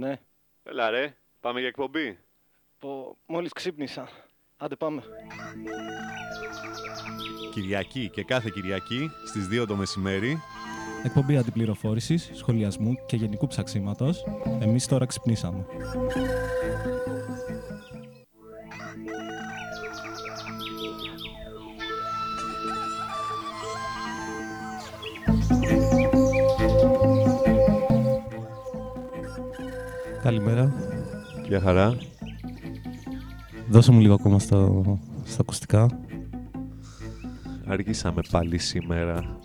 Ναι. Έλα ρε, πάμε για εκπομπή. Πω, μόλις ξύπνησα. Άντε πάμε. Κυριακή και κάθε Κυριακή στις 2 το μεσημέρι. Εκπομπή αντιπληροφόρησης, σχολιασμού και γενικού ψαξίματος. Εμείς τώρα ξυπνήσαμε. Καλημέρα. Γεια χαρά. Δώσε μου λίγο ακόμα στο, στα ακουστικά. Αργήσαμε πάλι σήμερα.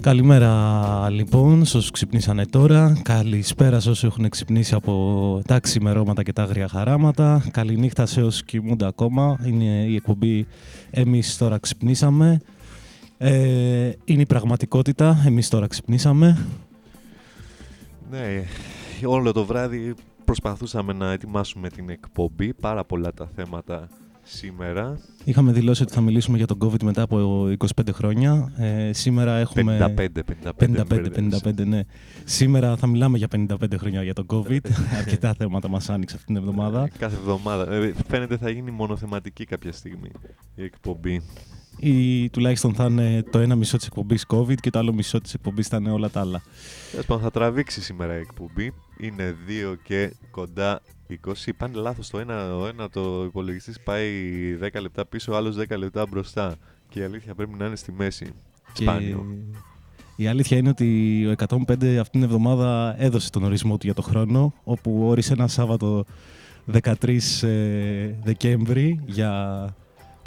Καλημέρα λοιπόν σε όσους ξυπνήσανε τώρα. Καλησπέρα σε όσους έχουν ξυπνήσει από τα ξημερώματα και τα άγρια χαράματα. Καληνύχτα σε όσους κοιμούνται ακόμα. Είναι η εκπομπή «Εμείς τώρα ξυπνήσαμε». Ε, είναι η πραγματικότητα. Εμείς τώρα ξυπνήσαμε. Ναι, όλο το βράδυ προσπαθούσαμε να ετοιμάσουμε την εκπομπή. Πάρα πολλά τα θέματα σήμερα. Είχαμε δηλώσει ότι θα μιλήσουμε για τον COVID μετά από 25 χρόνια. Ε, σήμερα έχουμε... 55, 55. 55, 55, ναι. Σήμερα θα μιλάμε για 55 χρόνια για τον COVID. Αρκετά θέματα μας άνοιξε αυτή την εβδομάδα. Κάθε εβδομάδα. Ε, φαίνεται θα γίνει μονοθεματική κάποια στιγμή η εκπομπή. Ή τουλάχιστον θα είναι το ένα μισό της εκπομπής COVID και το άλλο μισό της εκπομπής θα είναι όλα τα άλλα. Τέλος πάντων, θα τραβήξει σήμερα η εκπομπή. Είναι 2 και κοντά 20. Πάνε λάθος το ένα, ο ένα το υπολογιστής πάει 10 λεπτά πίσω, ο άλλος 10 λεπτά μπροστά. Και η αλήθεια πρέπει να είναι στη μέση. Και Σπάνιο. η αλήθεια είναι ότι ο 105 αυτήν την εβδομάδα έδωσε τον ορισμό του για το χρόνο, όπου όρισε ένα Σάββατο 13 ε, Δεκέμβρη για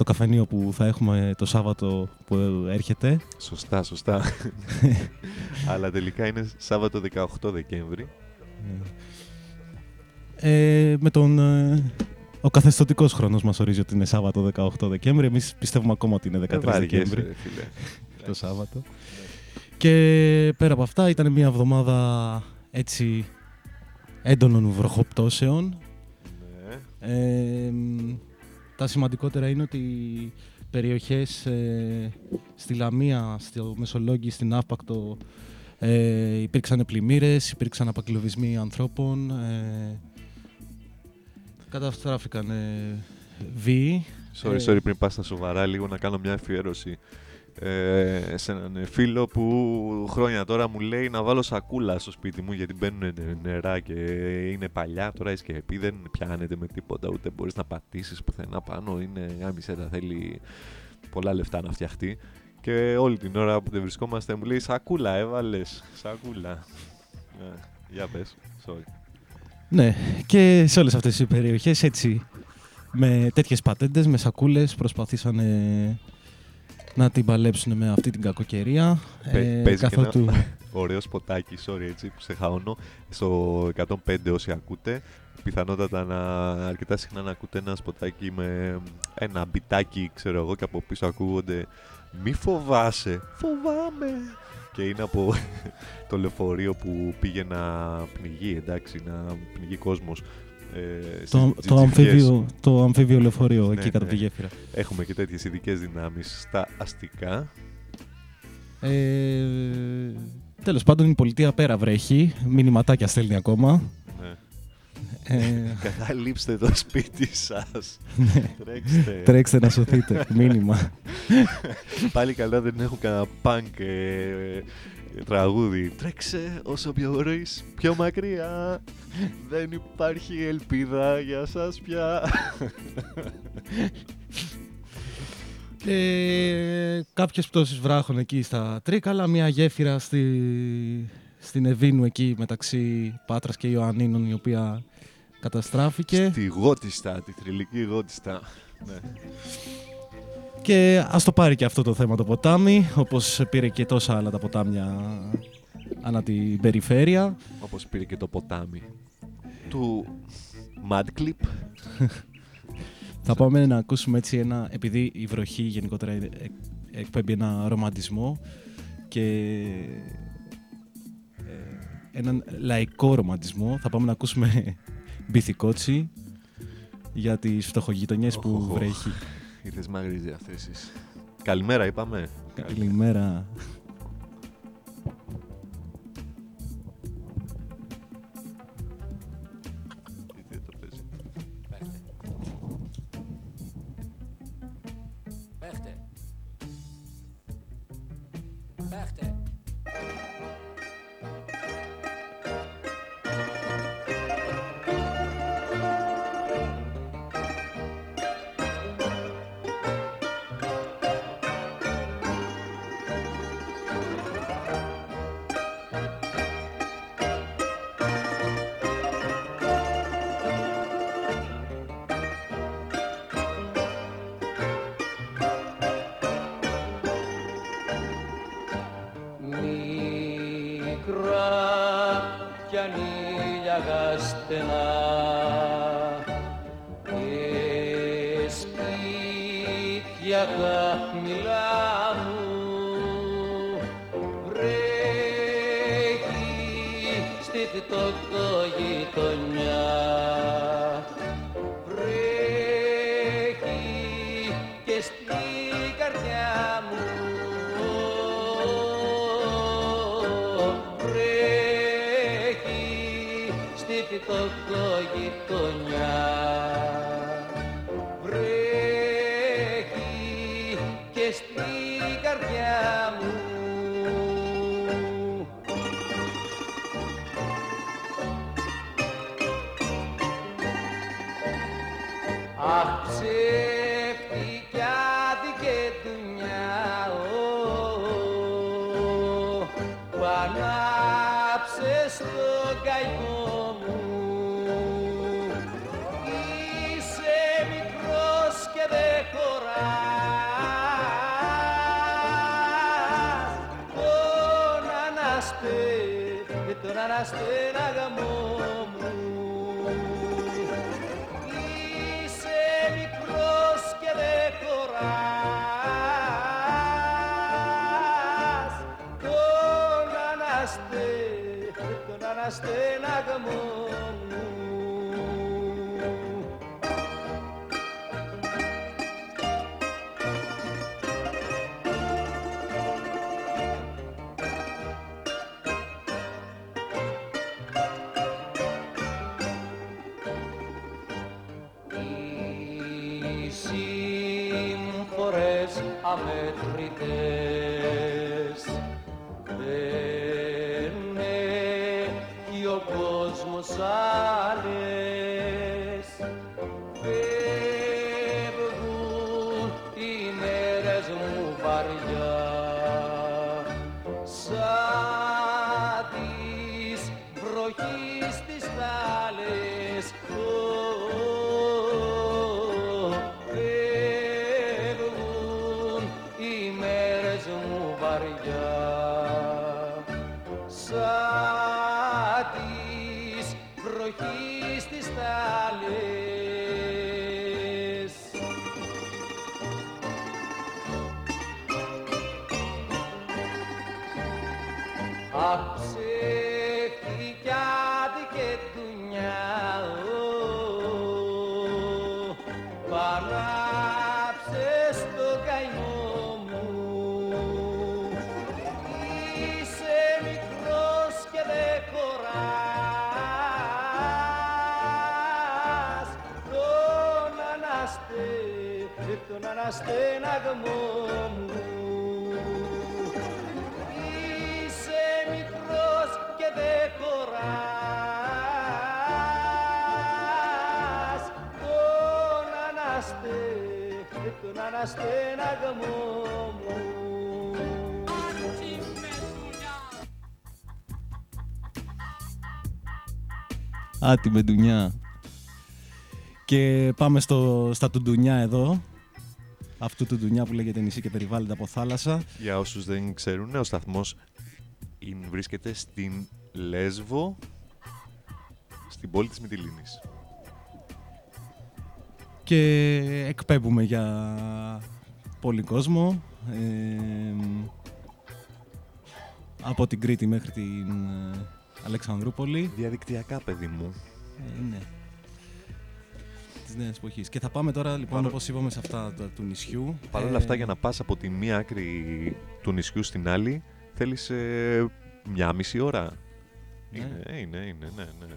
το καφενείο που θα έχουμε το Σάββατο που έρχεται. Σωστά, σωστά. Αλλά τελικά είναι Σάββατο 18 Δεκέμβρη. Ε, με τον... ε, ο καθεστωτικός χρόνος μας ορίζει ότι είναι Σάββατο 18 Δεκέμβρη. Εμείς πιστεύουμε ακόμα ότι είναι 13 Δεν βαριέσαι, Δεκέμβρη. ρε φίλε. το Σάββατο. Και πέρα από αυτά ήταν μια εβδομάδα έτσι έντονων βροχοπτώσεων. Ναι. Ε, μ, τα σημαντικότερα είναι ότι περιοχές ε, στη Λαμία, στο Μεσολόγγι, στην Αύπακτο ε, υπήρξαν πλημμύρες, υπήρξαν απακλωβισμοί ανθρώπων, ε, καταστράφηκαν ε, βίοι. Sorry, Ε, sorry, πριν πας στα σοβαρά, λίγο να κάνω μια αφιέρωση ε, σε έναν φίλο που χρόνια τώρα μου λέει να βάλω σακούλα στο σπίτι μου γιατί μπαίνουν νερά και είναι παλιά τώρα η σκεπή, δεν πιάνεται με τίποτα, ούτε μπορείς να πατήσεις πουθενά πάνω, είναι άμυσέτα, θέλει πολλά λεφτά να φτιαχτεί. Και όλη την ώρα που δεν βρισκόμαστε μου λέει σακούλα έβαλες, σακούλα. Ε, για πες, sorry. Ναι, και σε όλες αυτές τις περιοχές έτσι με τέτοιες πατέντες, με σακούλες προσπαθήσαν να την παλέψουν με αυτή την κακοκαιρία. Παι- παίζει και καθότου- Ωραίο σποτάκι, sorry έτσι που σε χαώνω. Στο 105 όσοι ακούτε, πιθανότατα να αρκετά συχνά να ακούτε ένα σποτάκι με ένα μπιτάκι, ξέρω εγώ, και από πίσω ακούγονται «Μη φοβάσαι, φοβάμαι». Και είναι από το λεωφορείο που πήγε να πνιγεί, εντάξει, να πνιγεί κόσμος. Ε, στις το, το, τζιτζιφιές. αμφίβιο, το αμφίβιο λεωφορείο Ναι, εκεί κάτω από τη ναι. γέφυρα. Έχουμε και τέτοιες ειδικές δυνάμεις στα αστικά. Ε, τέλος πάντων η πολιτεία πέρα βρέχει, μηνυματάκια στέλνει ακόμα. Ναι. Ε, Καταλήψτε το σπίτι σας. ναι. Τρέξτε. Τρέξτε να σωθείτε, μήνυμα. Πάλι καλά δεν έχω κανένα punk ε, τραγούδι. Τρέξε όσο πιο μπορείς, πιο μακριά. δεν υπάρχει ελπίδα για σας πια. Ε, κάποιες πτώσεις βράχων εκεί στα Τρίκαλα, μια γέφυρα στη, στην Ευήνου εκεί μεταξύ Πάτρας και Ιωαννίνων η οποία καταστράφηκε. Στη γότιστα, τη θρηλυκή γότιστα. Ναι. Και ας το πάρει και αυτό το θέμα το ποτάμι, όπως πήρε και τόσα άλλα τα ποτάμια ανά την περιφέρεια. Όπως πήρε και το ποτάμι. Του Mad Clip. Θα πάμε να ακούσουμε έτσι ένα, επειδή η βροχή γενικότερα είναι- εκ- εκπέμπει ένα ρομαντισμό και ε, έναν λαϊκό ρομαντισμό. Θα πάμε να ακούσουμε μπιθικότσι για τις φτωχογειτονιές που Οχ, οχ. βρέχει. Ήρθες μάγρες διαθέσεις. Καλημέρα είπαμε. Καλημέρα. Άτι με ντουνιά. Και πάμε στο, στα τουντουνιά εδώ. Αυτού του ντουνιά που λέγεται νησί και περιβάλλεται από θάλασσα. Για όσους δεν ξέρουν, ο σταθμός βρίσκεται στην Λέσβο, στην πόλη της Μυτιλίνης. Και εκπέμπουμε για πολύ κόσμο. Ε, από την Κρήτη μέχρι την ε, Αλεξανδρούπολη. Διαδικτυακά, παιδί μου. Ε, είναι. Της νέας εποχής. Και θα πάμε τώρα, λοιπόν, Παρό- όπως είπαμε, σε αυτά τα- του νησιού. Παρ' όλα Ε, αυτά, για να πας από τη μία άκρη του νησιού στην άλλη, θέλεις ε, μια μισή ώρα. Ναι. Είναι, ε, είναι, είναι, ναι, ναι.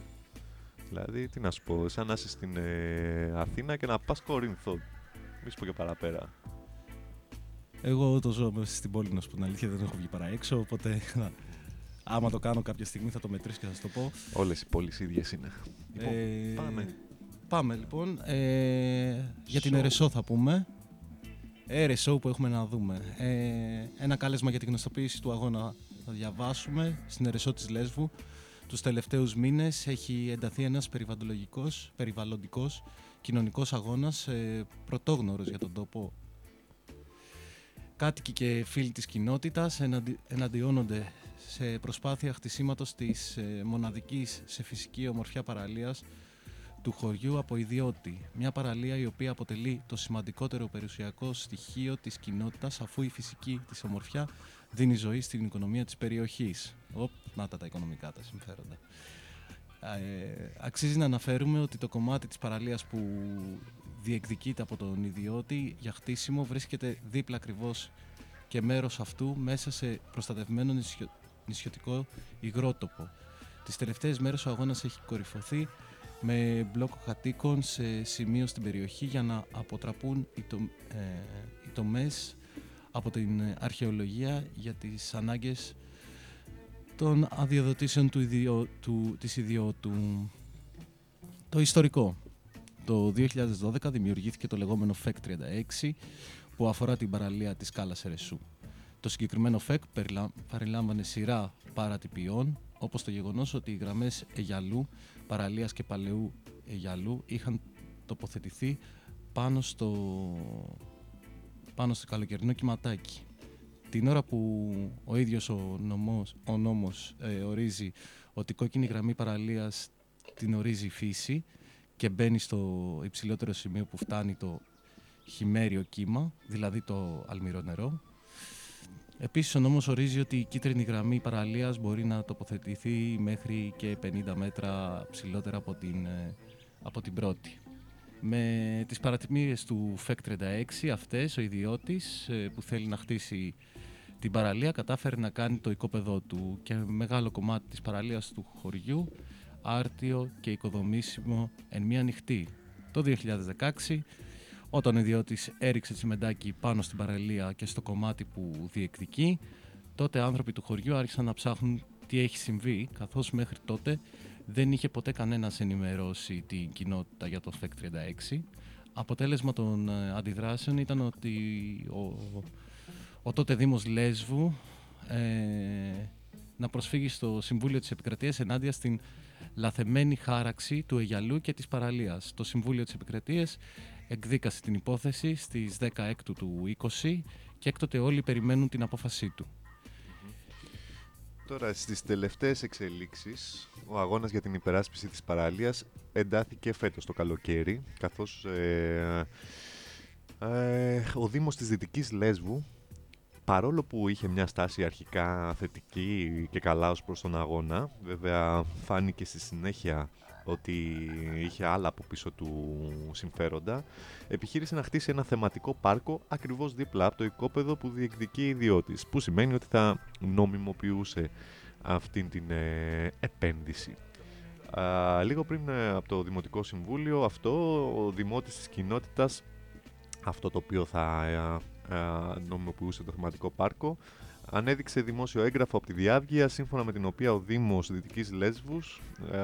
Δηλαδή, τι να σου πω, σαν να είσαι στην ε, Αθήνα και να πας Κορίνθο. Μη σου πω και παραπέρα. Εγώ το ζω μέσα στην πόλη, να σου πω την αλήθεια, δεν έχω βγει παρά έξω, οπότε άμα το κάνω κάποια στιγμή θα το μετρήσω και θα σας το πω. Όλες οι πόλεις ίδιες είναι. Λοιπόν, Ε, πάμε. Πάμε λοιπόν. Ε, για την Show. ΕΡΕΣΟ θα πούμε. ΕΡΕΣΟ που έχουμε να δούμε. Ε, ένα κάλεσμα για την γνωστοποίηση του αγώνα θα διαβάσουμε στην ΕΡΕΣΟ της Λέσβου. Τους τελευταίους μήνες έχει ενταθεί ένας περιβαλλοντικός, περιβαλλοντικός κοινωνικός αγώνας ε, πρωτόγνωρος για τον τόπο. Κάτοικοι και φίλοι της κοινότητας εναντι, εναντιώνονται σε προσπάθεια χτισήματος της ε, μοναδικής σε φυσική ομορφιά παραλίας του χωριού από ιδιώτη. Μια παραλία η οποία αποτελεί το σημαντικότερο περιουσιακό στοιχείο της κοινότητας αφού η φυσική της ομορφιά δίνει ζωή στην οικονομία της περιοχής. Οπ, να τα τα οικονομικά τα συμφέροντα. Ε, αξίζει να αναφέρουμε ότι το κομμάτι της παραλίας που διεκδικείται από τον ιδιώτη για χτίσιμο βρίσκεται δίπλα ακριβώς και μέρος αυτού μέσα σε προστατευμένο νησιο- νησιωτικό υγρότοπο. Τις τελευταίες μέρες ο αγώνας έχει κορυφωθεί με μπλόκο κατοίκων σε σημείο στην περιοχή για να αποτραπούν οι, το, ε, οι τομές από την αρχαιολογία για τις ανάγκες των αδειοδοτήσεων του, ιδιο, του, της ιδιώτου. Το ιστορικό. Το 2012 δημιουργήθηκε το λεγόμενο ΦΕΚ 36 που αφορά την παραλία της Κάλας Ερεσού. Το συγκεκριμένο ΦΕΚ περιλα- περιλάμβανε σειρά παρατυπιών όπως το γεγονός ότι οι γραμμές Αιγιαλού, παραλίας και παλαιού Αιγιαλού είχαν τοποθετηθεί πάνω στο, πάνω στο καλοκαιρινό κυματάκι. Την ώρα που ο ίδιος ο, νομός, ο νόμος ε, ορίζει ότι η κόκκινη γραμμή παραλίας την ορίζει η φύση και μπαίνει στο υψηλότερο σημείο που φτάνει το χειμέριο κύμα, δηλαδή το αλμυρό νερό. Επίσης ο νόμος ορίζει ότι η κίτρινη γραμμή παραλίας μπορεί να τοποθετηθεί μέχρι και 50 μέτρα ψηλότερα από την, ε, από την πρώτη. Με τις παρατημίες του ΦΕΚ 36 αυτές, ο ιδιώτης ε, που θέλει να χτίσει την παραλία κατάφερε να κάνει το οικόπεδό του και μεγάλο κομμάτι της παραλίας του χωριού άρτιο και οικοδομήσιμο εν μία νυχτή. Το 2016, όταν ο ιδιώτης έριξε τσιμεντάκι πάνω στην παραλία και στο κομμάτι που διεκδικεί, τότε άνθρωποι του χωριού άρχισαν να ψάχνουν τι έχει συμβεί, καθώς μέχρι τότε δεν είχε ποτέ κανένας ενημερώσει την κοινότητα για το ΦΕΚ 36. Αποτέλεσμα των ε, αντιδράσεων ήταν ότι ο, ο τότε Δήμος Λέσβου ε, να προσφύγει στο Συμβούλιο της Επικρατείας ενάντια στην λαθεμένη χάραξη του Αιγιαλού και της παραλίας. Το Συμβούλιο της Επικρατείας εκδίκασε την υπόθεση στις 16 του 20 και έκτοτε όλοι περιμένουν την απόφασή του. Τώρα στις τελευταίες εξελίξεις, ο αγώνας για την υπεράσπιση της παραλίας εντάθηκε φέτος το καλοκαίρι, καθώς ε, ε, ο Δήμος της Δυτικής Λέσβου, παρόλο που είχε μια στάση αρχικά θετική και καλά ως προς τον αγώνα, βέβαια φάνηκε στη συνέχεια ότι είχε άλλα από πίσω του συμφέροντα, επιχείρησε να χτίσει ένα θεματικό πάρκο ακριβώς δίπλα από το οικόπεδο που διεκδικεί η ιδιώτης, που σημαίνει ότι θα νομιμοποιούσε αυτήν την ε, επένδυση. Α, λίγο πριν ε, από το Δημοτικό Συμβούλιο αυτό, ο δημότης της κοινότητας, αυτό το οποίο θα ε, ε, νομιμοποιούσε το θεματικό πάρκο, ανέδειξε δημόσιο έγγραφο από τη Διάβγεια σύμφωνα με την οποία ο Δήμος Δυτικής Λέσβους ε,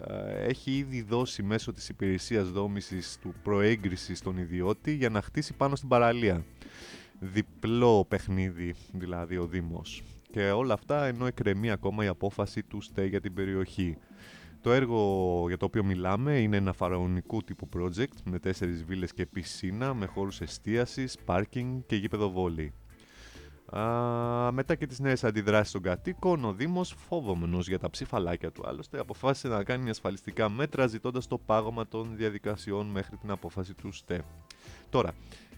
ε, έχει ήδη δώσει μέσω της υπηρεσίας δόμησης του προέγκριση στον ιδιώτη για να χτίσει πάνω στην παραλία. Διπλό παιχνίδι δηλαδή ο Δήμος. Και όλα αυτά ενώ εκκρεμεί ακόμα η απόφαση του ΣΤΕ για την περιοχή. Το έργο για το οποίο μιλάμε είναι ένα φαραωνικού τύπου project με τέσσερις βίλες και πισίνα με χώρους εστίασης, πάρκινγκ και γήπεδο βόλεϊ. Α, μετά και τις νέες αντιδράσεις των κατοίκων, ο Δήμος, φόβομενος για τα ψηφαλάκια του άλλωστε, αποφάσισε να κάνει ασφαλιστικά μέτρα ζητώντας το πάγωμα των διαδικασιών μέχρι την απόφαση του ΣΤΕ. Τώρα,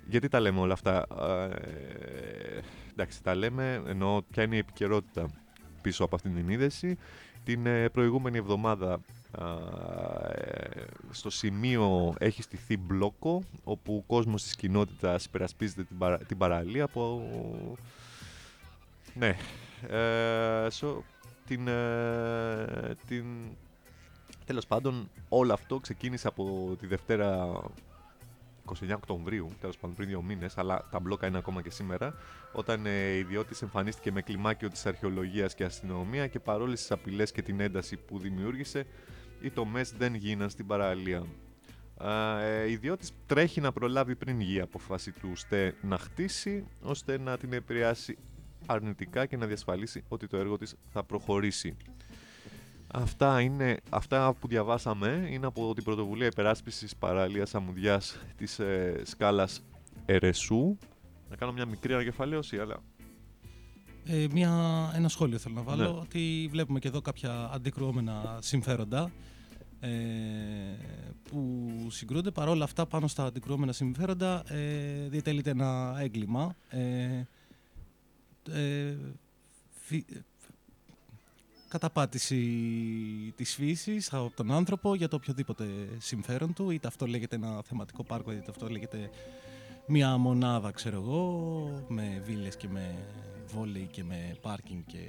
γιατί τα λέμε όλα αυτά. Α, ε, εντάξει, τα λέμε ενώ ποια είναι η επικαιρότητα πίσω από αυτήν την είδηση. Την ε, προηγούμενη εβδομάδα α, ε, στο σημείο έχει στηθεί μπλόκο όπου ο κόσμος της κοινότητας υπερασπίζεται την, παρα- την παραλία από... Ναι, ε, so, την, ε, την... Τέλος πάντων, όλο αυτό ξεκίνησε από τη Δευτέρα 29 Οκτωβρίου, τέλος πάντων πριν δύο μήνες, αλλά τα μπλόκα είναι ακόμα και σήμερα, όταν ε, ιδιώτης εμφανίστηκε με κλιμάκιο της αρχαιολογίας και αστυνομία και παρόλες τις απειλές και την ένταση που δημιούργησε, οι τομέ δεν γίναν στην παραλία. Ε, ιδιώτης τρέχει να προλάβει πριν η αποφάση του ΣΤΕ να χτίσει, ώστε να την επηρεάσει αρνητικά και να διασφαλίσει ότι το έργο της θα προχωρήσει. Αυτά, είναι, αυτά που διαβάσαμε είναι από την πρωτοβουλία υπεράσπισης παραλίας αμμουδιάς της ε, σκάλας Ερεσού. Να κάνω μια μικρή ανακεφαλαίωση, αλλά... Ε, μια, ένα σχόλιο θέλω να βάλω, Ναι. ότι βλέπουμε και εδώ κάποια αντικρουόμενα συμφέροντα ε, που συγκρούνται. Παρόλα αυτά, πάνω στα αντικρουόμενα συμφέροντα ε, διατελείται ένα έγκλημα. Ε, ε, φυ- καταπάτηση της φύσης από τον άνθρωπο για το οποιοδήποτε συμφέρον του, είτε αυτό λέγεται ένα θεματικό πάρκο, είτε αυτό λέγεται μια μονάδα, ξέρω εγώ, με βίλες και με βόλεϊ και με πάρκινγκ και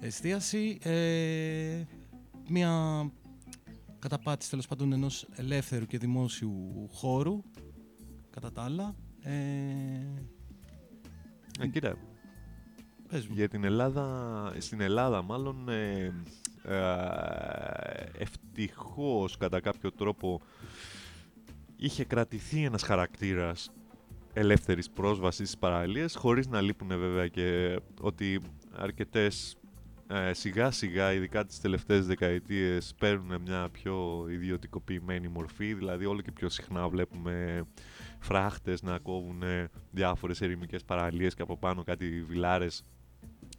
εστίαση. Ε, μια καταπάτηση τέλος πάντων ενός ελεύθερου και δημόσιου χώρου, κατά τα άλλα. Ε, Ε, κοίτα, πες μου. Για την Ελλάδα, στην Ελλάδα μάλλον ε, ε, ευτυχώς κατά κάποιο τρόπο είχε κρατηθεί ένας χαρακτήρας ελεύθερης πρόσβασης στις παραλίες χωρίς να λείπουν βέβαια και ότι αρκετές ε, σιγά σιγά ειδικά τις τελευταίες δεκαετίες παίρνουν μια πιο ιδιωτικοποιημένη μορφή. Δηλαδή όλο και πιο συχνά βλέπουμε φράχτες να κόβουν διάφορες ερημικές παραλίες και από πάνω κάτι βιλάρες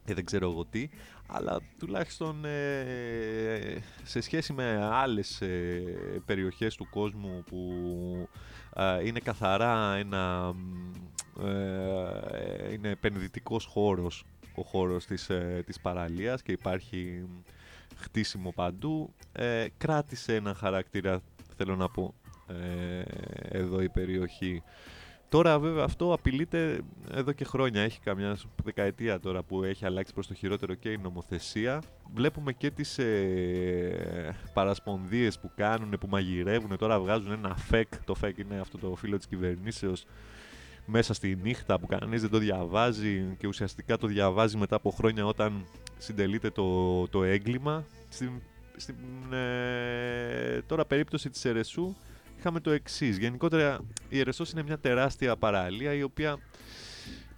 και δεν ξέρω εγώ τι, αλλά τουλάχιστον ε, σε σχέση με άλλες ε, περιοχές του κόσμου που ε, είναι καθαρά ένα ε, είναι επενδυτικός χώρος ο χώρος της, ε, της παραλίας και υπάρχει χτίσιμο παντού. Ε, κράτησε ένα χαρακτήρα θέλω να πω. Ε, εδώ η περιοχή Τώρα βέβαια αυτό απειλείται εδώ και χρόνια. Έχει καμιά δεκαετία τώρα που έχει αλλάξει προς το χειρότερο και η νομοθεσία. Βλέπουμε και τις ε, παρασπονδίες που κάνουν, που μαγειρεύουν. Τώρα βγάζουν ένα φεκ. Το φεκ είναι αυτό το φίλο της κυβερνήσεως μέσα στη νύχτα που κανείς δεν το διαβάζει και ουσιαστικά το διαβάζει μετά από χρόνια όταν συντελείται το, το έγκλημα. Στην, στην ε, τώρα περίπτωση της Ερεσού είχαμε το εξής. Γενικότερα η Ερεσός είναι μια τεράστια παραλία η οποία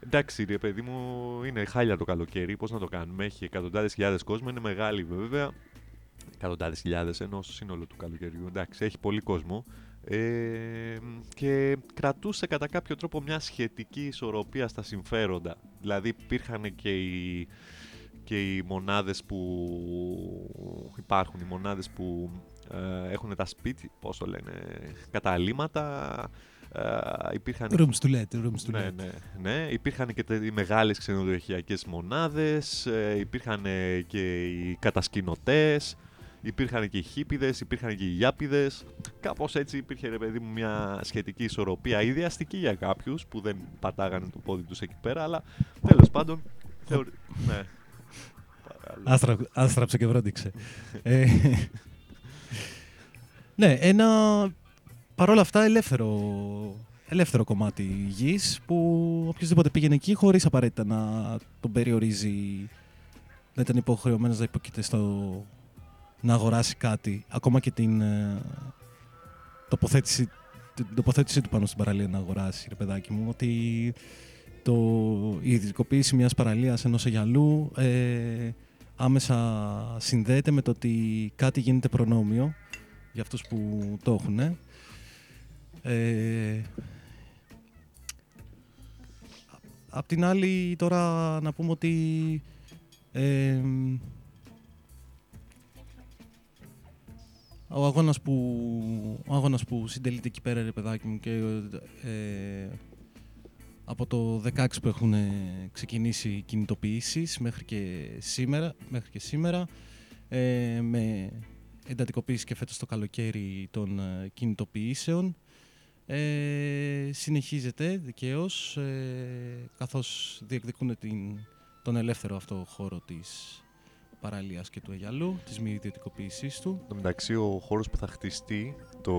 Εντάξει, ρε παιδί μου, είναι χάλια το καλοκαίρι. Πώς να το κάνουμε, έχει εκατοντάδες χιλιάδες κόσμο, είναι μεγάλη βέβαια. Εκατοντάδες χιλιάδες ενώ στο σύνολο του καλοκαιριού. Εντάξει, έχει πολύ κόσμο. Ε, και κρατούσε κατά κάποιο τρόπο μια σχετική ισορροπία στα συμφέροντα. Δηλαδή υπήρχαν και οι, και οι μονάδες που υπάρχουν, οι μονάδες που ε, έχουν τα σπίτια, πώς το λένε, καταλήμματα, ε, υπήρχαν Rooms to let, rooms to ναι, let. ναι, ναι. Υπήρχαν και τε- οι μεγάλες ξενοδοχειακές μονάδες, ε, υπήρχαν ε, και οι κατασκηνωτές, υπήρχαν και οι χίπιδες, υπήρχαν και οι γιάπιδες. Κάπως έτσι υπήρχε ρε παιδί μου μια σχετική ισορροπία, ιδιαστική για κάποιους που δεν πατάγανε το πόδι τους εκεί πέρα, αλλά τέλος πάντων... Θεωρ... ναι. Παρακαλώ. Άστρα, άστραψε και βρόντιξε. Ε, ναι, ένα παρόλα αυτά ελεύθερο, ελεύθερο κομμάτι γης που οποιοδήποτε πήγαινε εκεί χωρίς απαραίτητα να τον περιορίζει δεν ήταν υποχρεωμένος να υποκείται στο να αγοράσει κάτι ακόμα και την ε, τοποθέτηση, την τοποθέτησή του πάνω στην παραλία να αγοράσει ρε παιδάκι μου ότι το, η ιδιωτικοποίηση μιας παραλίας ενός αγιαλού ε, άμεσα συνδέεται με το ότι κάτι γίνεται προνόμιο για αυτούς που το έχουν. Ε, απ' την άλλη τώρα να πούμε ότι ε, ο αγώνας που, ο αγώνας που συντελείται εκεί πέρα ρε παιδάκι μου και ε, από το 16 που έχουν ε, ξεκινήσει οι κινητοποιήσεις μέχρι και σήμερα, μέχρι και σήμερα ε, με εντατικοποίηση και φέτος το καλοκαίρι των ε, κινητοποιήσεων ε, συνεχίζεται δικαίως ε, καθώς διεκδικούν την, τον ελεύθερο αυτό χώρο της παραλίας και του Αιγιαλού, της μη ιδιωτικοποίησής του. Εν τω μεταξύ, ο χώρος που θα χτιστεί, το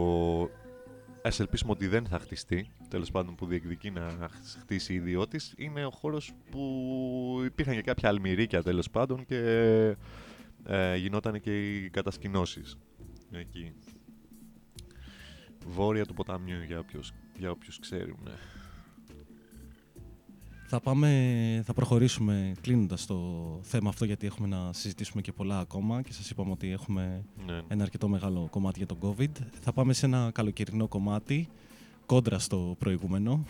ας ελπίσουμε ότι δεν θα χτιστεί, τέλος πάντων που διεκδικεί να χτίσει η ιδιώτης, είναι ο χώρος που υπήρχαν και κάποια αλμυρίκια τέλος πάντων και ε, γινόταν και οι κατασκηνώσεις εκεί. Βόρεια του ποταμιού για όποιους, για όποιους ξέρουν. ναι. Θα, πάμε, θα προχωρήσουμε κλείνοντας το θέμα αυτό γιατί έχουμε να συζητήσουμε και πολλά ακόμα και σας είπαμε ότι έχουμε Ναι. ένα αρκετό μεγάλο κομμάτι για τον COVID. Θα πάμε σε ένα καλοκαιρινό κομμάτι, κόντρα στο προηγούμενο,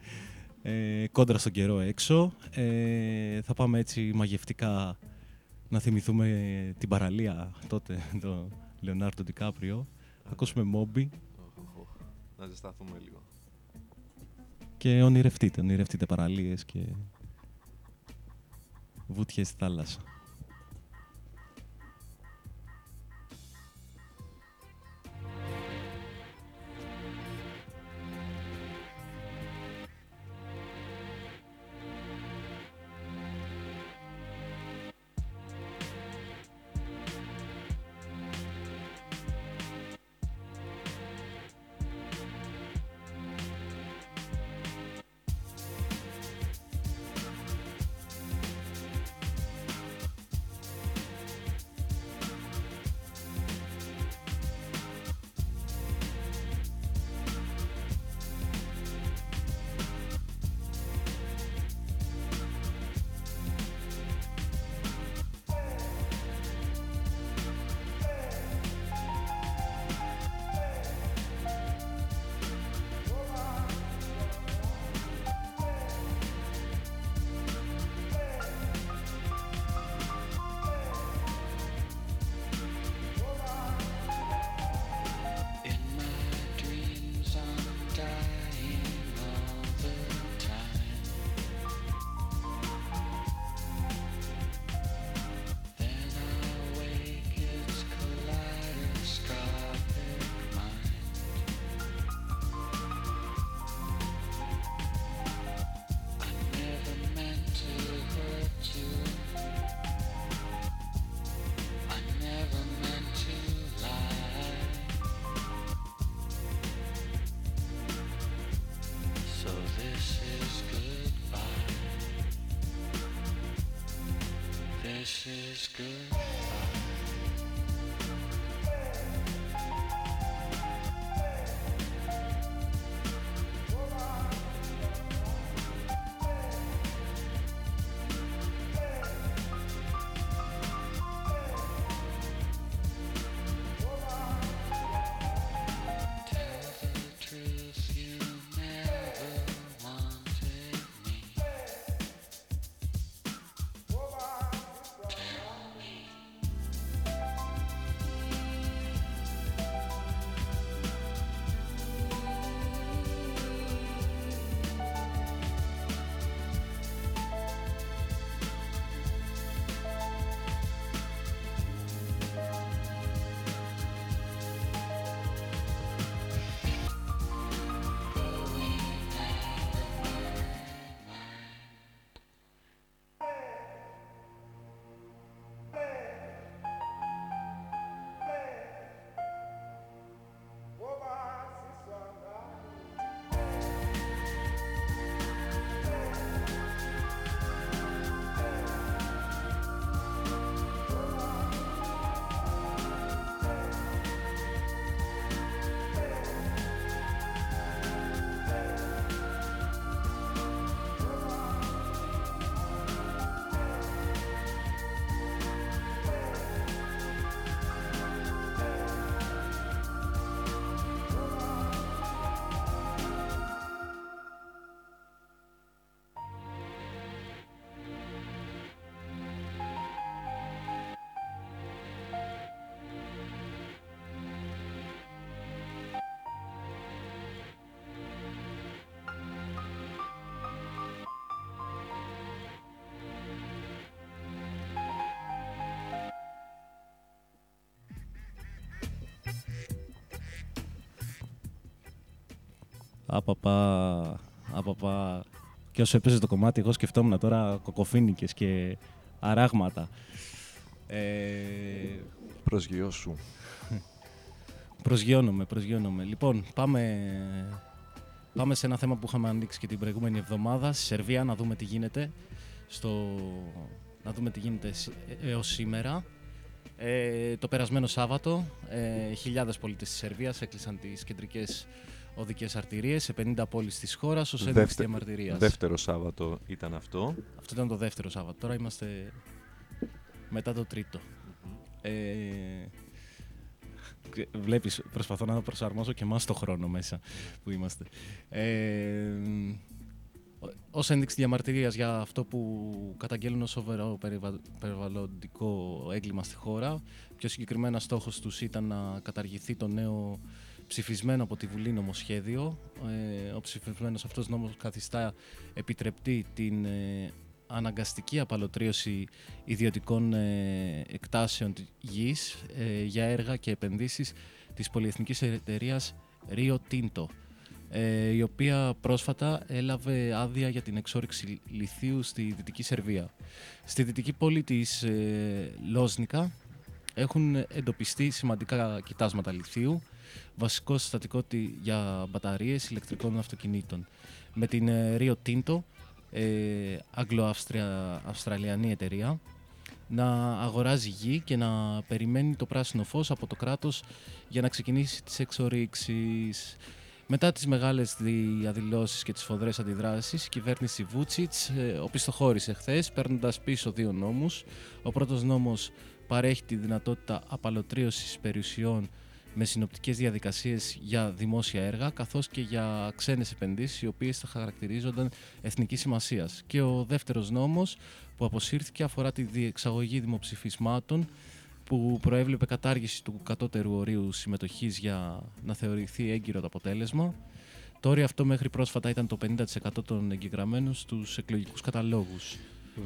ε, κόντρα στον καιρό έξω. Ε, θα πάμε έτσι μαγευτικά να θυμηθούμε την παραλία τότε, το Λεωνάρντο Ντικάπριο. Θα ακούσουμε Μόμπι Οχ, οχ, οχ. Να ζεσταθούμε λίγο. και ονειρευτείτε, ονειρευτείτε παραλίες και βούτιες στη θάλασσα. Άπαπα, άπαπα. Και όσο έπαιζε το κομμάτι, εγώ σκεφτόμουν τώρα κοκοφίνικες και αράγματα. Ε, Προσγειό σου. Προσγειώνομαι, προσγειώνομαι. Λοιπόν, πάμε, πάμε σε ένα θέμα που είχαμε ανοίξει και την προηγούμενη εβδομάδα. Στη Σερβία, να δούμε τι γίνεται. Στο... Να δούμε τι γίνεται σ- ε, έως σήμερα. Ε, το περασμένο Σάββατο, ε, χιλιάδες πολίτες της Σερβίας έκλεισαν τις κεντρικές οδικές αρτηρίες σε 50 πόλεις της χώρας ως ένδειξη Δεύτε- διαμαρτυρίας. Δεύτερο Σάββατο ήταν αυτό. Αυτό ήταν το δεύτερο Σάββατο. Τώρα είμαστε μετά το τρίτο. Ε, ξε- βλέπεις, προσπαθώ να προσαρμόσω και εμάς το χρόνο μέσα που είμαστε. Ε, Ω ένδειξη διαμαρτυρίας για αυτό που καταγγέλνουν ως σοβαρό περιβα- περιβαλλοντικό έγκλημα στη χώρα. Πιο συγκεκριμένα, στόχος τους ήταν να καταργηθεί το νέο ψηφισμένο από τη Βουλή νομοσχέδιο. Ε, ο ψηφισμένος αυτός νόμος καθιστά επιτρεπτή την ε, αναγκαστική απαλωτρίωση ιδιωτικών ε, εκτάσεων τη- γης ε, για έργα και επενδύσεις της πολυεθνικής εταιρείας Rio Tinto ε, η οποία πρόσφατα έλαβε άδεια για την εξόρυξη λιθίου στη Δυτική Σερβία. Στη δυτική πόλη της ε, Λόσνικα έχουν εντοπιστεί σημαντικά κοιτάσματα λιθίου, βασικό συστατικό τη- για μπαταρίες ηλεκτρικών αυτοκινήτων. Με την ε, Rio Tinto, ε, Αγγλο-Αυστραλιανή εταιρεία, να αγοράζει γη και να περιμένει το πράσινο φως από το κράτος για να ξεκινήσει τις εξορίξεις. Μετά τις μεγάλες διαδηλώσεις και τις φοδρές αντιδράσεις, η κυβέρνηση Βούτσιτς ε, οπισθοχώρησε χθες, παίρνοντας πίσω δύο νόμους. Ο πρώτος νόμος παρέχει τη δυνατότητα απαλωτρίωσης περιουσιών με συνοπτικές διαδικασίες για δημόσια έργα, καθώς και για ξένες επενδύσεις, οι οποίες θα χαρακτηρίζονταν εθνικής σημασίας. Και ο δεύτερος νόμος που αποσύρθηκε αφορά τη διεξαγωγή δημοψηφισμάτων που προέβλεπε κατάργηση του κατώτερου ορίου συμμετοχής για να θεωρηθεί έγκυρο το αποτέλεσμα. Το όριο αυτό μέχρι πρόσφατα ήταν το 50% των εγγεγραμμένων στους εκλογικούς καταλόγους.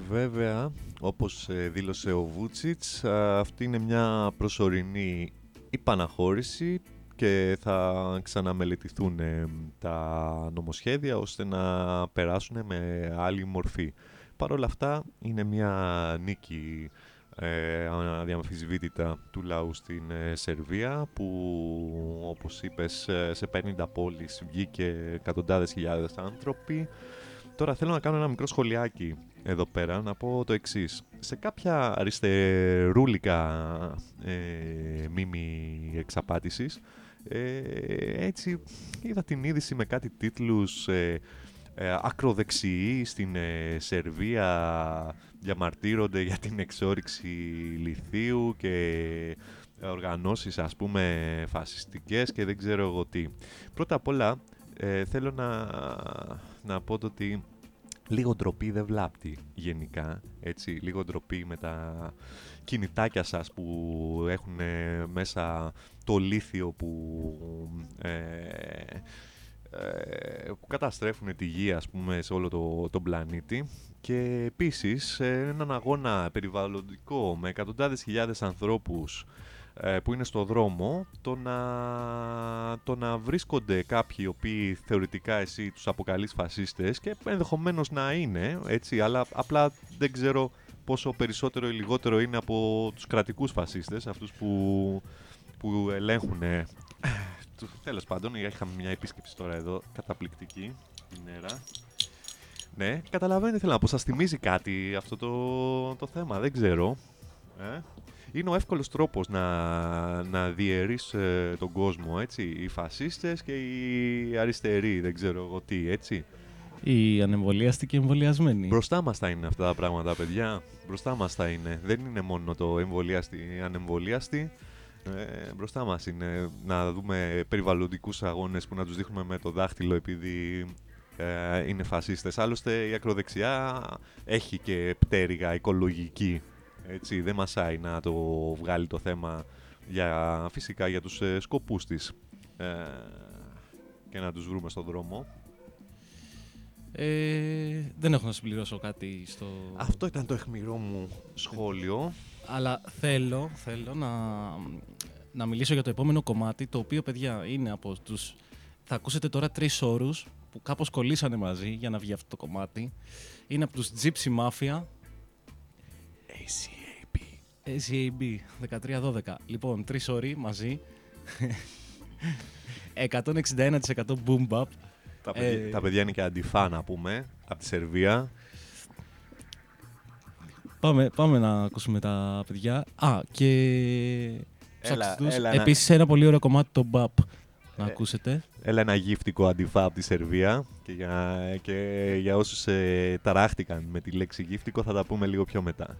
Βέβαια, όπως ε, δήλωσε ο Βούτσιτς, α, αυτή είναι μια προσωρινή υπαναχώρηση και θα ξαναμελετηθούν ε, τα νομοσχέδια ώστε να περάσουν με άλλη μορφή. Παρ' όλα αυτά είναι μια νίκη ε, αδιαμφισβήτητα του λαού στην ε, Σερβία που όπως είπες ε, σε 50 πόλεις βγήκε εκατοντάδες χιλιάδες άνθρωποι Τώρα θέλω να κάνω ένα μικρό σχολιάκι εδώ πέρα, να πω το εξής. Σε κάποια αριστερούλικα ε, μήμη εξαπάτησης, ε, έτσι είδα την είδηση με κάτι τίτλους ε, ε, ακροδεξιοί στην ε, Σερβία διαμαρτύρονται για την εξόριξη λιθίου και οργανώσεις ας πούμε φασιστικές και δεν ξέρω εγώ τι. Πρώτα απ' όλα ε, θέλω να, να πω το ότι λίγο ντροπή δεν βλάπτει γενικά, έτσι, λίγο ντροπή με τα κινητάκια σας που έχουν ε, μέσα το λίθιο που, ε, ε, που καταστρέφουν τη γη ας πούμε σε όλο το, τον πλανήτη. Και επίσης σε έναν αγώνα περιβαλλοντικό με εκατοντάδες χιλιάδες ανθρώπους ε, που είναι στο δρόμο το να, το να βρίσκονται κάποιοι οι οποίοι θεωρητικά εσύ τους αποκαλείς φασίστες και ενδεχομένως να είναι έτσι αλλά απλά δεν ξέρω πόσο περισσότερο ή λιγότερο είναι από τους κρατικούς φασίστες αυτούς που, που ελέγχουν ε, του- τέλος πάντων είχαμε μια επίσκεψη τώρα εδώ καταπληκτική ημέρα ναι, καταλαβαίνετε θέλω να πω, σας θυμίζει κάτι αυτό το, το θέμα, δεν ξέρω. Ε; Είναι ο εύκολος τρόπος να, να διαιρείς ε, τον κόσμο, έτσι. Οι φασίστες και οι αριστεροί, δεν ξέρω εγώ τι, έτσι. Οι ανεμβολίαστοι και εμβολιασμένοι. Μπροστά μας θα είναι αυτά τα πράγματα, παιδιά. Μπροστά μας θα είναι. Δεν είναι μόνο το εμβολιάστη, ανεμβολιάστη. Ε, μπροστά μας είναι να δούμε περιβαλλοντικούς αγώνες που να τους δείχνουμε με το δάχτυλο επειδή ε, είναι φασίστες. Άλλωστε η ακροδεξιά έχει και πτέρυγα οικολογική. Έτσι, δεν μασάει να το βγάλει το θέμα για, φυσικά για τους ε, σκοπούς της ε, και να τους βρούμε στον δρόμο. Ε, δεν έχω να συμπληρώσω κάτι στο... Αυτό ήταν το αιχμηρό μου σχόλιο. Αλλά θέλω, θέλω να, να μιλήσω για το επόμενο κομμάτι, το οποίο, παιδιά, είναι από τους... Θα ακούσετε τώρα τρεις όρους που κάπως κολλήσανε μαζί για να βγει αυτό το κομμάτι. Είναι από τους Gypsy Mafia. ACAB. ACAB, 13-12. Λοιπόν, τρεις όροι μαζί. 161% boom bap. Τα, παιδιά, Ε, τα παιδιά είναι και αντιφά να πούμε, από τη Σερβία. Πάμε, πάμε να ακούσουμε τα παιδιά. Α, και... Έλα, ψάξτε τους. έλα να- Επίσης ένα πολύ ωραίο κομμάτι το bap να Ε, ακούσετε. Έλα ένα γύφτικο αντιφά από τη Σερβία και για, και για όσους ε, ταράχτηκαν με τη λέξη γύφτικο θα τα πούμε λίγο πιο μετά.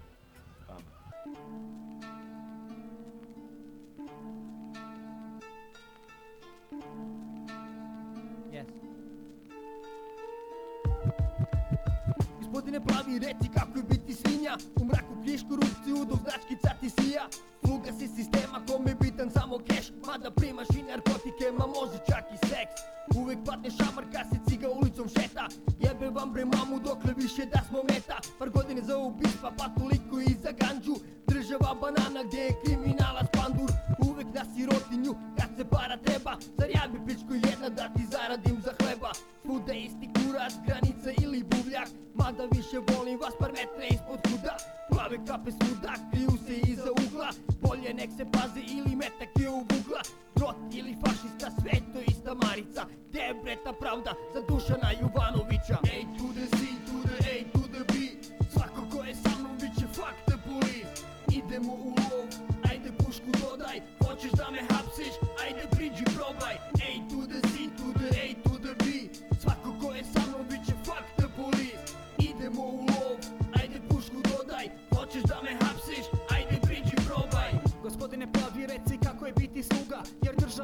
Gospodine pravi, reci kako biti svinja. U mraku kriješ korupciju dok značkica ti sija. Sluga si sistema kome je bitan samo keš Mada primaš i narkotike, ma može čak i seks. Uvek padne šamar se ciga ulicom šeta. Jebe vam bre mamu dokle više da smo meta. Par godine za ubistva pa toliko i za ganđu. Država banana gdje je kriminalac pandur Uvek na sirotinju kad se para treba. Zar ja bi pičku jedna da ti zaradim za hleba? Svuda isti Mada više volim vas par metra ispod huda Plave kape svuda, kriju se iza ugla. Bolje nek se paze ili metak je u vugla Drot ili fašista, sve to ista marica. Gdje je bre ta pravda za Dušana Jovanovića? A to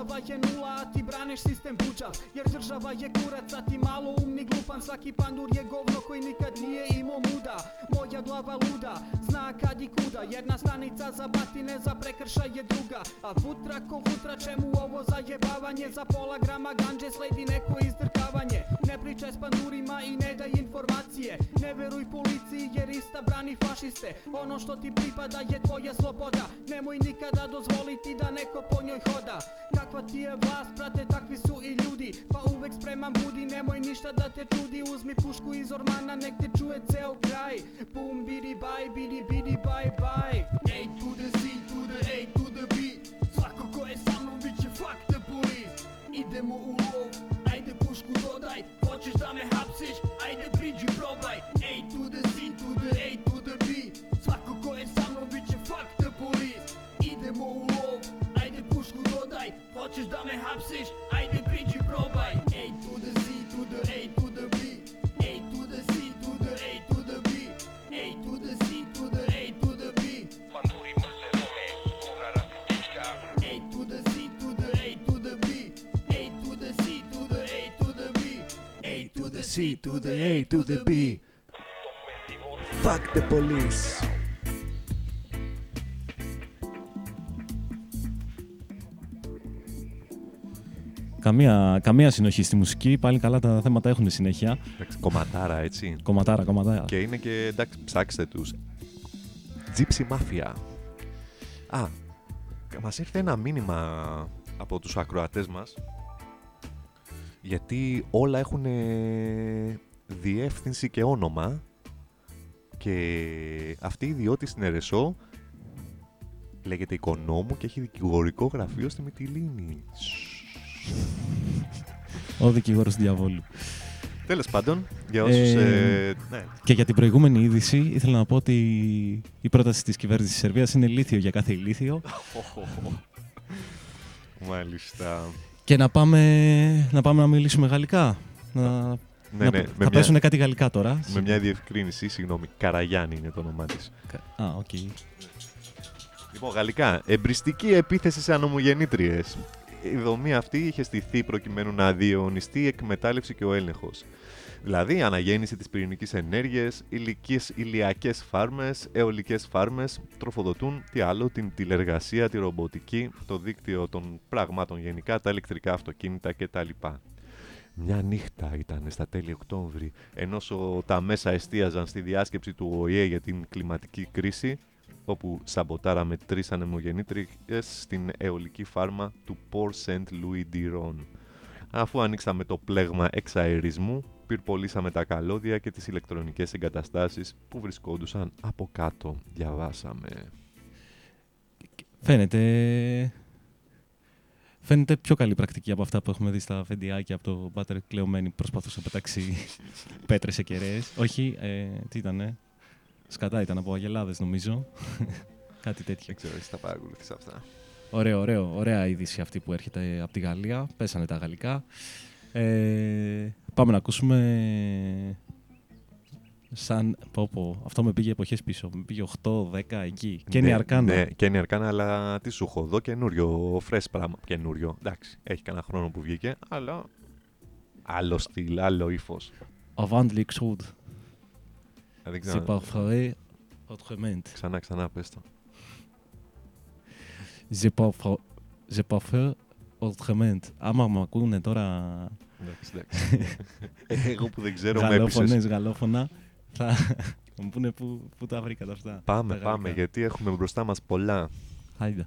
država je nula, a ti braniš sistem buđav Jer država je kurac, a ti malo umni glupan. Svaki pandur je govno koji nikad nije imao muda. Moja glava luda, zna kad i kuda. Jedna stanica za batine, za prekršaj je druga. A futra ko futra, čemu ovo zajebavanje? Za pola grama ganđe sledi neko izdrkavanje. Ne pričaj s pandurima i ne daj informacije. Ne veruj policiji jer ista brani fašiste. Ono što ti pripada je tvoja sloboda. Nemoj nikada dozvoliti da neko po njoj hoda Kakva ti je vlast, prate takvi su i ljudi. Pa uvek spreman budi, nemoj ništa da te čudi. Uzmi pušku iz ormana, nek te čuje ceo kraj. Bum bidi baj, bidi bidi baj baj. A to the Z, to the A, to the B Svako ko je sa mnom bit će fuck the police. Idemo u lov, ajde pušku dodaj. Hoćeš da me hapsiš, ajde priđi probaj dodaj Hoćeš da me hapsiš, ajde priđi probaj A to the Z, to the A, to the B A to the Z, to the A, to the B A to the Z, to the A, to the B A to the Z to the A to the B A to the Z to the A to the B A to the Z to the A to the B Fuck the police. Καμία, καμία συνοχή στη μουσική. Πάλι καλά τα θέματα έχουν συνέχεια. Εντάξει, κομματάρα έτσι. Κομματάρα, κομματάρα. Και είναι και εντάξει, ψάξτε τους. Gypsy Mafia. Α, μας ήρθε ένα μήνυμα από τους ακροατές μας γιατί όλα έχουν ε, διεύθυνση και όνομα και αυτή η ιδιώτη στην Ερεσό λέγεται οικονόμου και έχει δικηγορικό γραφείο στη Μυτιλίνη. Ο δικηγόρος του διαβόλου. Τέλος πάντων, για όσους... Ε, ε, ναι, Και για την προηγούμενη είδηση ήθελα να πω ότι η πρόταση της κυβέρνησης της Σερβίας είναι λίθιο για κάθε ηλίθιο Μάλιστα. και να πάμε να, πάμε να μιλήσουμε γαλλικά. Να, Ναι, να- ναι, θα πέσουν κάτι γαλλικά τώρα. Με μια διευκρίνηση, συγγνώμη, Καραγιάννη είναι το όνομά της. Α, οκ. Λοιπόν, γαλλικά. Εμπρηστική επίθεση σε ανεμογεννήτριες. Η δομή αυτή είχε στηθεί προκειμένου να διαιωνιστεί η εκμετάλλευση και ο έλεγχος. Δηλαδή, η αναγέννηση της πυρηνικής ενέργειας, ηλιακές φάρμες, αιωλικές φάρμες τροφοδοτούν τι άλλο, την τηλεργασία, τη ρομποτική, το δίκτυο των πραγμάτων γενικά, τα ηλεκτρικά αυτοκίνητα κτλ. Μια νύχτα ήταν στα τέλη Οκτώβρη, ενώ ο- τα μέσα εστίαζαν στη διάσκεψη του ΟΗΕ για την κλιματική κρίση, όπου σαμποτάραμε τρεις ανεμογεννήτριες στην αιωλική φάρμα του Port Saint Louis d'Iron. Αφού ανοίξαμε το πλέγμα εξαερισμού, πυρπολίσαμε τα καλώδια και τις ηλεκτρονικές εγκαταστάσεις που βρισκόντουσαν από κάτω. Διαβάσαμε. Φαίνεται Φαίνεται πιο καλή πρακτική από αυτά που έχουμε δει στα φεντιάκια από το Μπάτερ κλεωμένη που προσπαθούσε να πετάξει πέτρες σε κεραίες. Όχι, ε, τι ήτανε; Σκατά ήταν από αγελάδες νομίζω. Κάτι τέτοιο. Δεν ξέρω, εσύ τα παρακολουθείς αυτά. Ωραίο, ωραίο. Ωραία είδηση αυτή που έρχεται από τη Γαλλία. Πέσανε τα γαλλικά. Ε, πάμε να ακούσουμε σαν... Πω, πω. Αυτό με πήγε εποχές πίσω. Με πήγε 8-10 εκεί. Κένι Ναι, Αρκάνα. Ναι, Κένι Αρκάνα, αλλά τι σου έχω εδώ, καινούριο, φρέσ πράγμα. Καινούριο. Εντάξει, έχει κανένα χρόνο που βγήκε, αλλά άλλο στυλ, άλλο ύφος. Avant les choses, Δεν c'est ξέρω. parfait autrement. Ξανά, ξανά, πες το. J'ai pas, fa- j'ai pas fait autrement. Άμα με ακούνε τώρα Εντάξει, εντάξει. Ε, Εγώ που δεν ξέρω, με γαλλόφωνες, έπεισες. γαλλόφωνα, θα θα μου πούνε πού, πού τα βρήκατε αυτά. Πάμε, τα πάμε, γαλλικά. γιατί έχουμε μπροστά μας πολλά. Χάιντα.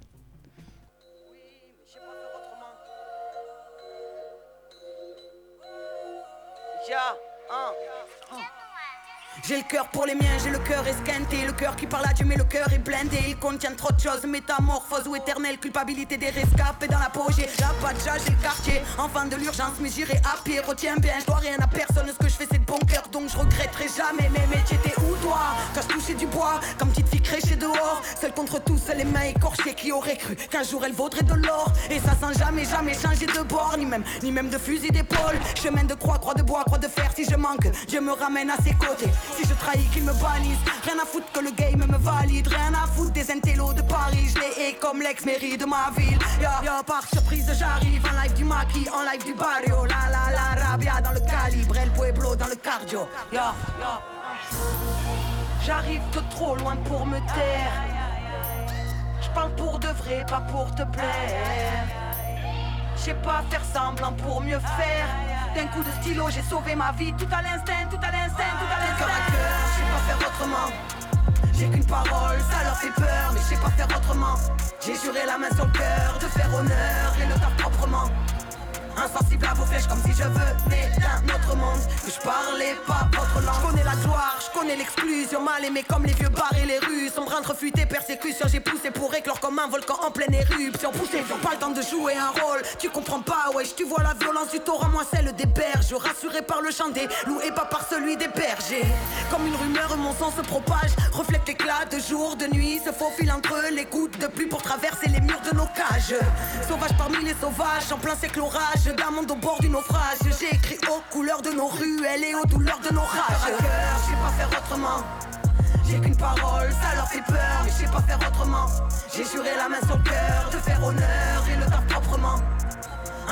J'ai le cœur pour les miens, j'ai le cœur esquinté, le cœur qui parle à Dieu mais le cœur est blindé. Il contient trop de choses, métamorphose ou éternelle culpabilité des rescapés dans la peau. J'ai la badja, j'ai le quartier, enfant de l'urgence mais j'irai à pied. Retiens bien, je dois rien à personne, ce que je fais c'est de bon cœur donc je regretterai jamais. Mais métier t'es où toi Quand je touchais du bois, comme petite fille créchée dehors, seule contre tous, les mains écorchées qui aurait cru qu'un jour elle vaudrait de l'or. Et ça sans jamais, jamais changer de bord, ni même, ni même de fusil d'épaule. Chemin de croix, croix de bois, croix de fer, si je manque, Dieu me ramène à ses côtés. Si je trahis, qu'il me bannisse. Rien à foutre que le game me valide. Rien à foutre des intellos de Paris. Je les hais comme l'ex-mairie de ma ville. Ya, ya, par surprise, j'arrive en live du maquis, en live du barrio. La la la, rabia dans le calibre, El Pueblo dans le cardio. J'arrive de trop loin pour me taire. Je parle pour de vrai, pas pour te plaire. Je sais pas faire semblant pour mieux faire. D'un coup de stylo, j'ai sauvé ma vie. Tout à l'instinct, tout à l'instinct, tout à l'instinct. Cœur, je sais pas faire autrement. J'ai qu'une parole, ça leur fait peur, mais je sais pas faire autrement. J'ai juré la main sur le cœur de faire honneur et le taf proprement. Insensible à vos flèches comme si je venais d'un autre monde. Que je parlais pas votre langue. Je connais la gloire, je connais l'exclusion. Mal aimé comme les vieux bars et les rues. Sombre et persécution J'ai poussé pour éclore comme un volcan en pleine éruption. Poussé, ils ont pas le temps de jouer un rôle. Tu comprends pas, wesh, tu vois la violence du taureau Moi celle des berges, rassuré par le chant des loups Et pas par celui des bergers. Comme une rumeur, mon sang se propage. Reflète l'éclat de jour, de nuit. Se faufile entre les gouttes de pluie Pour traverser les murs de nos cages. Sauvage parmi les sauvages, en plein l'orage d'un monde au bord du naufrage. J'ai écrit aux couleurs de nos ruelles et aux douleurs de nos rages. Cœur à cœur, je sais pas faire autrement. J'ai qu'une parole, ça leur fait peur. Mais je sais pas faire autrement. J'ai juré la main sur le cœur De faire honneur et le taf proprement.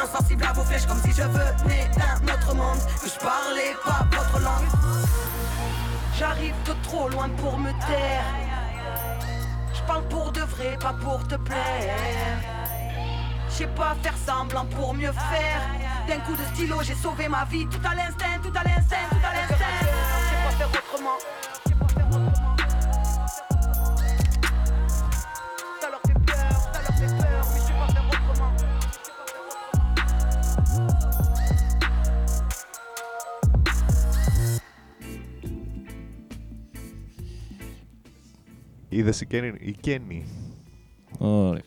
Insensible à vos flèches comme si je venais d'un autre monde. Que je parlais pas votre langue. J'arrive trop loin pour me taire. Je parle pour de vrai, pas pour te plaire je sais pas faire semblant pour mieux faire. D'un coup de stylo, j'ai sauvé ma vie. Tout à l'instinct, tout à l'instinct, tout à l'instinct. Je sais pas faire autrement. Je sais pas faire autrement. Ça leur fait peur, ça leur fait peur, mais je sais pas faire autrement. Είδες η Κένι, η Κένι. Ωραία.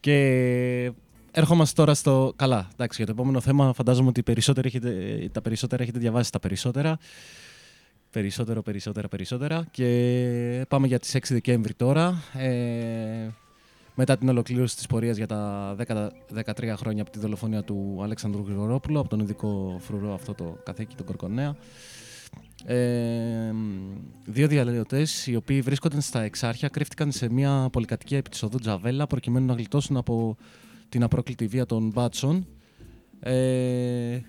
Και έρχομαστε τώρα στο. Καλά, εντάξει, για το επόμενο θέμα φαντάζομαι ότι οι περισσότεροι έχετε, τα περισσότερα έχετε διαβάσει τα περισσότερα. Περισσότερο, περισσότερα, περισσότερα. Και πάμε για τις 6 Δεκέμβρη τώρα. Ε, μετά την ολοκλήρωση της πορείας για τα 10, 13 χρόνια από τη δολοφονία του Αλέξανδρου Γρηγορόπουλου, από τον ειδικό φρουρό αυτό το καθήκη, τον Κορκονέα. Ε, δύο διαλύωτε, οι οποίοι βρίσκονταν στα Εξάρχεια, κρύφτηκαν σε μια πολυκατοικία επί της οδού Τζαβέλα προκειμένου να γλιτώσουν από την απρόκλητη βία των μπάτσων. Ε,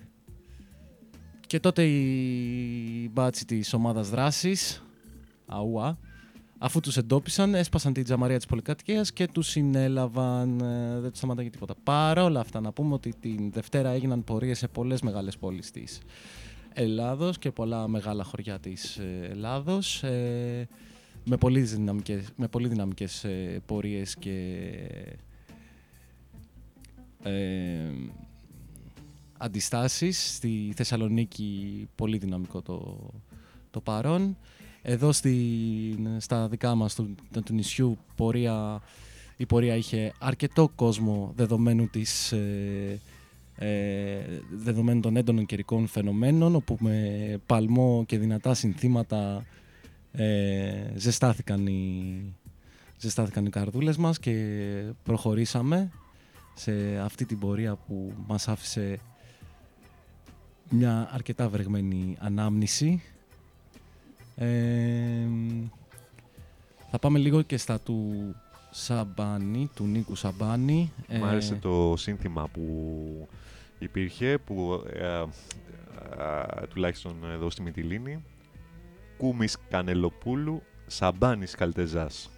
και τότε οι μπάτσοι της ομάδας δράσης, ΑΟΑ, αφού τους εντόπισαν, έσπασαν την τζαμαρία της πολυκατοικίας και τους συνέλαβαν. Ε, δεν τους σταματάγει τίποτα. Παρ' όλα αυτά, να πούμε ότι την Δευτέρα έγιναν πορείες σε πολλές μεγάλες πόλεις της Ελλάδος και πολλά μεγάλα χωριά της ε, Ελλάδος ε, με πολύ δυναμικές, με πολύ δυναμικές ε, πορείες και ε, αντιστάσεις. Στη Θεσσαλονίκη πολύ δυναμικό το, το παρόν. Εδώ στη, στα δικά μας του, του νησιού πορεία η πορεία είχε αρκετό κόσμο δεδομένου της... Ε, ε, δεδομένου των έντονων καιρικών φαινομένων όπου με παλμό και δυνατά συνθήματα ε, ζεστάθηκαν, οι, ζεστάθηκαν οι καρδούλες μας και προχωρήσαμε σε αυτή την πορεία που μας άφησε μια αρκετά βρεγμένη ανάμνηση. Ε, θα πάμε λίγο και στα του Σαμπάνη, του Νίκου Σαμπάνη. Μου Ε, άρεσε το σύνθημα που υπήρχε, που ε, ε, ε, τουλάχιστον εδώ στη Μυτιλίνη, Κούμης Κανελοπούλου, Σαμπάνης Καλτεζάς.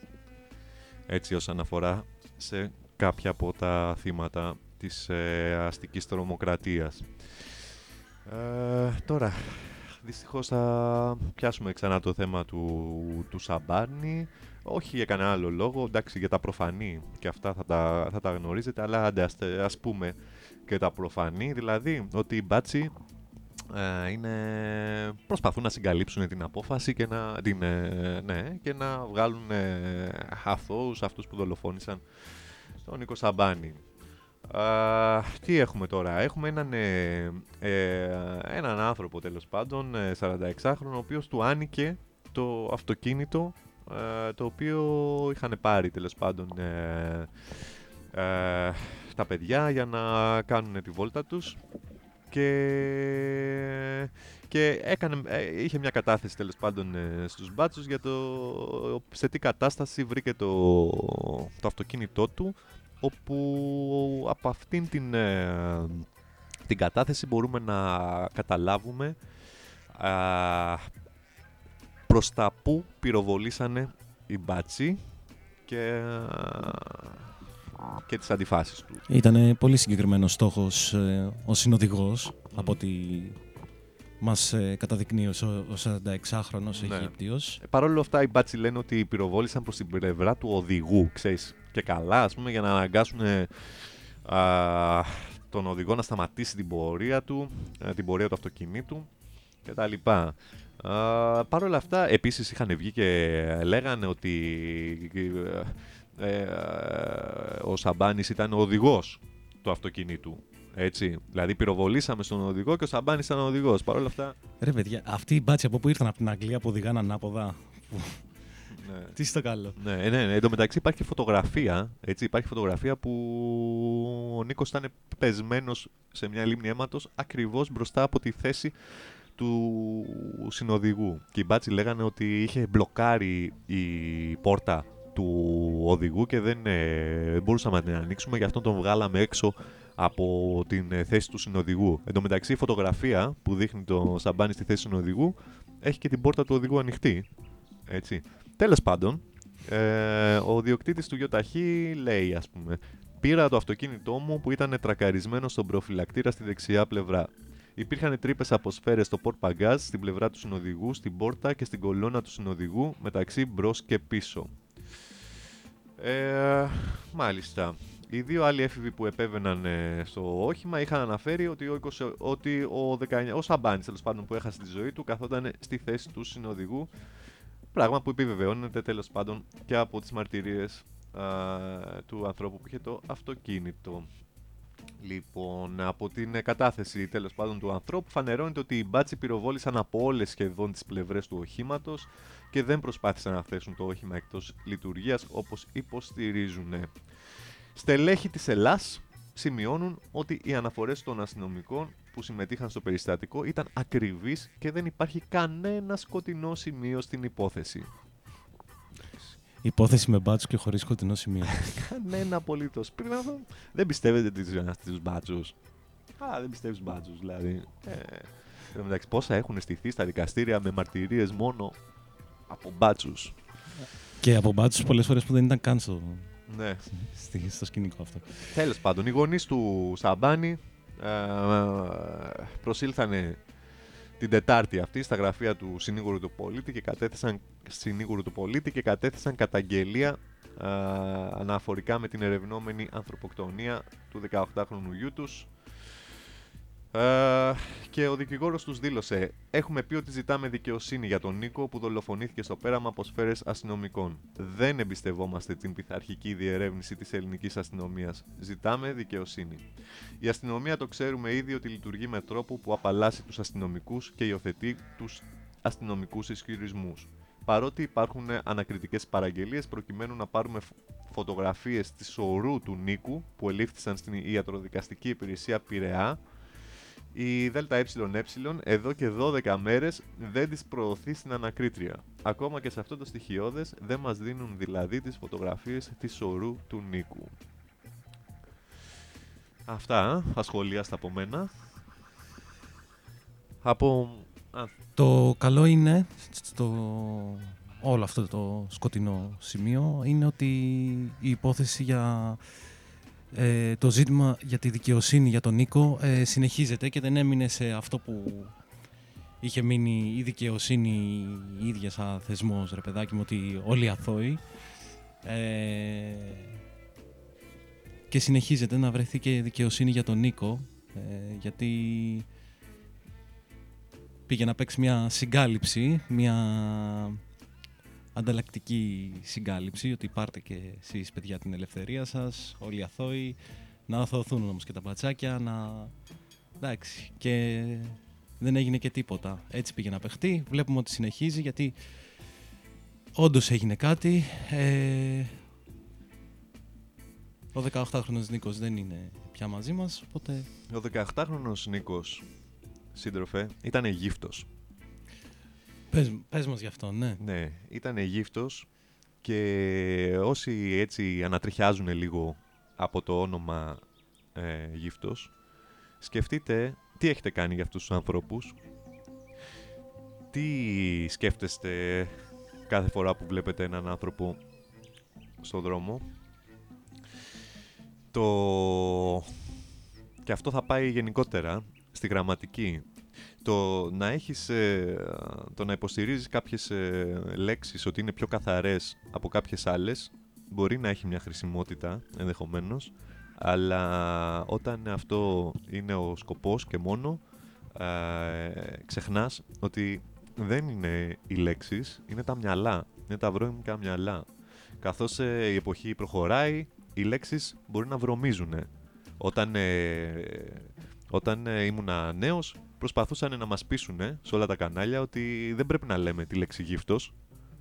Έτσι ως αναφορά σε κάποια από τα θύματα της ε, αστικής τρομοκρατίας. Ε, τώρα, δυστυχώς θα πιάσουμε ξανά το θέμα του, του Σαμπάνη. Όχι για κανένα άλλο λόγο, εντάξει για τα προφανή και αυτά θα τα, θα τα γνωρίζετε, αλλά άντε ας, ας πούμε και τα προφανή, δηλαδή ότι οι μπάτσι ε, είναι, προσπαθούν να συγκαλύψουν την απόφαση και να, την, ε, ναι, και να βγάλουν ε, αθώους αυτούς που δολοφόνησαν τον Νίκο Σαμπάνη. Α, τι έχουμε τώρα, έχουμε έναν, ε, ε, έναν άνθρωπο τέλος πάντων, ε, 46χρονο, ο οποίος του άνοικε το αυτοκίνητο ε, το οποίο είχαν πάρει τέλος πάντων ε, ε, τα παιδιά για να κάνουν τη βόλτα τους και, και έκανε, ε, είχε μια κατάθεση τέλος πάντων ε, στους μπάτσους για το σε τι κατάσταση βρήκε το, το αυτοκίνητό του όπου από αυτήν την, ε, την κατάθεση μπορούμε να καταλάβουμε α, προς τα που πυροβολήσανε οι μπάτσι και, και τις αντιφάσεις του. Ήταν πολύ συγκεκριμένος στόχος ε, ο συνοδηγός από ό,τι μας ε, καταδεικνύει ο, ο 46χρονος Ναι. Αιγύπτιος. Ε, Παρ' όλα αυτά οι μπάτσι λένε ότι πυροβόλησαν προς την πλευρά του οδηγού, ξέρεις, και καλά ας πούμε για να αναγκάσουν ε, α, τον οδηγό να σταματήσει την πορεία του, ε, την πορεία του αυτοκινήτου και τα λοιπά. Α, Παρ' όλα αυτά, επίσης είχαν βγει και λέγανε ότι ε, ε, ο Σαμπάνης ήταν ο οδηγός του αυτοκινήτου. Έτσι. Δηλαδή πυροβολήσαμε στον οδηγό και ο Σαμπάνης ήταν ο οδηγός. Παρ' όλα αυτά, Ρε παιδιά, αυτοί οι μπάτσοι από πού ήρθαν από την Αγγλία που οδηγάνε ανάποδα; ναι. Τι στο καλό. Ναι, ναι, ναι. Εν τω μεταξύ υπάρχει και φωτογραφία. Έτσι, υπάρχει φωτογραφία που ο Νίκος ήταν πεσμένος σε μια λίμνη αίματος ακριβώς μπροστά από τη θέση του συνοδηγού. Και οι μπάτσι λέγανε ότι είχε μπλοκάρει η πόρτα του οδηγού και δεν ε, μπορούσαμε να την ανοίξουμε, γι' αυτό τον βγάλαμε έξω από την ε, θέση του συνοδηγού. Εν τω μεταξύ η φωτογραφία που δείχνει το σαμπάνι στη θέση του συνοδηγού έχει και την πόρτα του οδηγού ανοιχτή. Έτσι. Τέλος πάντων, ε, ο διοκτήτης του ΙΟΤΑΧΗ λέει ας πούμε Πήρα το αυτοκίνητό μου που ήταν τρακαρισμένο στον προφυλακτήρα στη δεξιά πλευρά. Υπήρχαν τρύπες από σφαίρες στο πορτ παγκάζ στην πλευρά του συνοδηγού, στην πόρτα και στην κολόνα του συνοδηγού μεταξύ μπρος και πίσω. Ε, μάλιστα. Οι δύο άλλοι έφηβοι που επέβαιναν ε, στο όχημα είχαν αναφέρει ότι ο, 20, ότι ο, 19, ο Σαμπάνης τέλος πάντων που έχασε τη ζωή του καθόταν στη θέση του συνοδηγού Πράγμα που επιβεβαιώνεται τέλος πάντων και από τις μαρτυρίες α, του ανθρώπου που είχε το αυτοκίνητο. Λοιπόν, από την ε, κατάθεση τέλος πάντων του ανθρώπου φανερώνεται ότι οι μπάτσι πυροβόλησαν από όλες σχεδόν τις πλευρές του οχήματος και δεν προσπάθησαν να θέσουν το όχημα εκτός λειτουργίας όπως υποστηρίζουν. Στελέχη της Ελλάς σημειώνουν ότι οι αναφορές των αστυνομικών που συμμετείχαν στο περιστατικό ήταν ακριβείς και δεν υπάρχει κανένα σκοτεινό σημείο στην υπόθεση. Υπόθεση με μπάτσους και χωρίς σκοτεινό σημείο. Κανένα απολύτως. Πριν να δω, δεν πιστεύετε του μπάτσους; Α, δεν πιστεύεις του μπάτσους, δηλαδή. Ε, εν τω μεταξύ, πόσα έχουν στηθεί στα δικαστήρια με μαρτυρίες μόνο από μπάτσους; και από μπάτσους πολλές φορές που δεν ήταν καν στο, Ναι. στη- στο σκηνικό αυτό. Τέλος πάντων, οι γονείς του Σαμπάνη ε, προσήλθανε την Τετάρτη αυτή στα γραφεία του συνήγορου του πολίτη και κατέθεσαν, συνήγορου του πολίτη και κατέθεσαν καταγγελία ε, αναφορικά με την ερευνόμενη ανθρωποκτονία του 18χρονου γιού τους. Ε, και ο δικηγόρος τους δήλωσε: Έχουμε πει ότι ζητάμε δικαιοσύνη για τον Νίκο που δολοφονήθηκε στο πέραμα από σφαίρες αστυνομικών. Δεν εμπιστευόμαστε την πειθαρχική διερεύνηση της ελληνικής αστυνομίας. Ζητάμε δικαιοσύνη. Η αστυνομία το ξέρουμε ήδη ότι λειτουργεί με τρόπο που απαλλάσσει τους αστυνομικούς και υιοθετεί τους αστυνομικούς ισχυρισμούς. Παρότι υπάρχουν ανακριτικές παραγγελίες προκειμένου να πάρουμε φωτογραφίες της ορού του Νίκου που ελήφθησαν στην ιατροδικαστική υπηρεσία Πειραιά η ΔΕΕ εδώ και 12 μέρες δεν τις προωθεί στην ανακρίτρια. Ακόμα και σε αυτό το στοιχειώδες δεν μας δίνουν δηλαδή τις φωτογραφίες της ορού του Νίκου. Αυτά, ασχολίαστα από μένα. Από... Α, Το καλό είναι στο όλο αυτό το σκοτεινό σημείο είναι ότι η υπόθεση για ε, το ζήτημα για τη δικαιοσύνη για τον Νίκο ε, συνεχίζεται και δεν έμεινε σε αυτό που είχε μείνει η δικαιοσύνη η ίδια σαν θεσμός, ρε παιδάκι μου, ότι όλοι αθώοι. Ε, και συνεχίζεται να βρεθεί και δικαιοσύνη για τον Νίκο, ε, γιατί πήγε να παίξει μια συγκάλυψη, μια ανταλλακτική συγκάλυψη, ότι πάρτε και εσείς παιδιά την ελευθερία σας, όλοι αθώοι, να αθωωθούν όμως και τα μπατσάκια, να... Εντάξει, και δεν έγινε και τίποτα. Έτσι πήγε να παιχτεί, βλέπουμε ότι συνεχίζει, γιατί όντως έγινε κάτι. Ε, ο 18χρονος Νίκος δεν είναι πια μαζί μας, οπότε ο 18χρονος Νίκος, σύντροφε, ήταν γύφτος. Πες, πες μας γι' αυτό, ναι. Ναι, ήταν γύφτος και όσοι έτσι ανατριχιάζουν λίγο από το όνομα ε, γύφτος, σκεφτείτε τι έχετε κάνει για αυτούς τους ανθρώπους, τι σκέφτεστε κάθε φορά που βλέπετε έναν άνθρωπο στον δρόμο; Το... Και αυτό θα πάει γενικότερα στη γραμματική. Το να έχεις, ε, το να υποστηρίζεις κάποιες ε, λέξεις ότι είναι πιο καθαρές από κάποιες άλλες μπορεί να έχει μια χρησιμότητα ενδεχομένως αλλά όταν αυτό είναι ο σκοπός και μόνο ε, ξεχνάς ότι δεν είναι οι λέξεις, είναι τα μυαλά, είναι τα βρώμικα μυαλά. Καθώς ε, η εποχή προχωράει, οι λέξεις μπορεί να βρωμίζουν. Όταν, ε, όταν ε, ήμουνα νέος, προσπαθούσαν να μας πείσουν σε όλα τα κανάλια ότι δεν πρέπει να λέμε τη λέξη γύφτος,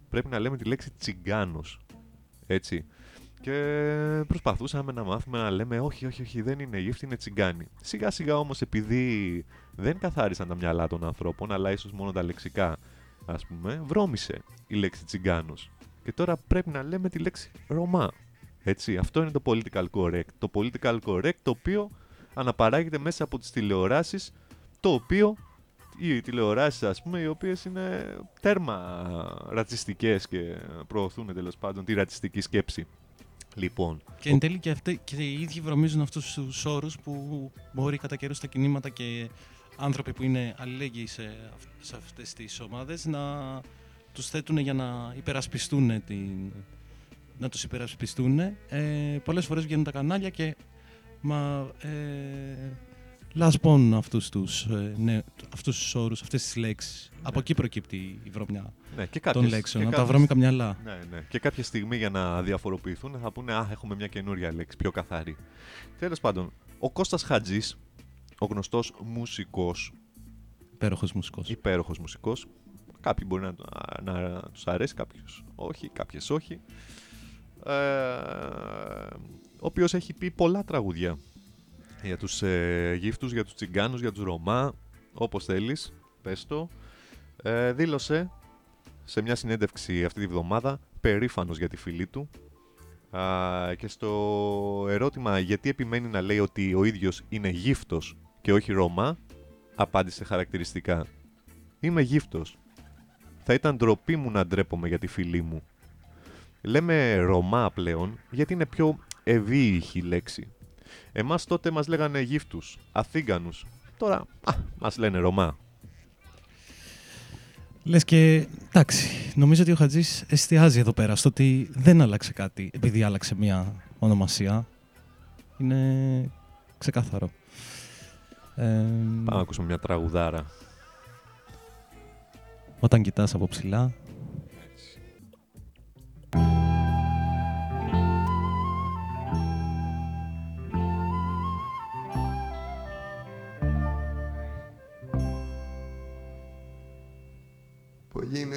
πρέπει να λέμε τη λέξη τσιγκάνος. Έτσι. Και προσπαθούσαμε να μάθουμε να λέμε όχι, όχι, όχι, δεν είναι γύφτη, είναι τσιγκάνη. Σιγά σιγά όμως επειδή δεν καθάρισαν τα μυαλά των ανθρώπων, αλλά ίσως μόνο τα λεξικά, ας πούμε, βρώμησε η λέξη τσιγκάνος. Και τώρα πρέπει να λέμε τη λέξη Ρωμά. Έτσι, αυτό είναι το political correct. Το political correct το οποίο αναπαράγεται μέσα από τις τηλεοράσεις, το οποίο οι τηλεοράσεις ας πούμε, οι οποίες είναι τέρμα ρατσιστικές και προωθούν τέλος πάντων τη ρατσιστική σκέψη. Λοιπόν, Και εν τέλει και, αυτοί, και οι ίδιοι βρωμίζουν αυτούς τους όρους που μπορεί κατά καιρούς τα κινήματα και άνθρωποι που είναι αλληλέγγυοι σε, αυ- σε αυτές τις ομάδες να τους θέτουν για να υπερασπιστούν την, να τους υπερασπιστούν. Ε, πολλές φορές βγαίνουν τα κανάλια και μα, ε, λασπώνουν αυτούς τους, ε, ναι, αυτούς τους όρους, αυτές τις λέξεις. Από εκεί προκύπτει η βρωμιά ναι, και των κάποιες, λέξεων, και από τα κάποιες- βρώμικα μυαλά. Ναι, ναι. Και κάποια στιγμή για να διαφοροποιηθούν θα πούνε Α, έχουμε μια καινούρια λέξη, πιο καθαρή. Τέλος πάντων, ο Κώστας Χατζής, ο γνωστός μουσικός, Υπέροχος μουσικός. υπέροχος μουσικός, κάποιοι μπορεί να, να, να τους αρέσει, κάποιους όχι, κάποιες όχι, ε, ο οποίος έχει πει πολλά τραγούδια για τους ε, γύφτους, για τους τσιγκάνους, για τους Ρωμά, όπως θέλεις, πες το. Ε, δήλωσε σε μια συνέντευξη αυτή τη βδομάδα περήφανος για τη φίλη του Α, και στο ερώτημα γιατί επιμένει να λέει ότι ο ίδιος είναι γύφτος και όχι Ρωμά απάντησε χαρακτηριστικά Είμαι γύφτος. Θα ήταν ντροπή μου να ντρέπομαι για τη φίλη μου. Λέμε Ρωμά πλέον γιατί είναι πιο ευίυχη λέξη. Εμάς τότε μας λέγανε γύφτους, Αθήγανους. Τώρα α, μας λένε Ρωμά. Λες και εντάξει, νομίζω ότι ο Χατζής εστιάζει εδώ πέρα στο ότι δεν άλλαξε κάτι επειδή άλλαξε μια ονομασία. Είναι ξεκάθαρο. Ε, Πάμε να ακούσουμε μια τραγουδάρα. όταν κοιτάς από ψηλά.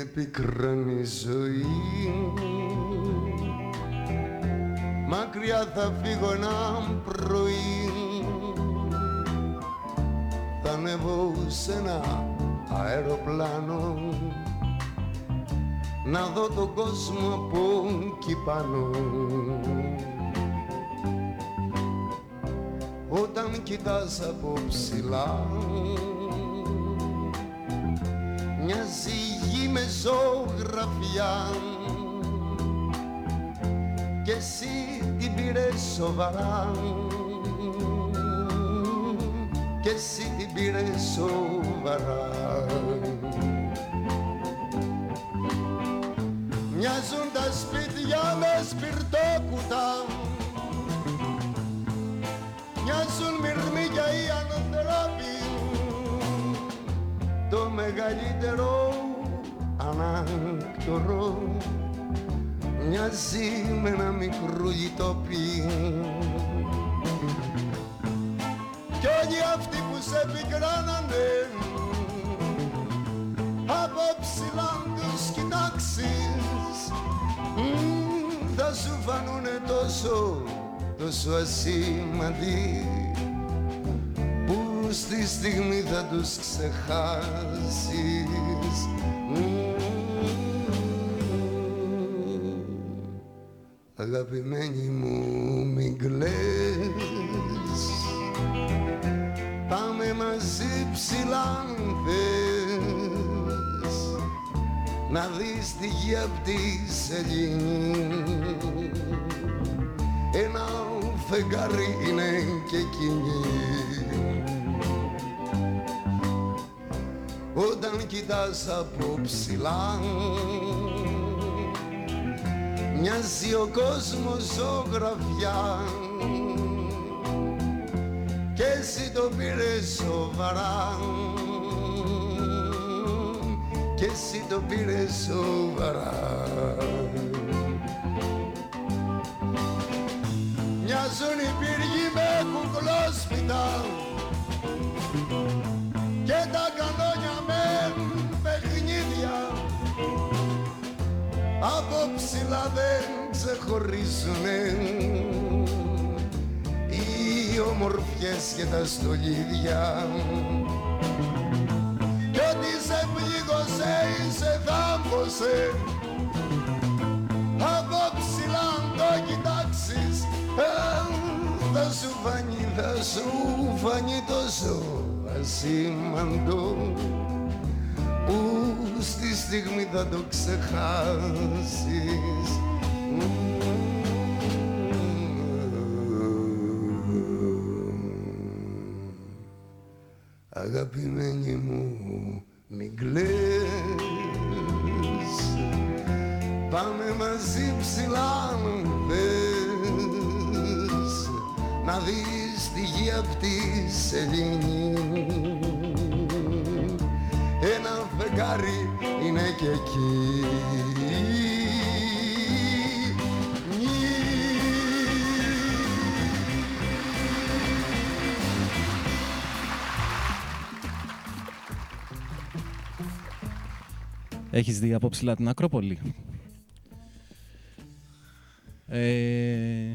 Πολύ με πικράνει η ζωή. Μακριά θα φύγω ένα πρωί. Θα ανέβω σε ένα αεροπλάνο. Να δω τον κόσμο από εκεί πάνω. Όταν κοιτάς από ψηλά μοιάζει η γη με ζωγραφιά. Και εσύ την πήρες σοβαρά. Και εσύ την πήρες σοβαρά. Μοιάζουν τα σπίτια με σπιρτόκουτα Μοιάζουν μυρμήκια οι ανθρώποι το μεγαλύτερο ανάκτορο. Μοιάζει με ένα μικρό γητόπι. Κι όλοι αυτοί που σε πικράνανε από ψηλά τους κοιτάξεις. Μ, θα σου φανούνε τόσο, τόσο ασήμαντοι που στη στιγμή θα τους ξεχάσεις Αγαπημένη μου μην κλαις. Πάμε μαζί ψηλά αν θες. Να δεις τη γη απ' τη σελήνη Ένα φεγγάρι είναι και εκείνη. Όταν κοιτάς από ψηλά Μοιάζει ο κόσμος ζωγραφιά. Και εσύ το πήρες σοβαρά. Και εσύ το πήρες σοβαρά. Μοιάζουν οι πύργοι με κουκλόσπιτα και τα κανόνια από ψηλά δεν ξεχωρίζουνε. Οι ομορφιές και τα στολίδια. Κι ό,τι σε πλήγωσε ή σε θάμπωσε από ψηλά αν το κοιτάξεις ε, θα σου φανεί, θα σου φανεί τόσο ασήμαντο που στη στιγμή θα το ξεχάσεις. Αγαπημένη μου μην κλαις. Πάμε μαζί ψηλά αν θες Να δεις τη γη απ' τη σελήνη Ένα φεγγάρι είναι και εκεί Έχεις δει από ψηλά την Ακρόπολη; Ε,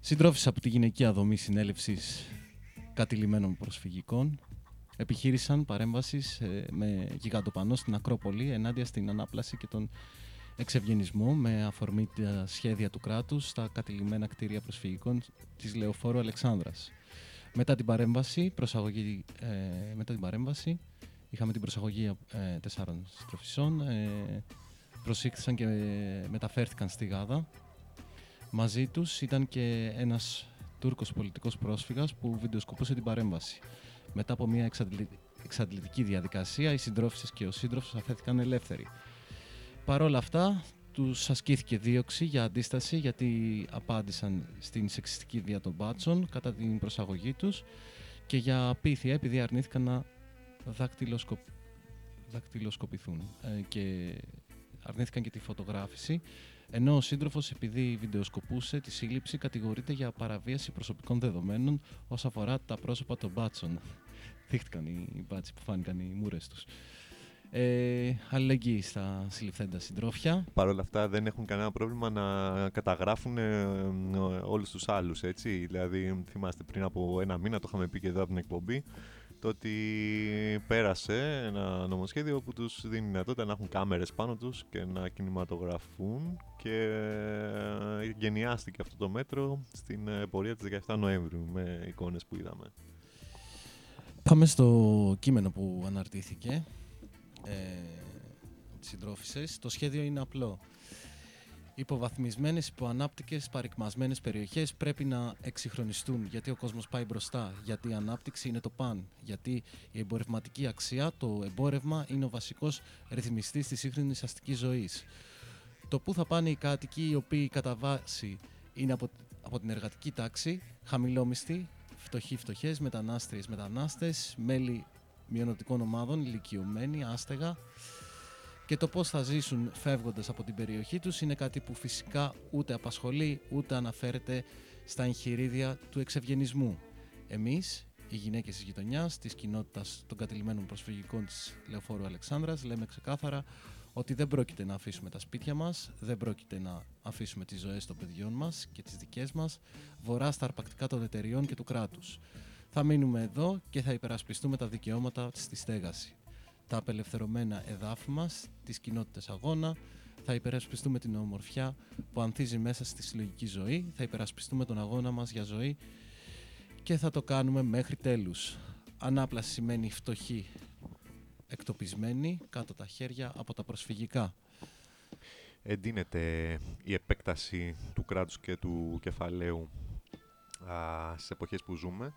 συντρόφισσα από τη γυναικεία δομή συνέλευσης κατηλημένων προσφυγικών επιχείρησαν παρέμβασης σε- με γιγαντοπανό στην Ακρόπολη ενάντια στην ανάπλαση και τον εξευγενισμό με αφορμή τα σχέδια του κράτους στα κατηλημένα κτίρια προσφυγικών της Λεωφόρου Αλεξάνδρας. Μετά την παρέμβαση, προσαγωγή, ε, μετά την παρέμβαση είχαμε την προσαγωγή ε, τεσσάρων συντροφισών, ε, προσήχθησαν και μεταφέρθηκαν στη Γάδα. Μαζί τους ήταν και ένας Τούρκος πολιτικός πρόσφυγας που βιντεοσκοπούσε την παρέμβαση. Μετά από μια εξαντλη- εξαντλητική διαδικασία, οι συντρόφισσες και ο σύντροφος αφέθηκαν ελεύθεροι. Παρ' όλα αυτά, τους ασκήθηκε δίωξη για αντίσταση γιατί απάντησαν στην σεξιστική βία των μπάτσων κατά την προσαγωγή τους και για πίθια επειδή αρνήθηκαν να δακτυλοσκοπ... δακτυλοσκοπηθούν ε, και αρνήθηκαν και τη φωτογράφηση ενώ ο σύντροφος, επειδή βιντεοσκοπούσε τη σύλληψη, κατηγορείται για παραβίαση προσωπικών δεδομένων όσον αφορά τα πρόσωπα των μπάτσων. Δείχτηκαν οι, οι μπάτσοι που φάνηκαν οι μούρες τους. Ε, αλληλεγγύη στα συλληφθέντα συντρόφια. Παρ' όλα αυτά δεν έχουν κανένα πρόβλημα να καταγράφουν ε, ε, όλους τους άλλους, έτσι. Δηλαδή, θυμάστε πριν από ένα μήνα, το είχαμε πει και εδώ από την εκπομπή, το ότι πέρασε ένα νομοσχέδιο που τους δίνει δυνατότητα να έχουν κάμερες πάνω τους και να κινηματογραφούν και ε, γενιάστηκε αυτό το μέτρο στην ε, πορεία της 17 Νοέμβριου με εικόνες που είδαμε. Πάμε στο κείμενο που αναρτήθηκε ε, από τις συντρόφισσες. Το σχέδιο είναι απλό. Υποβαθμισμένες, υποανάπτυκες, παρικμασμένες περιοχές πρέπει να εξυγχρονιστούν γιατί ο κόσμος πάει μπροστά, γιατί η ανάπτυξη είναι το παν, γιατί η εμπορευματική αξία, το εμπόρευμα είναι ο βασικός ρυθμιστής της σύγχρονης αστικής ζωής. Το πού θα πάνε οι κάτοικοι οι οποίοι κατά βάση είναι από, από την εργατική τάξη, χαμηλόμιστοι, φτωχοί φτωχές, μετανάστριες μετανάστες, μέλη μειονοτικών ομάδων, ηλικιωμένοι, άστεγα, και το πώς θα ζήσουν φεύγοντας από την περιοχή τους είναι κάτι που φυσικά ούτε απασχολεί ούτε αναφέρεται στα εγχειρίδια του εξευγενισμού. Εμείς, οι γυναίκες της γειτονιάς, της κοινότητας των κατηλημένων προσφυγικών της Λεωφόρου Αλεξάνδρας, λέμε ξεκάθαρα ότι δεν πρόκειται να αφήσουμε τα σπίτια μας, δεν πρόκειται να αφήσουμε τις ζωές των παιδιών μας και τις δικές μας βορρά στα αρπακτικά των εταιριών και του κράτους. Θα μείνουμε εδώ και θα υπερασπιστούμε τα δικαιώματα στη στέγαση τα απελευθερωμένα εδάφη μας, τις κοινότητες αγώνα, θα υπερασπιστούμε την ομορφιά που ανθίζει μέσα στη συλλογική ζωή, θα υπερασπιστούμε τον αγώνα μας για ζωή και θα το κάνουμε μέχρι τέλους. Ανάπλαση σημαίνει φτωχή, εκτοπισμένη, κάτω τα χέρια από τα προσφυγικά. Εντείνεται η επέκταση του κράτους και του κεφαλαίου α, στις εποχές που ζούμε.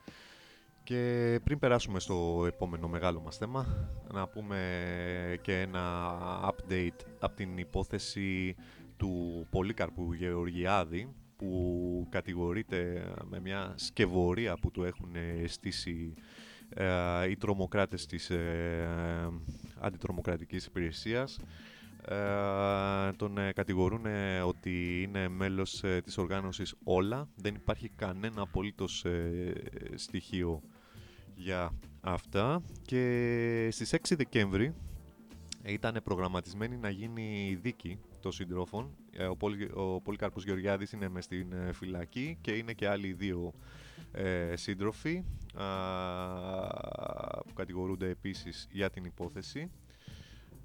Και πριν περάσουμε στο επόμενο μεγάλο μας θέμα, να πούμε και ένα update από την υπόθεση του Πολύκαρπου Γεωργιάδη, που κατηγορείται με μια σκευωρία που του έχουν στήσει ε, οι τρομοκράτες της ε, αντιτρομοκρατικής υπηρεσίας. Ε, τον ε, κατηγορούν ότι είναι μέλος ε, της οργάνωσης όλα. Δεν υπάρχει κανένα απολύτως στοιχείο για αυτά και στις 6 Δεκέμβρη ήταν προγραμματισμένη να γίνει η δίκη των συντρόφων. Ε, ο, Πολυ, ο Πολύκαρπος Γεωργιάδης είναι μες στην ε, φυλακή και είναι και άλλοι δύο ε, σύντροφοι που κατηγορούνται επίσης για την υπόθεση.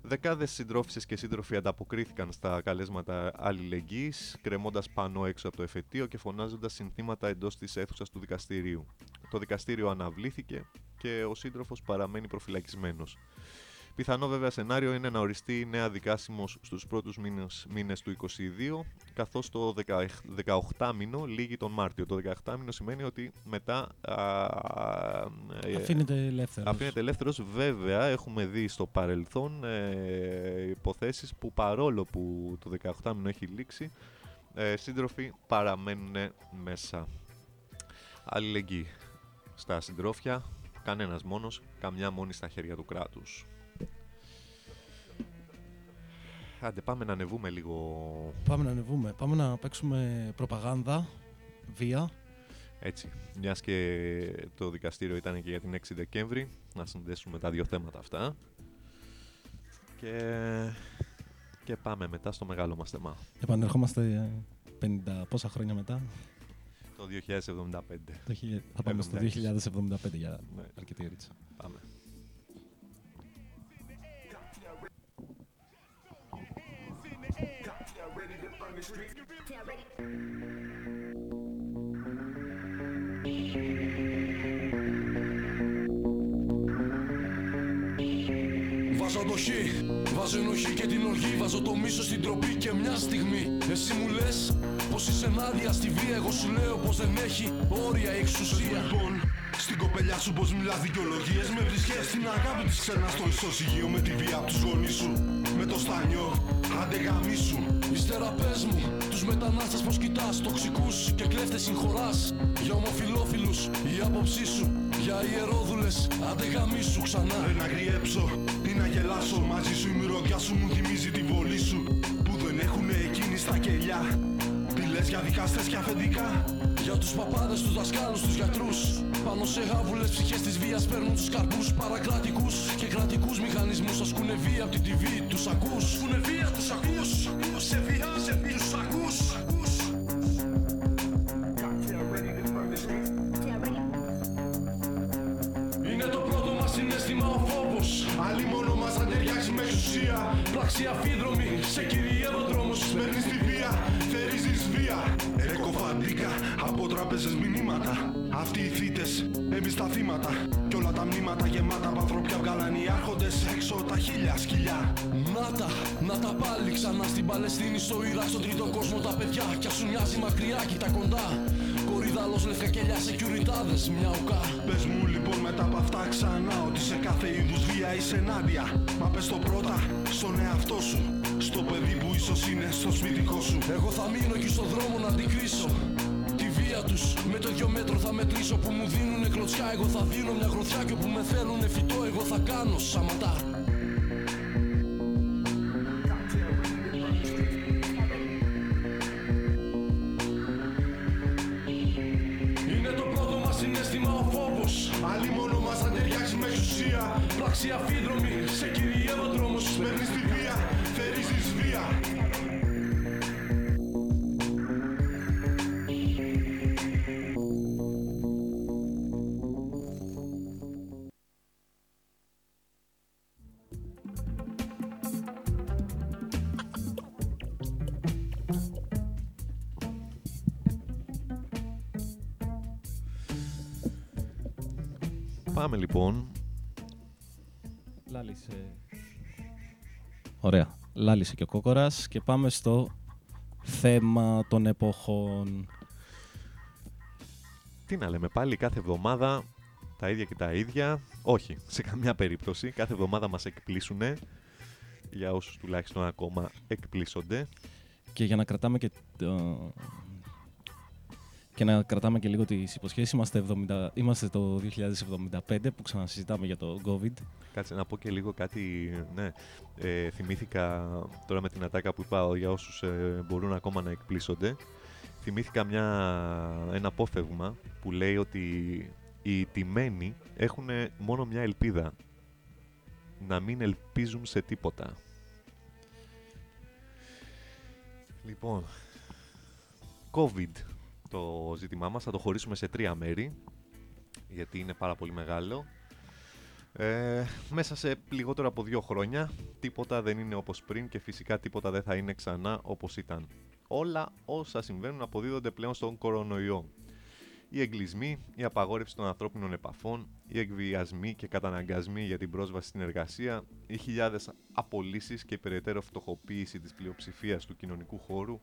Δεκάδες συντρόφισε και σύντροφοι ανταποκρίθηκαν στα καλέσματα αλληλεγγύης, κρεμώντας πάνω έξω από το εφετείο και φωνάζοντας συνθήματα εντός της αίθουσας του δικαστηρίου. Το δικαστήριο αναβλήθηκε και ο σύντροφος παραμένει προφυλακισμένος. Πιθανό βέβαια σενάριο είναι να οριστεί νέα δικάσιμος στους πρώτους μήνες, μήνες του 22, καθώς το 18 μήνο λύγει τον Μάρτιο. Το 18 μήνο σημαίνει ότι μετά ε, αφήνεται ελεύθερος. Αφήνεται ελεύθερος. Βέβαια, έχουμε δει στο παρελθόν ε, υποθέσεις που παρόλο που το 18 μήνο έχει λήξει, ε, σύντροφοι παραμένουν μέσα. Αλληλεγγύη στα συντρόφια, κανένας μόνος, καμιά μόνη στα χέρια του κράτους. Άντε, πάμε να ανεβούμε λίγο. Πάμε να ανεβούμε. Πάμε να παίξουμε προπαγάνδα, βία. Έτσι. Μιας και το δικαστήριο ήταν και για την 6 Δεκέμβρη, να συνδέσουμε τα δύο θέματα αυτά. Και, και πάμε μετά στο μεγάλο μας θέμα. Επανερχόμαστε 50 πόσα χρόνια μετά; Το 2075. Το, θα πάμε στο 2075 για ναι. αρκετή ρίτσα. Πάμε. Βάζω το χ, βάζω ενοχή και την οργή. Βάζω το μίσος στην τροπή και μια στιγμή. Εσύ μου λες πως είσαι ενάντια στη βία. Εγώ σου λέω πως δεν έχει όρια η εξουσία. Λοιπόν, στην κοπελιά σου πως μιλάς δικαιολογίες Με βρίσκες στην αγάπη της ξένας στο ισοσυγείο Με τη βία από τους γονείς σου Με το στάνιο, άντε γαμίσου. Ύστερα πες μου, τους μετανάστες πως κοιτάς Τοξικούς και κλέφτες συγχωράς. Για ομοφιλόφιλους η άποψή σου Για ιερόδουλες, άντε γαμίσου ξανά. Ρε να γριέψω ή να γελάσω Μαζί σου η μυρωδιά σου μου θυμίζει τη βολή σου Που δεν έχουνε εκείνη στα κελιά. Τι λες για δικαστές και αφεντικά Για τους παπάδες, τους δασκάλους, τους γιατρούς Πάνω σε γάβουλες ψυχές της βίας παίρνουν τους καρπούς Παρακρατικούς και κρατικούς μηχανισμούς. Ασκουνε βία από την TV, τους ακούς. Ασκουνε βία, τους ακούς. Σε βία, σε βία, τους ακούς. Είναι το πρώτο μας συναίσθημα ο φόβος. Άλλοι μόνο μας αν ταιριάξει με εξουσία. Πλάξη αφίδρομη, σε κυριεύω Αυτοί οι θύτες, εμείς τα θύματα Κι όλα τα μνήματα γεμάτα από ανθρωπιά βγάλαν οι άρχοντες έξω τα χίλια σκυλιά Να τα, να τα πάλι ξανά στην Παλαιστίνη, στο Ιράκ, στον τρίτο κόσμο τα παιδιά. Κι ας σου μοιάζει μακριά, κοίτα κοντά. Κορυδάλος, λευκά κελιά, σεκιουριτάδες, μια ουκά. Πες μου λοιπόν μετά από αυτά ξανά Ότι σε κάθε είδους βία είσαι ενάντια Μα πες το πρώτα στον εαυτό σου Στο παιδί που ίσως είναι στο σπιτικό σου Εγώ θα μείνω εκεί στον δρόμο να την κρίσω. Τη βία τους με το δυο μέτρο θα μετρήσω. Που μου δίνουνε κλωτσιά, εγώ θα δίνω μια γροθιά. Και όπου με θέλουνε φυτό, εγώ θα κάνω σαματά. Είναι το πρώτο μας συναίσθημα ο φόβος Άλλοι μόνο μας αν ταιριάξει με εξουσία Πράξη αφίδρομη, λοιπόν. Λάλησε. Ωραία. Λάλησε και ο Κόκορας και πάμε στο θέμα των εποχών. Τι να λέμε πάλι κάθε εβδομάδα τα ίδια και τα ίδια. Όχι, σε καμιά περίπτωση. Κάθε εβδομάδα μας εκπλήσουνε. Για όσους τουλάχιστον ακόμα εκπλήσονται. Και για να κρατάμε και το... Και να κρατάμε και λίγο τις υποσχέσεις, είμαστε, 70... είμαστε το 2075 που ξανασυζητάμε για το COVID. Κάτσε να πω και λίγο κάτι. Ναι, ε, θυμήθηκα τώρα με την ατάκα που είπα για όσους ε, μπορούν ακόμα να εκπλήσονται. Θυμήθηκα μια, ένα απόφευγμα που λέει ότι οι τιμένοι έχουν μόνο μια ελπίδα. Να μην ελπίζουν σε τίποτα. Λοιπόν, COVID το ζήτημά μας. Θα το χωρίσουμε σε τρία μέρη, γιατί είναι πάρα πολύ μεγάλο. Ε, μέσα σε λιγότερο από δύο χρόνια, τίποτα δεν είναι όπως πριν και φυσικά τίποτα δεν θα είναι ξανά όπως ήταν. Όλα όσα συμβαίνουν αποδίδονται πλέον στον κορονοϊό. Οι εγκλισμοί, η απαγόρευση των ανθρώπινων επαφών, οι εκβιασμοί και καταναγκασμοί για την πρόσβαση στην εργασία, οι χιλιάδες απολύσεις και η περαιτέρω φτωχοποίηση της πλειοψηφίας του κοινωνικού χώρου,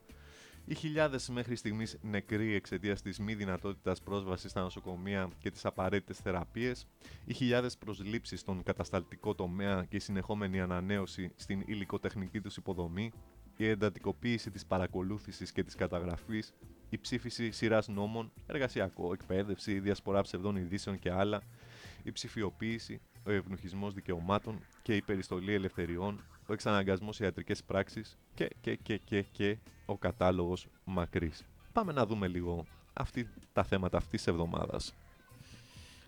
οι χιλιάδες μέχρι στιγμής νεκροί εξαιτίας της μη δυνατότητας πρόσβασης στα νοσοκομεία και τις απαραίτητες θεραπείες, οι χιλιάδες προσλήψεις στον κατασταλτικό τομέα και η συνεχόμενη ανανέωση στην υλικοτεχνική τους υποδομή, η εντατικοποίηση της παρακολούθησης και της καταγραφής, η ψήφιση σειράς νόμων, εργασιακό, εκπαίδευση, διασπορά ψευδών ειδήσεων και άλλα, η ψηφιοποίηση, ο ευνουχισμό δικαιωμάτων και η περιστολή ελευθεριών, ο εξαναγκασμός σε ιατρικές πράξεις και, και, και, και, και ο κατάλογος μακρύς. Πάμε να δούμε λίγο αυτή, τα θέματα αυτής της εβδομάδας.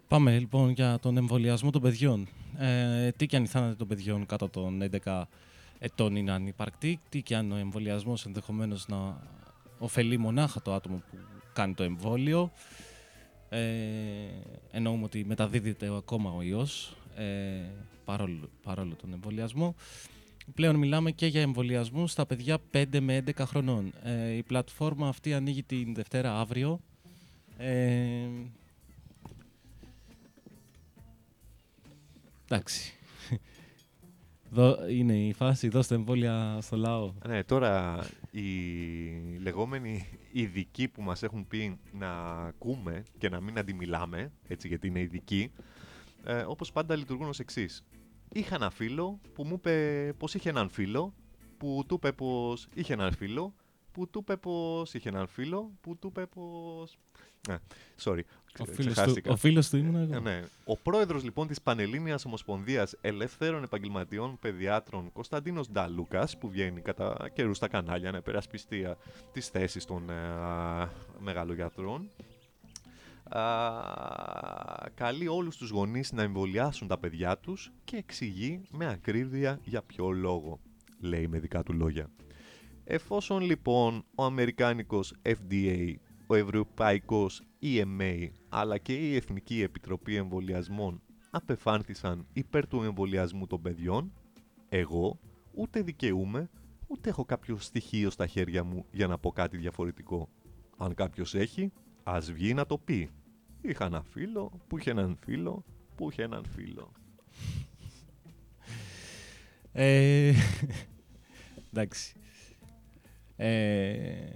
Πάμε λοιπόν για τον εμβολιασμό των παιδιών. Ε, τι και αν η θάνατη των παιδιών κάτω των 11 ετών είναι ανυπαρκτή, τι και αν ο εμβολιασμός ενδεχομένως να ωφελεί μονάχα το άτομο που κάνει το εμβόλιο. Ε, εννοούμε ότι μεταδίδεται ακόμα ο ιός ε, παρόλο, παρόλο τον εμβολιασμό. Πλέον μιλάμε και για εμβολιασμούς στα παιδιά 5 με 11 χρονών. Ε, η πλατφόρμα αυτή ανοίγει την Δευτέρα αύριο. Ε, εντάξει. Δω, είναι η φάση, δώστε εμβόλια στο λαό. Ναι, τώρα οι λεγόμενοι ειδικοί που μας έχουν πει να ακούμε και να μην αντιμιλάμε, έτσι γιατί είναι ειδικοί, ε, όπως πάντα λειτουργούν ως εξής. Είχα ένα φίλο που μου είπε πως είχε έναν φίλο, που του είπε πως είχε έναν φίλο που του είπε πως... Είχε έναν φίλο που του είπε πως... Ναι, sorry, Ο ξε- φίλος, του, ξεχάστηκα. ο φίλος του ήμουν εγώ. Ε, ναι. Ο πρόεδρος λοιπόν της Πανελλήνιας Ομοσπονδίας Ελεύθερων Επαγγελματιών Παιδιάτρων Κωνσταντίνος Νταλούκας που βγαίνει κατά καιρούς στα κανάλια να υπερασπιστεί α, τις θέσεις των ε, α, μεγαλογιατρών α, καλεί όλους τους γονείς να εμβολιάσουν τα παιδιά τους και εξηγεί με ακρίβεια για ποιο λόγο, λέει με δικά του λόγια. Εφόσον λοιπόν ο Αμερικάνικος FDA, ο Ευρωπαϊκός EMA αλλά και η Εθνική Επιτροπή Εμβολιασμών απεφάνθησαν υπέρ του εμβολιασμού των παιδιών, εγώ ούτε δικαιούμαι ούτε έχω κάποιο στοιχείο στα χέρια μου για να πω κάτι διαφορετικό. Αν κάποιος έχει, ας βγει να το πει. Είχα ένα φίλο που είχε έναν φίλο που είχε έναν φίλο. Ε, εντάξει. Ε,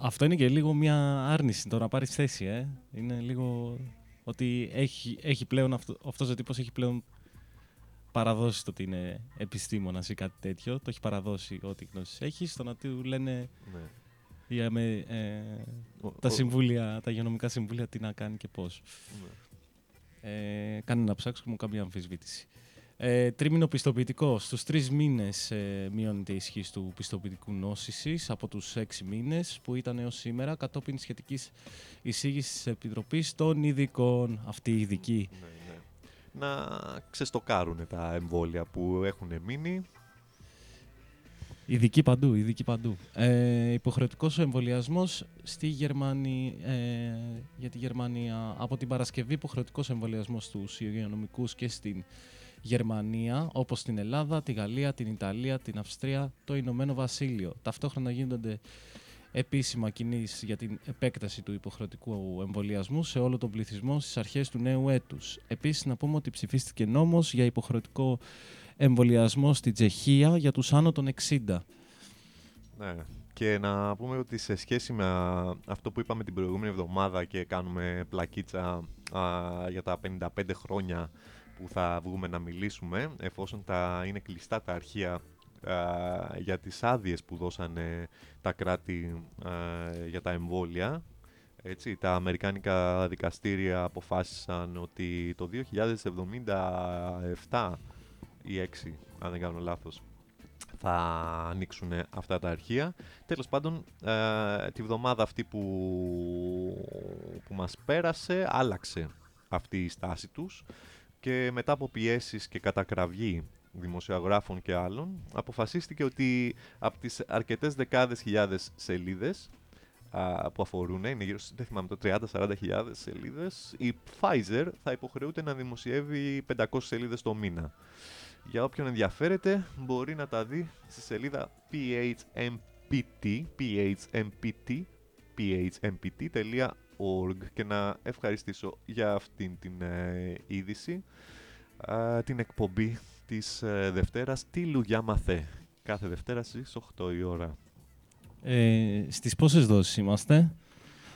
αυτό είναι και λίγο μια άρνηση το να πάρεις θέση, ε. Είναι λίγο ότι έχει, έχει πλέον αυτό, αυτός ο τύπος έχει πλέον παραδώσει το ότι είναι επιστήμονας ή κάτι τέτοιο. Το έχει παραδώσει ό,τι γνώσεις έχεις, στο να του λένε Ναι. Για με, ε, Ο- τα ο- συμβούλια, τα υγειονομικά συμβούλια τι να κάνει και πώς. Ναι. Ε, κάνει να ψάξω και μου καμία αμφισβήτηση. Ε, τρίμηνο πιστοποιητικό. Στους τρεις μήνες ε, μειώνεται η ισχύ του πιστοποιητικού νόσησης από τους έξι μήνες που ήταν έως σήμερα κατόπιν σχετικής εισήγησης της Επιτροπής των Ειδικών. Αυτή η ειδική. Ναι, ναι. Να ξεστοκάρουν τα εμβόλια που έχουν μείνει. Ειδική παντού, ειδική παντού. Ε, υποχρεωτικός ο εμβολιασμός στη Γερμανία, ε, για τη Γερμανία. Από την Παρασκευή υποχρεωτικός εμβολιασμός στους υγειονομικούς και στην Γερμανία, όπως στην Ελλάδα, τη Γαλλία, την Ιταλία, την Αυστρία, το Ηνωμένο Βασίλειο. Ταυτόχρονα γίνονται επίσημα κινήσεις για την επέκταση του υποχρεωτικού εμβολιασμού σε όλο τον πληθυσμό στις αρχές του νέου έτους. Επίσης, να πούμε ότι ψηφίστηκε νόμος για υποχρεωτικό εμβολιασμό στην Τσεχία για τους άνω των 60. Ναι. Και να πούμε ότι σε σχέση με α, αυτό που είπαμε την προηγούμενη εβδομάδα και κάνουμε πλακίτσα α, για τα 55 χρόνια που θα βγούμε να μιλήσουμε, εφόσον τα είναι κλειστά τα αρχεία α, για τις άδειες που δώσανε τα κράτη α, για τα εμβόλια, έτσι, τα αμερικάνικα δικαστήρια αποφάσισαν ότι το 2077 ή 6, αν δεν κάνω λάθος, θα ανοίξουν αυτά τα αρχεία. Τέλος πάντων, ε, τη βδομάδα αυτή που, που μας πέρασε, άλλαξε αυτή η στάση τους και μετά από πιέσεις και κατακραυγή δημοσιογράφων και άλλων, αποφασίστηκε ότι από τις αρκετές δεκάδες χιλιάδες σελίδες α, που αφορούν, είναι γύρω στις, δεν θυμάμαι, το 30-40 χιλιάδες σελίδες, η Pfizer θα υποχρεούται να δημοσιεύει 500 σελίδες το μήνα. Για όποιον ενδιαφέρεται, μπορεί να τα δει στη σελίδα phmpt, phmpt, phmpt.org και να ευχαριστήσω για αυτήν την ε, είδηση, α, την εκπομπή της ε, Δευτέρας «Τι Λουγιά Μαθέ». Κάθε Δευτέρα στις 8 η ώρα. Ε, στις πόσες δόσεις είμαστε;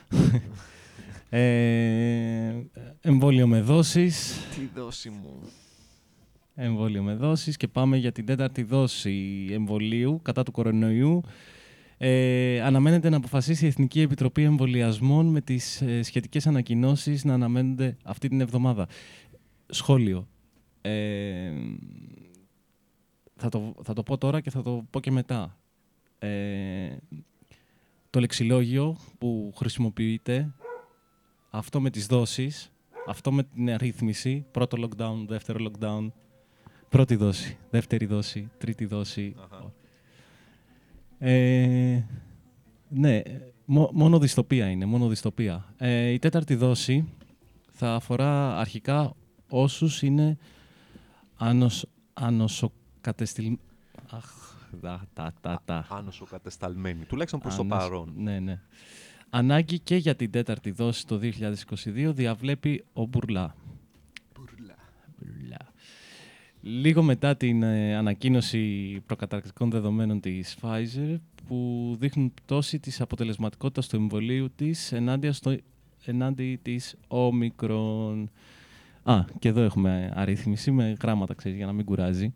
ε, εμβόλιο με δόσεις. Τι δόση μου; Εμβόλιο με δόσεις και πάμε για την τέταρτη δόση εμβολίου κατά του κορονοϊού. Ε, αναμένεται να αποφασίσει η Εθνική Επιτροπή Εμβολιασμών με τις ε, σχετικές ανακοινώσεις να αναμένονται αυτή την εβδομάδα. Σχόλιο. Ε, θα, το, θα το πω τώρα και θα το πω και μετά. Ε, το λεξιλόγιο που χρησιμοποιείται, αυτό με τις δόσεις, αυτό με την αρρύθμιση, πρώτο lockdown, δεύτερο lockdown, πρώτη δόση, δεύτερη δόση, τρίτη δόση. Ε, ναι, μο- μόνο δυστοπία είναι, μόνο δυστοπία. Ε, η τέταρτη δόση θα αφορά αρχικά όσους είναι άνοσ, ανοσοκατεστηλ... Αχ, τα, τα, τα, τα. Άνοσοκατεσταλμένη, τουλάχιστον προς το Άνοσ- παρόν. Ναι, ναι. Ανάγκη και για την τέταρτη δόση το 2022 διαβλέπει ο Μπουρλά. Μπουρλά. Λίγο μετά την ε, ανακοίνωση προκαταρκτικών δεδομένων της Pfizer που δείχνουν πτώση της αποτελεσματικότητας του εμβολίου της ενάντια, στο, ενάντια της όμικρον. Α, και εδώ έχουμε αρρύθμιση με γράμματα, ξέρεις, για να μην κουράζει.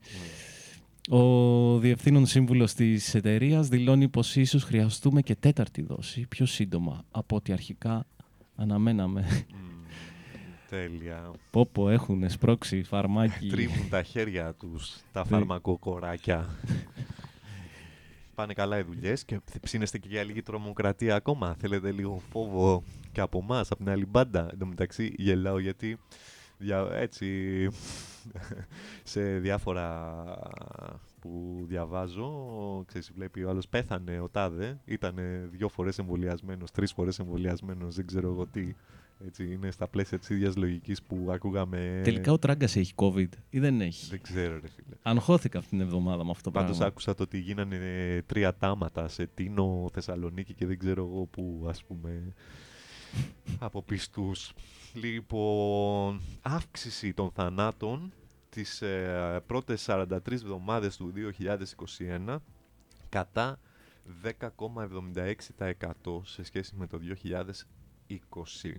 Ο διευθύνων σύμβουλος της εταιρείας δηλώνει πως ίσως χρειαστούμε και τέταρτη δόση πιο σύντομα από ό,τι αρχικά αναμέναμε. Τέλεια. Πόπο έχουν σπρώξει φαρμάκι. Τρίβουν τα χέρια τους τα Τι- φαρμακοκοράκια. Πάνε καλά οι δουλειές και ψήνεστε και για λίγη τρομοκρατία ακόμα. Θέλετε λίγο φόβο και από εμάς, από την άλλη μπάντα. Εν τω μεταξύ γελάω γιατί δια, έτσι σε διάφορα που διαβάζω, ξέρεις, βλέπει ο άλλος πέθανε ο τάδε, ήταν δύο φορές εμβολιασμένος, τρεις φορές εμβολιασμένος, δεν ξέρω εγώ τι. Έτσι, είναι στα πλαίσια της ίδιας λογικής που ακούγαμε... Τελικά ο Τράγκας έχει COVID ή δεν έχει; Δεν ξέρω ρε φίλε. Αγχώθηκα αυτήν την εβδομάδα με αυτό το Πάντως πράγμα. άκουσα το ότι γίνανε τρία τάματα σε Τίνο, Θεσσαλονίκη και δεν ξέρω εγώ που ας πούμε από πιστούς. Λοιπόν, αύξηση των θανάτων τις ε, πρώτες 43 εβδομάδες του 2021 κατά 10,76% σε σχέση με το 2020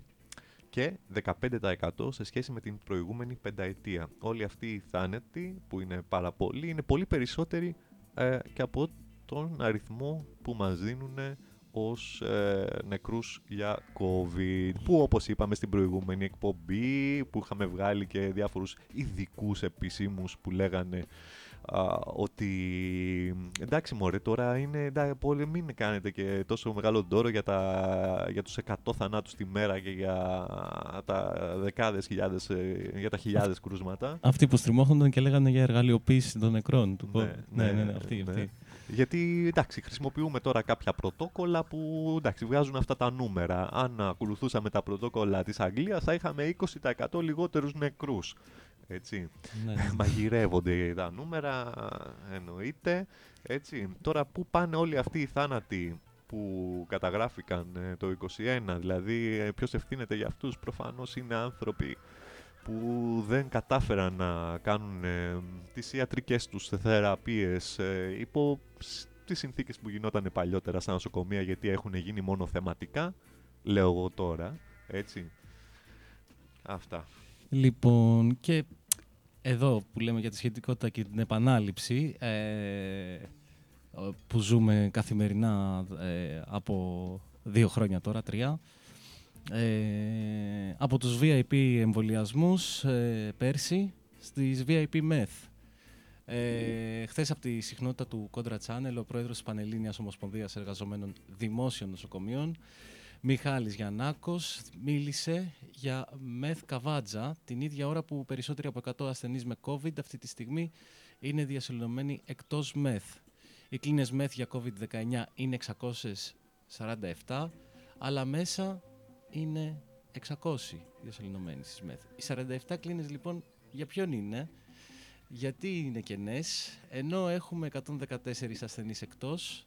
και 15% σε σχέση με την προηγούμενη πενταετία. Όλοι αυτοί οι θάνατοι, που είναι πάρα πολλοί, είναι πολύ περισσότεροι ε, και από τον αριθμό που μας δίνουν ως ε, νεκρούς για COVID. Που όπως είπαμε στην προηγούμενη εκπομπή, που είχαμε βγάλει και διάφορους ειδικούς επισήμους που λέγανε α, ότι εντάξει μωρέ τώρα είναι εντάξει, πολύ, μην κάνετε και τόσο μεγάλο δώρο για, τα, για τους 100 θανάτους τη μέρα και για τα δεκάδες χιλιάδες, ε, για τα χιλιάδες κρούσματα. Αυτοί που στριμώχονταν και λέγανε για εργαλειοποίηση των νεκρών του COVID. Ναι, ναι, ναι, αυτοί, ναι. αυτοί. Γιατί εντάξει, χρησιμοποιούμε τώρα κάποια πρωτόκολλα που εντάξει, βγάζουν αυτά τα νούμερα. Αν ακολουθούσαμε τα πρωτόκολλα της Αγγλίας θα είχαμε 20% λιγότερους νεκρούς. Έτσι. Ναι, ναι. Μαγειρεύονται τα νούμερα, εννοείται. Έτσι. Τώρα πού πάνε όλοι αυτοί οι θάνατοι που καταγράφηκαν ε, το 21, δηλαδή ε, ποιος ευθύνεται για αυτούς, προφανώς είναι άνθρωποι που δεν κατάφεραν να κάνουν ε, τις ιατρικές τους θεραπείες ε, υπό σ- τις συνθήκες που γινόταν παλιότερα στα νοσοκομεία γιατί έχουν γίνει μόνο θεματικά, λέω εγώ τώρα, έτσι. Αυτά. Λοιπόν, και εδώ που λέμε για τη σχετικότητα και την επανάληψη ε, που ζούμε καθημερινά ε, από δύο χρόνια τώρα, τρία, ε, από τους VIP εμβολιασμούς ε, πέρσι στις VIP METH. Ε, Χθες από τη συχνότητα του Contra Channel, ο πρόεδρος της Πανελλήνιας Ομοσπονδίας Εργαζομένων Δημόσιων Νοσοκομείων, Μιχάλης Γιαννάκος, μίλησε για μεθ καβάτζα την ίδια ώρα που περισσότεροι από 100 ασθενείς με COVID αυτή τη στιγμή είναι διασωληνωμένοι εκτός μεθ. Οι κλίνες μεθ για COVID-19 είναι 647, αλλά μέσα είναι 600 διασωληνωμένοι στις μεθ. Οι 47 κλίνες λοιπόν για ποιον είναι, γιατί είναι κενές, ενώ έχουμε 114 ασθενείς εκτός,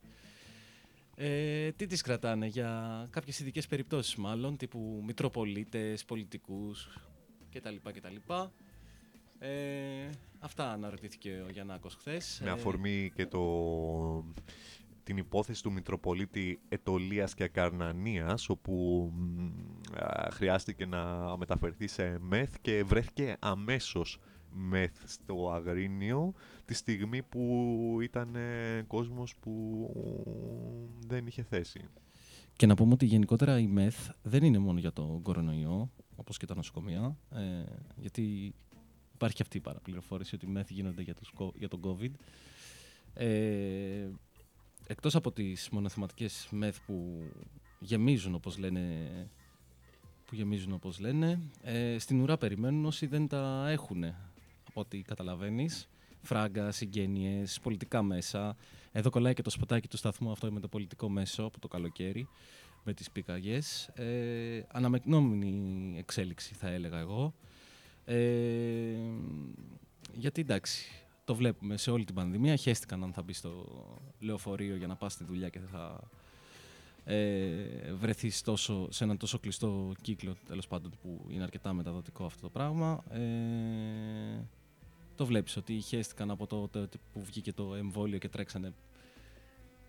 ε, τι τις κρατάνε για κάποιες ειδικές περιπτώσεις μάλλον, τύπου μητροπολίτες, πολιτικούς κτλ. κτλ. Ε, αυτά αναρωτήθηκε ο Γιαννάκος χθες. Με Ε, αφορμή και το, την υπόθεση του Μητροπολίτη Ετωλίας και Ακαρνανίας όπου μ, α, χρειάστηκε να μεταφερθεί σε μεθ και βρέθηκε αμέσως μεθ στο Αγρίνιο τη στιγμή που ήταν ε, κόσμος που δεν είχε θέση. Και να πούμε ότι γενικότερα η ΜΕΘ δεν είναι μόνο για τον κορονοϊό, όπως και τα νοσοκομεία, ε, γιατί υπάρχει αυτή η παραπληροφόρηση ότι οι ΜΕΘ γίνονται για, τους, κο- για τον COVID. Ε, εκτός από τις μονοθεματικές ΜΕΘ που γεμίζουν, όπως λένε, που γεμίζουν όπως λένε, ε, στην ουρά περιμένουν όσοι δεν τα έχουν, από ό,τι καταλαβαίνεις. Φράγκα, συγγένειες, πολιτικά μέσα. Εδώ κολλάει και το σποτάκι του σταθμού αυτό με το πολιτικό μέσο από το καλοκαίρι, με τις πικαγιές. Ε, αναμεκνόμενη εξέλιξη θα έλεγα εγώ. Ε, γιατί εντάξει, το βλέπουμε σε όλη την πανδημία. Χαίστηκαν αν θα μπεις στο λεωφορείο για να πας στη δουλειά και θα ε, βρεθείς τόσο, σε έναν τόσο κλειστό κύκλο, τέλος πάντων, που είναι αρκετά μεταδοτικό αυτό το πράγμα. Ε, το βλέπεις ότι χαίστηκαν από τότε που βγήκε το εμβόλιο και τρέξανε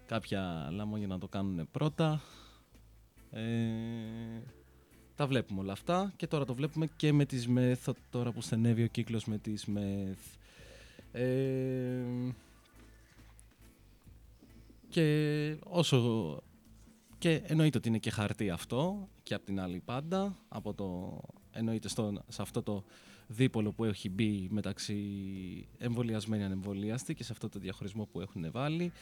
κάποια λαμόγια να το κάνουν πρώτα. Ε, τα βλέπουμε όλα αυτά και τώρα το βλέπουμε και με τις ΜΕΘ, τώρα που στενεύει ο κύκλος με τις ΜΕΘ. Ε, και όσο... Και εννοείται ότι είναι και χαρτί αυτό και από την άλλη πάντα, από το, εννοείται στο, σε αυτό το δίπολο που έχει μπει μεταξύ εμβολιασμένοι ανεμβολίαστοι και σε αυτό το διαχωρισμό που έχουν βάλει.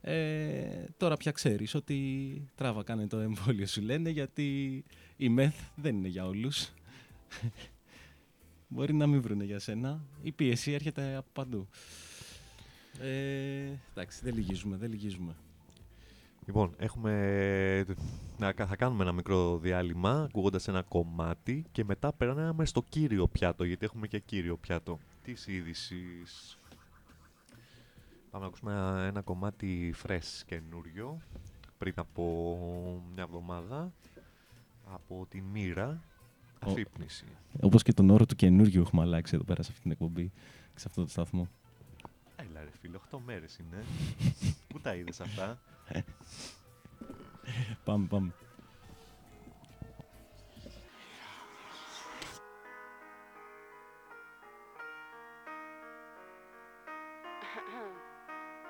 Ε, τώρα πια ξέρεις ότι τράβα κάνε το εμβόλιο σου λένε γιατί η μεθ δεν είναι για όλους. Μπορεί να μην βρούνε για σένα. Η πίεση έρχεται από παντού. Ε, εντάξει, δεν λυγίζουμε, δεν λυγίζουμε. Λοιπόν, έχουμε... να, θα κάνουμε ένα μικρό διάλειμμα ακούγοντας ένα κομμάτι και μετά περνάμε στο κύριο πιάτο, γιατί έχουμε και κύριο πιάτο της είδησης. Πάμε να ακούσουμε ένα, ένα κομμάτι φρες καινούριο πριν από μια εβδομάδα από τη μοίρα αφύπνιση. Όπως και τον όρο του καινούριου έχουμε αλλάξει εδώ πέρα σε αυτή την εκπομπή και σε αυτό το σταθμό. Έλα ρε φίλε, 8 μέρες είναι. Πού τα είδες αυτά; πάμε, πάμε.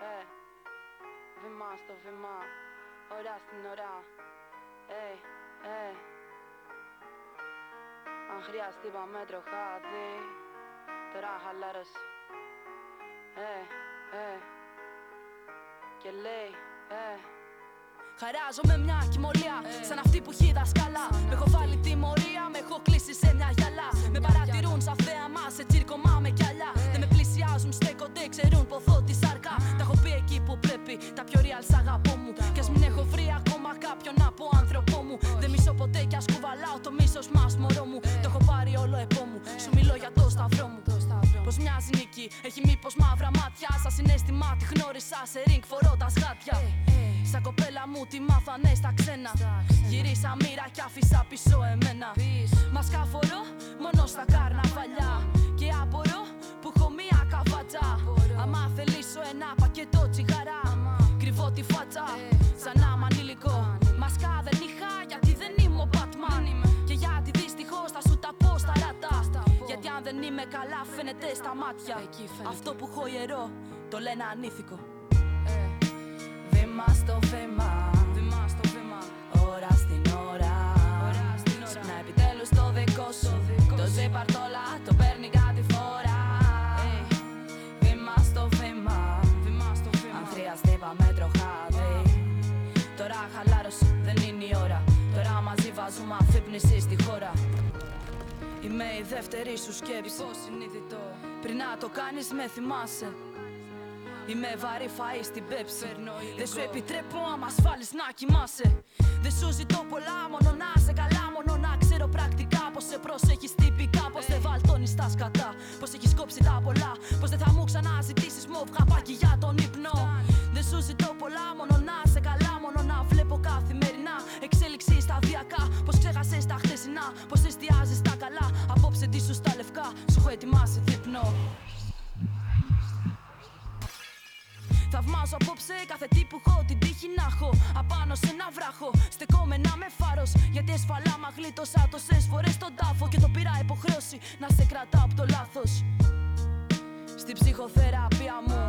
Ε, βήμα στο βήμα, ώρα στην ώρα. Ε, ε. Αν χρειαστεί πάμε τροχάδι, τώρα χαλάρωση. Ε, ε. Και λέει, ε. Χαράζομαι μια κοιμωλία σαν αυτή που έχει δασκαλά. Με έχω βάλει τιμωρία, με έχω κλείσει σε μια γυαλά. Με παρατηρούν σαν θέαμα σε τσίρκωμα με κιαλιά. Δεν με πλησιάζουν, στέκονται, ξέρουν ποθώ τη σάρκα. Τα έχω πει εκεί που πρέπει, τα πιο real σ' αγαπώ μου. Κι ας μην έχω βρει ακόμα κάποιον από άνθρωπό μου. Δεν μισώ ποτέ κι ας κουβαλάω το μίσος μας μωρό μου. Το έχω πάρει όλο επόμου, σου μιλώ για το σταυρό μου. Πώ μοιάζει νίκη, έχει μήπως μαύρα μάτια. Σαν συνέστημα τη γνώρισα σε ριγκ φορώντα γάτια. Σαν κοπέλα μου τη μάθανε στα ξένα. Γυρίσα μοίρα κι άφησα πίσω εμένα. Μασκάφορο μόνο στα καρναβαλιά. Και απορώ που έχω μία καβατζά. Άμα θελήσω ένα πακετό τσιγαρά. Κρυβώ τη φάτσα σαν είμαι καλά φαίνεται στα μάτια. Αυτό που έχω ιερό το λένε ανήθικο. Βήμα στο βήμα, βήμα στο βήμα, ώρα στην ώρα. Ξυπνά επιτέλους το δικό σου. Το ζεπαρτόλα το παίρνει κάτι φορά. Βήμα στο βήμα, βήμα στο βήμα. Αν χρειαστεί πάμε τροχάδι. Τώρα χαλάρωση, δεν είναι η ώρα. Τώρα μαζί βάζουμε αφύπνιση στη χώρα. Είμαι η δεύτερη σου σκέψη. συνειδητό. Πριν να το κάνεις με θυμάσαι. Είμαι βαρύ φαΐ στην πέψη. Δεν σου επιτρέπω άμα ασφάλεις να κοιμάσαι. Δεν σου ζητώ πολλά μόνο να σε καλά. Μόνο να ξέρω πρακτικά πως σε προσέχεις τυπικά. Πως δεν βαλτώνεις τα σκατά. Πως έχεις κόψει τα πολλά. Πως δεν θα μου ξαναζητήσεις μοβ χαπάκι για τον ύπνο. Δεν σου ζητώ πολλά μόνο να σε καλά. Μόνο να βλέπω καθημερινά. Εξέλιξη σταδιακά Πως ξέχασες τα χτεσινά Πως Σου έχω ετοιμάσει δείπνο Θαυμάζω απόψε κάθε τι που έχω την τύχη να έχω. Απάνω σε ένα βράχο, στεκόμενα με φάρος. Γιατί εσφαλά μα γλίτωσα τόσες φορές τον τάφο. Και το πήρα υποχρέωση να σε κρατάω από το λάθος. Στην ψυχοθεραπεία μου,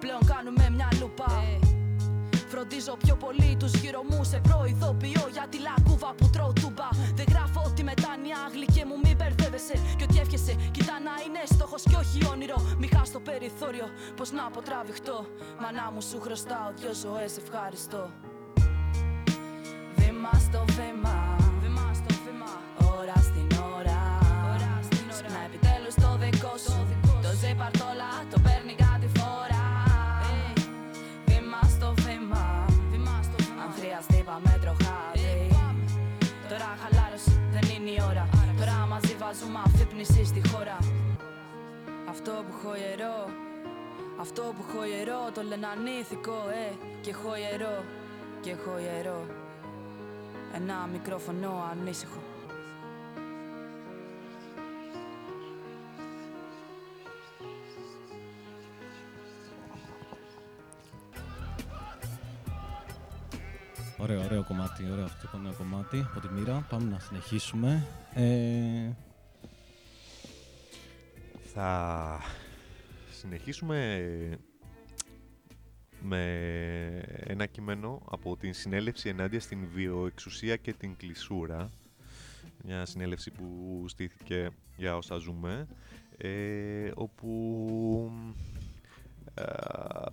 πλέον κάνουμε μια λούπα. Φροντίζω πιο πολύ τους γύρω μου σε προειδοποιώ για τη λακκούβα που τρώω τούμπα. Δεν γράφω ότι μετάνοια γλυκέ μου μη μπερδεύεσαι. Και ότι εύχεσαι, κοίτα να είναι στόχος και όχι όνειρο. Μη χάσω το περιθώριο, πώ να αποτραβηχτώ. Μανά μου σου χρωστάω δυο ζωές, ευχαριστώ. Βήμα στο βήμα, μαζί βάζουμε αφύπνιση στη χώρα. Αυτό που έχω ιερό, αυτό που έχω ιερό το λένε ανήθικο, ε. Και έχω ιερό, και έχω ιερό. Ένα μικρόφωνο ανήσυχο. Ωραίο, ωραίο κομμάτι, ωραίο αυτό το νέο κομμάτι από τη μοίρα. Πάμε να συνεχίσουμε. Ε, Θα συνεχίσουμε με ένα κείμενο από την συνέλευση ενάντια στην βιοεξουσία και την κλεισούρα. Μια συνέλευση που στήθηκε για όσα ζούμε, ε, όπου ε,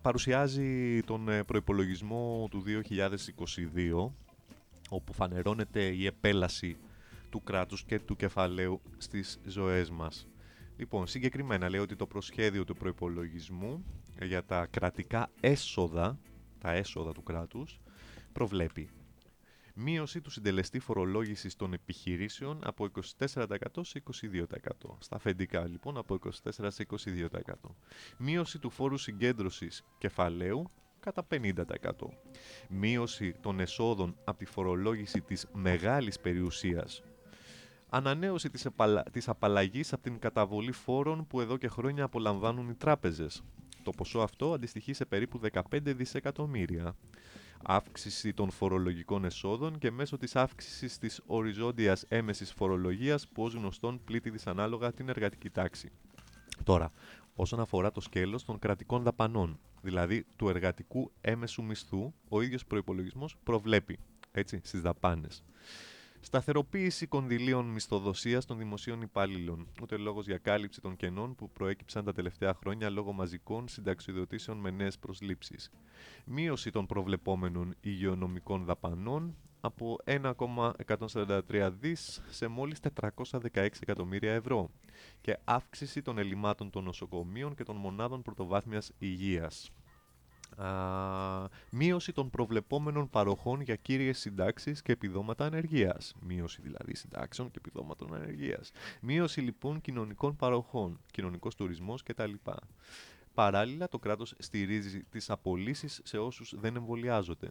παρουσιάζει τον ε, προϋπολογισμό του 2022, όπου φανερώνεται η επέλαση του κράτους και του κεφαλαίου στις ζωές μας. Λοιπόν, συγκεκριμένα λέει ότι το προσχέδιο του προϋπολογισμού για τα κρατικά έσοδα, τα έσοδα του κράτους, προβλέπει μείωση του συντελεστή φορολόγησης των επιχειρήσεων από 24% σε 22%. Στα αφεντικά λοιπόν από 24% σε 22%. Μείωση του φόρου συγκέντρωσης κεφαλαίου κατά 50%. Μείωση των εσόδων από τη φορολόγηση της μεγάλης περιουσίας ανανέωση της, επαλα... της απαλλαγής από την καταβολή φόρων που εδώ και χρόνια απολαμβάνουν οι τράπεζες. Το ποσό αυτό αντιστοιχεί σε περίπου 15 δισεκατομμύρια. Αύξηση των φορολογικών εσόδων και μέσω της αύξησης της οριζόντιας έμεσης φορολογίας που ως γνωστόν πλήττει δυσανάλογα την εργατική τάξη. Τώρα, όσον αφορά το σκέλος των κρατικών δαπανών, δηλαδή του εργατικού έμεσου μισθού, ο ίδιος προϋπολογισμός προβλέπει έτσι, στις δαπάνες. Σταθεροποίηση κονδυλίων μισθοδοσίας των δημοσίων υπαλλήλων. Ούτε λόγος για κάλυψη των κενών που προέκυψαν τα τελευταία χρόνια λόγω μαζικών συνταξιδοτήσεων με νέες προσλήψεις. Μείωση των προβλεπόμενων υγειονομικών δαπανών από 1,143 δις σε μόλις 416 εκατομμύρια ευρώ και αύξηση των ελλημάτων των νοσοκομείων και των μονάδων πρωτοβάθμιας υγείας μείωση των προβλεπόμενων παροχών για κύριες συντάξεις και επιδόματα ανεργίας. Μείωση δηλαδή συντάξεων και επιδόματων ανεργίας. Μείωση λοιπόν κοινωνικών παροχών, κοινωνικός τουρισμός κτλ. Παράλληλα, το κράτος στηρίζει τις απολύσεις σε όσους δεν εμβολιάζονται.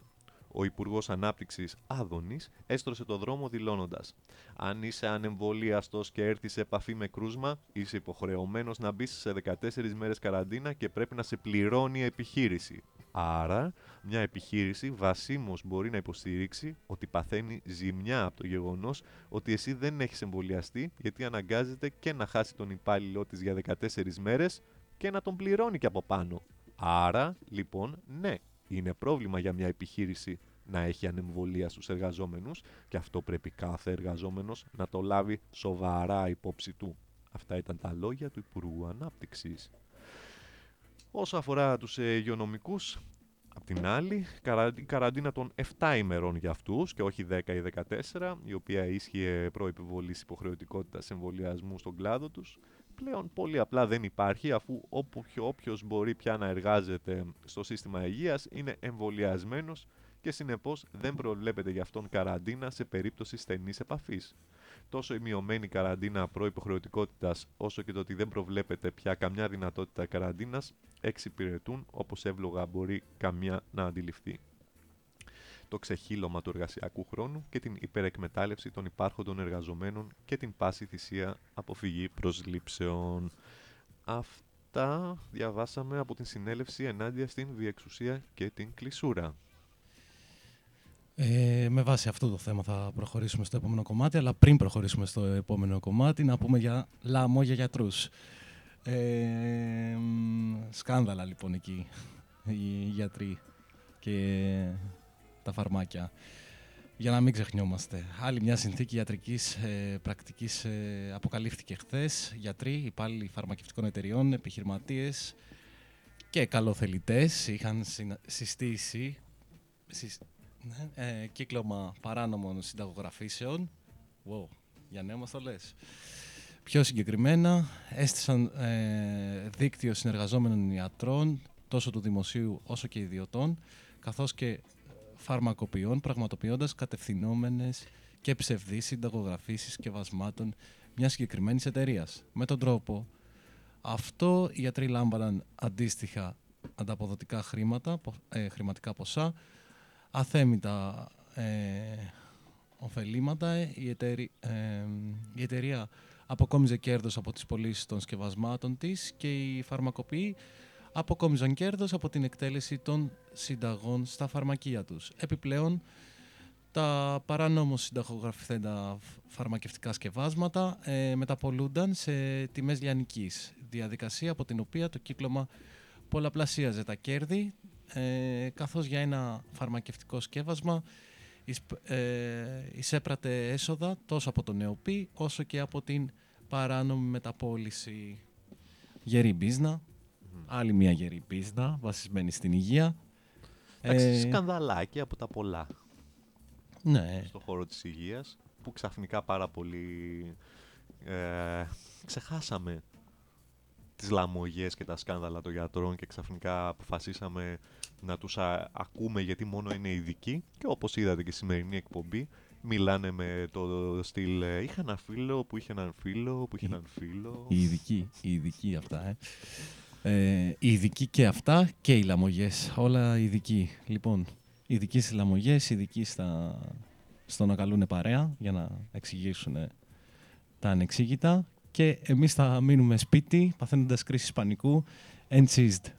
Ο Υπουργός Ανάπτυξης Άδωνης έστρωσε το δρόμο δηλώνοντας: Αν είσαι ανεμβολίαστος και έρθεις σε επαφή με κρούσμα, είσαι υποχρεωμένος να μπεις σε 14 μέρες καραντίνα και πρέπει να σε πληρώνει η επιχείρηση. Άρα, μια επιχείρηση βασίμως μπορεί να υποστηρίξει ότι παθαίνει ζημιά από το γεγονός ότι εσύ δεν έχεις εμβολιαστεί γιατί αναγκάζεται και να χάσει τον υπάλληλό της για 14 μέρες και να τον πληρώνει και από πάνω. Άρα, λοιπόν, ναι, είναι πρόβλημα για μια επιχείρηση να έχει ανεμβολία στους εργαζόμενους και αυτό πρέπει κάθε εργαζόμενος να το λάβει σοβαρά υπόψη του. Αυτά ήταν τα λόγια του Υπουργού Ανάπτυξης. Όσο αφορά τους ε, υγειονομικούς, απ' την άλλη, η καραντίνα των 7 ημερών για αυτούς και όχι 10 ή 14, η οποία ίσχυε προεπιβολής υποχρεωτικότητας εμβολιασμού στον κλάδο τους, πλέον πολύ απλά δεν υπάρχει αφού όποιος μπορεί πια να εργάζεται στο σύστημα υγείας είναι εμβολιασμένος και συνεπώς δεν προβλέπεται για αυτόν καραντίνα σε περίπτωση στενής επαφής. Τόσο η μειωμένη καραντίνα προϋποχρεωτικότητας, όσο και το ότι δεν προβλέπεται πια καμιά δυνατότητα καραντίνας εξυπηρετούν όπως εύλογα μπορεί καμιά να αντιληφθεί. Το ξεχύλωμα του εργασιακού χρόνου και την υπερεκμετάλλευση των υπάρχοντων εργαζομένων και την πάση θυσία αποφυγή προσλήψεων. Αυτά διαβάσαμε από την συνέλευση ενάντια στην διεξουσία και την κλεισούρα. Ε, με βάση αυτό το θέμα θα προχωρήσουμε στο επόμενο κομμάτι, αλλά πριν προχωρήσουμε στο επόμενο κομμάτι να πούμε για λάμο για γιατρούς. Ε, σκάνδαλα λοιπόν εκεί οι γιατροί και τα φαρμάκια. Για να μην ξεχνιόμαστε. Άλλη μια συνθήκη ιατρικής ε, πρακτικής ε, αποκαλύφθηκε χθες. Γιατροί, υπάλληλοι φαρμακευτικών εταιριών, επιχειρηματίες και καλοθελητές είχαν συστήσει ναι, ε, κύκλωμα παράνομων συνταγογραφήσεων. Wow, για νέο μας το λες. Πιο συγκεκριμένα, έστησαν ε, δίκτυο συνεργαζόμενων ιατρών, τόσο του δημοσίου όσο και ιδιωτών, καθώς και φαρμακοποιών, πραγματοποιώντας κατευθυνόμενες και ψευδείς συνταγογραφήσεις και βασμάτων μιας συγκεκριμένης εταιρείας. Με τον τρόπο αυτό οι ιατροί λάμπαναν αντίστοιχα ανταποδοτικά χρήματα, ε, χρηματικά ποσά, αθέμητα ε, ωφελήματα. Η, εταιρεία, ε, η εταιρεία αποκόμιζε κέρδος από τις πωλήσεις των σκευασμάτων της και οι φαρμακοποιοί αποκόμιζαν κέρδος από την εκτέλεση των συνταγών στα φαρμακεία τους. Επιπλέον, τα παράνομως συνταγογραφηθέντα φαρμακευτικά σκευάσματα ε, μεταπολούνταν σε τιμές λιανικής, διαδικασία από την οποία το κύκλωμα πολλαπλασίαζε τα κέρδη ε, καθώς για ένα φαρμακευτικό σκεύασμα εισπ- ε, εισέπρατε έσοδα τόσο από τον ΕΟΠΗ όσο και από την παράνομη μεταπόληση. Γερή μπίζνα, άλλη μια γερή μπίζνα βασισμένη στην υγεία. Εντάξει, Ε, σκανδαλάκι από τα πολλά. Ναι. Στον χώρο της υγείας, που ξαφνικά πάρα πολύ ε, ξεχάσαμε τις λαμογές και τα σκάνδαλα των γιατρών και ξαφνικά αποφασίσαμε να τους α- ακούμε γιατί μόνο είναι ειδικοί και όπως είδατε και στη σημερινή εκπομπή μιλάνε με το στυλ ε, είχα ένα φίλο που είχε έναν φίλο που είχε έναν φίλο Οι ειδικοί, οι ειδικοί αυτά, ε. Ε. Οι ειδικοί και αυτά και οι λαμογές. Όλα ειδικοί. Λοιπόν, ειδικοί στις λαμογές, ειδικοί στα... στο να καλούν παρέα για να εξηγήσουν τα ανεξήγητα. Και εμείς θα μείνουμε σπίτι, παθαίνοντας κρίση πανικού, enchized.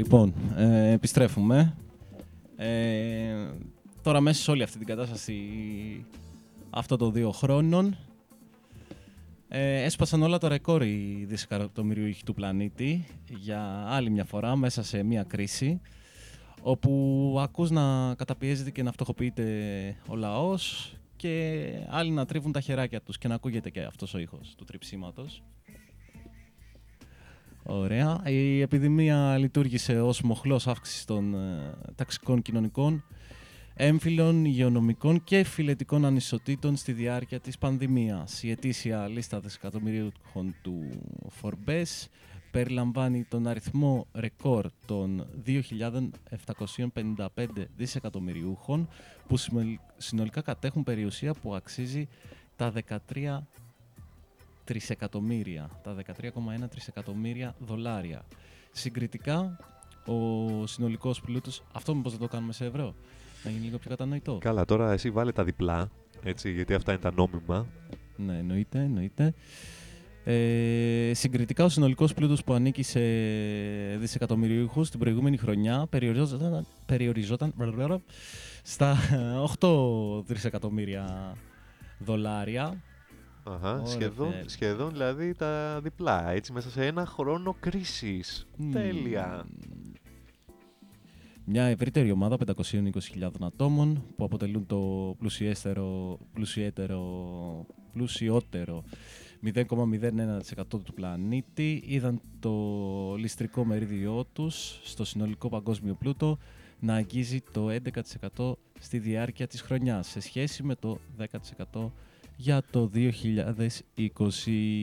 Λοιπόν, ε, επιστρέφουμε. Ε, τώρα μέσα σε όλη αυτή την κατάσταση αυτό των δύο χρόνων ε, έσπασαν όλα τα ρεκόρ οι δισεκατομμυριούχοι του πλανήτη για άλλη μια φορά μέσα σε μια κρίση όπου ακούς να καταπιέζεται και να φτωχοποιείται ο λαός και άλλοι να τρίβουν τα χεράκια τους και να ακούγεται και αυτός ο ήχος του τριψίματος. Ωραία. Η επιδημία λειτουργήσε ως μοχλός αύξησης των ε, ταξικών κοινωνικών, έμφυλων, υγειονομικών και φιλετικών ανισοτήτων στη διάρκεια της πανδημίας. Η ετήσια λίστα δισεκατομμυρίων του Forbes περιλαμβάνει τον αριθμό ρεκόρ των 2.755 δισεκατομμυριούχων που συμμελ- συνολικά κατέχουν περιουσία που αξίζει τα 13 τρισεκατομμύρια, τα 13,1 τρισεκατομμύρια δολάρια. Συγκριτικά, ο συνολικός πλούτος, αυτό μήπως δεν το κάνουμε σε ευρώ, να γίνει λίγο πιο κατανοητό. Καλά, τώρα εσύ βάλε τα διπλά, έτσι, γιατί αυτά είναι τα νόμιμα. Ναι, εννοείται, εννοείται. Ε, συγκριτικά, ο συνολικός πλούτος που ανήκει σε δισεκατομμυριούχους την προηγούμενη χρονιά περιοριζόταν, περιοριζόταν στα 8 δισεκατομμύρια δολάρια. Αχα, Ωραία, σχεδόν, φίλε. σχεδόν δηλαδή τα διπλά, έτσι, μέσα σε ένα χρόνο κρίσης. Τέλεια. Μια ευρύτερη ομάδα 520.000 ατόμων που αποτελούν το πλουσιέστερο, πλουσιέτερο, πλουσιότερο 0,01% του πλανήτη είδαν το ληστρικό μερίδιό τους στο συνολικό παγκόσμιο πλούτο να αγγίζει το 11% στη διάρκεια της χρονιάς σε σχέση με το 10% για το 2020.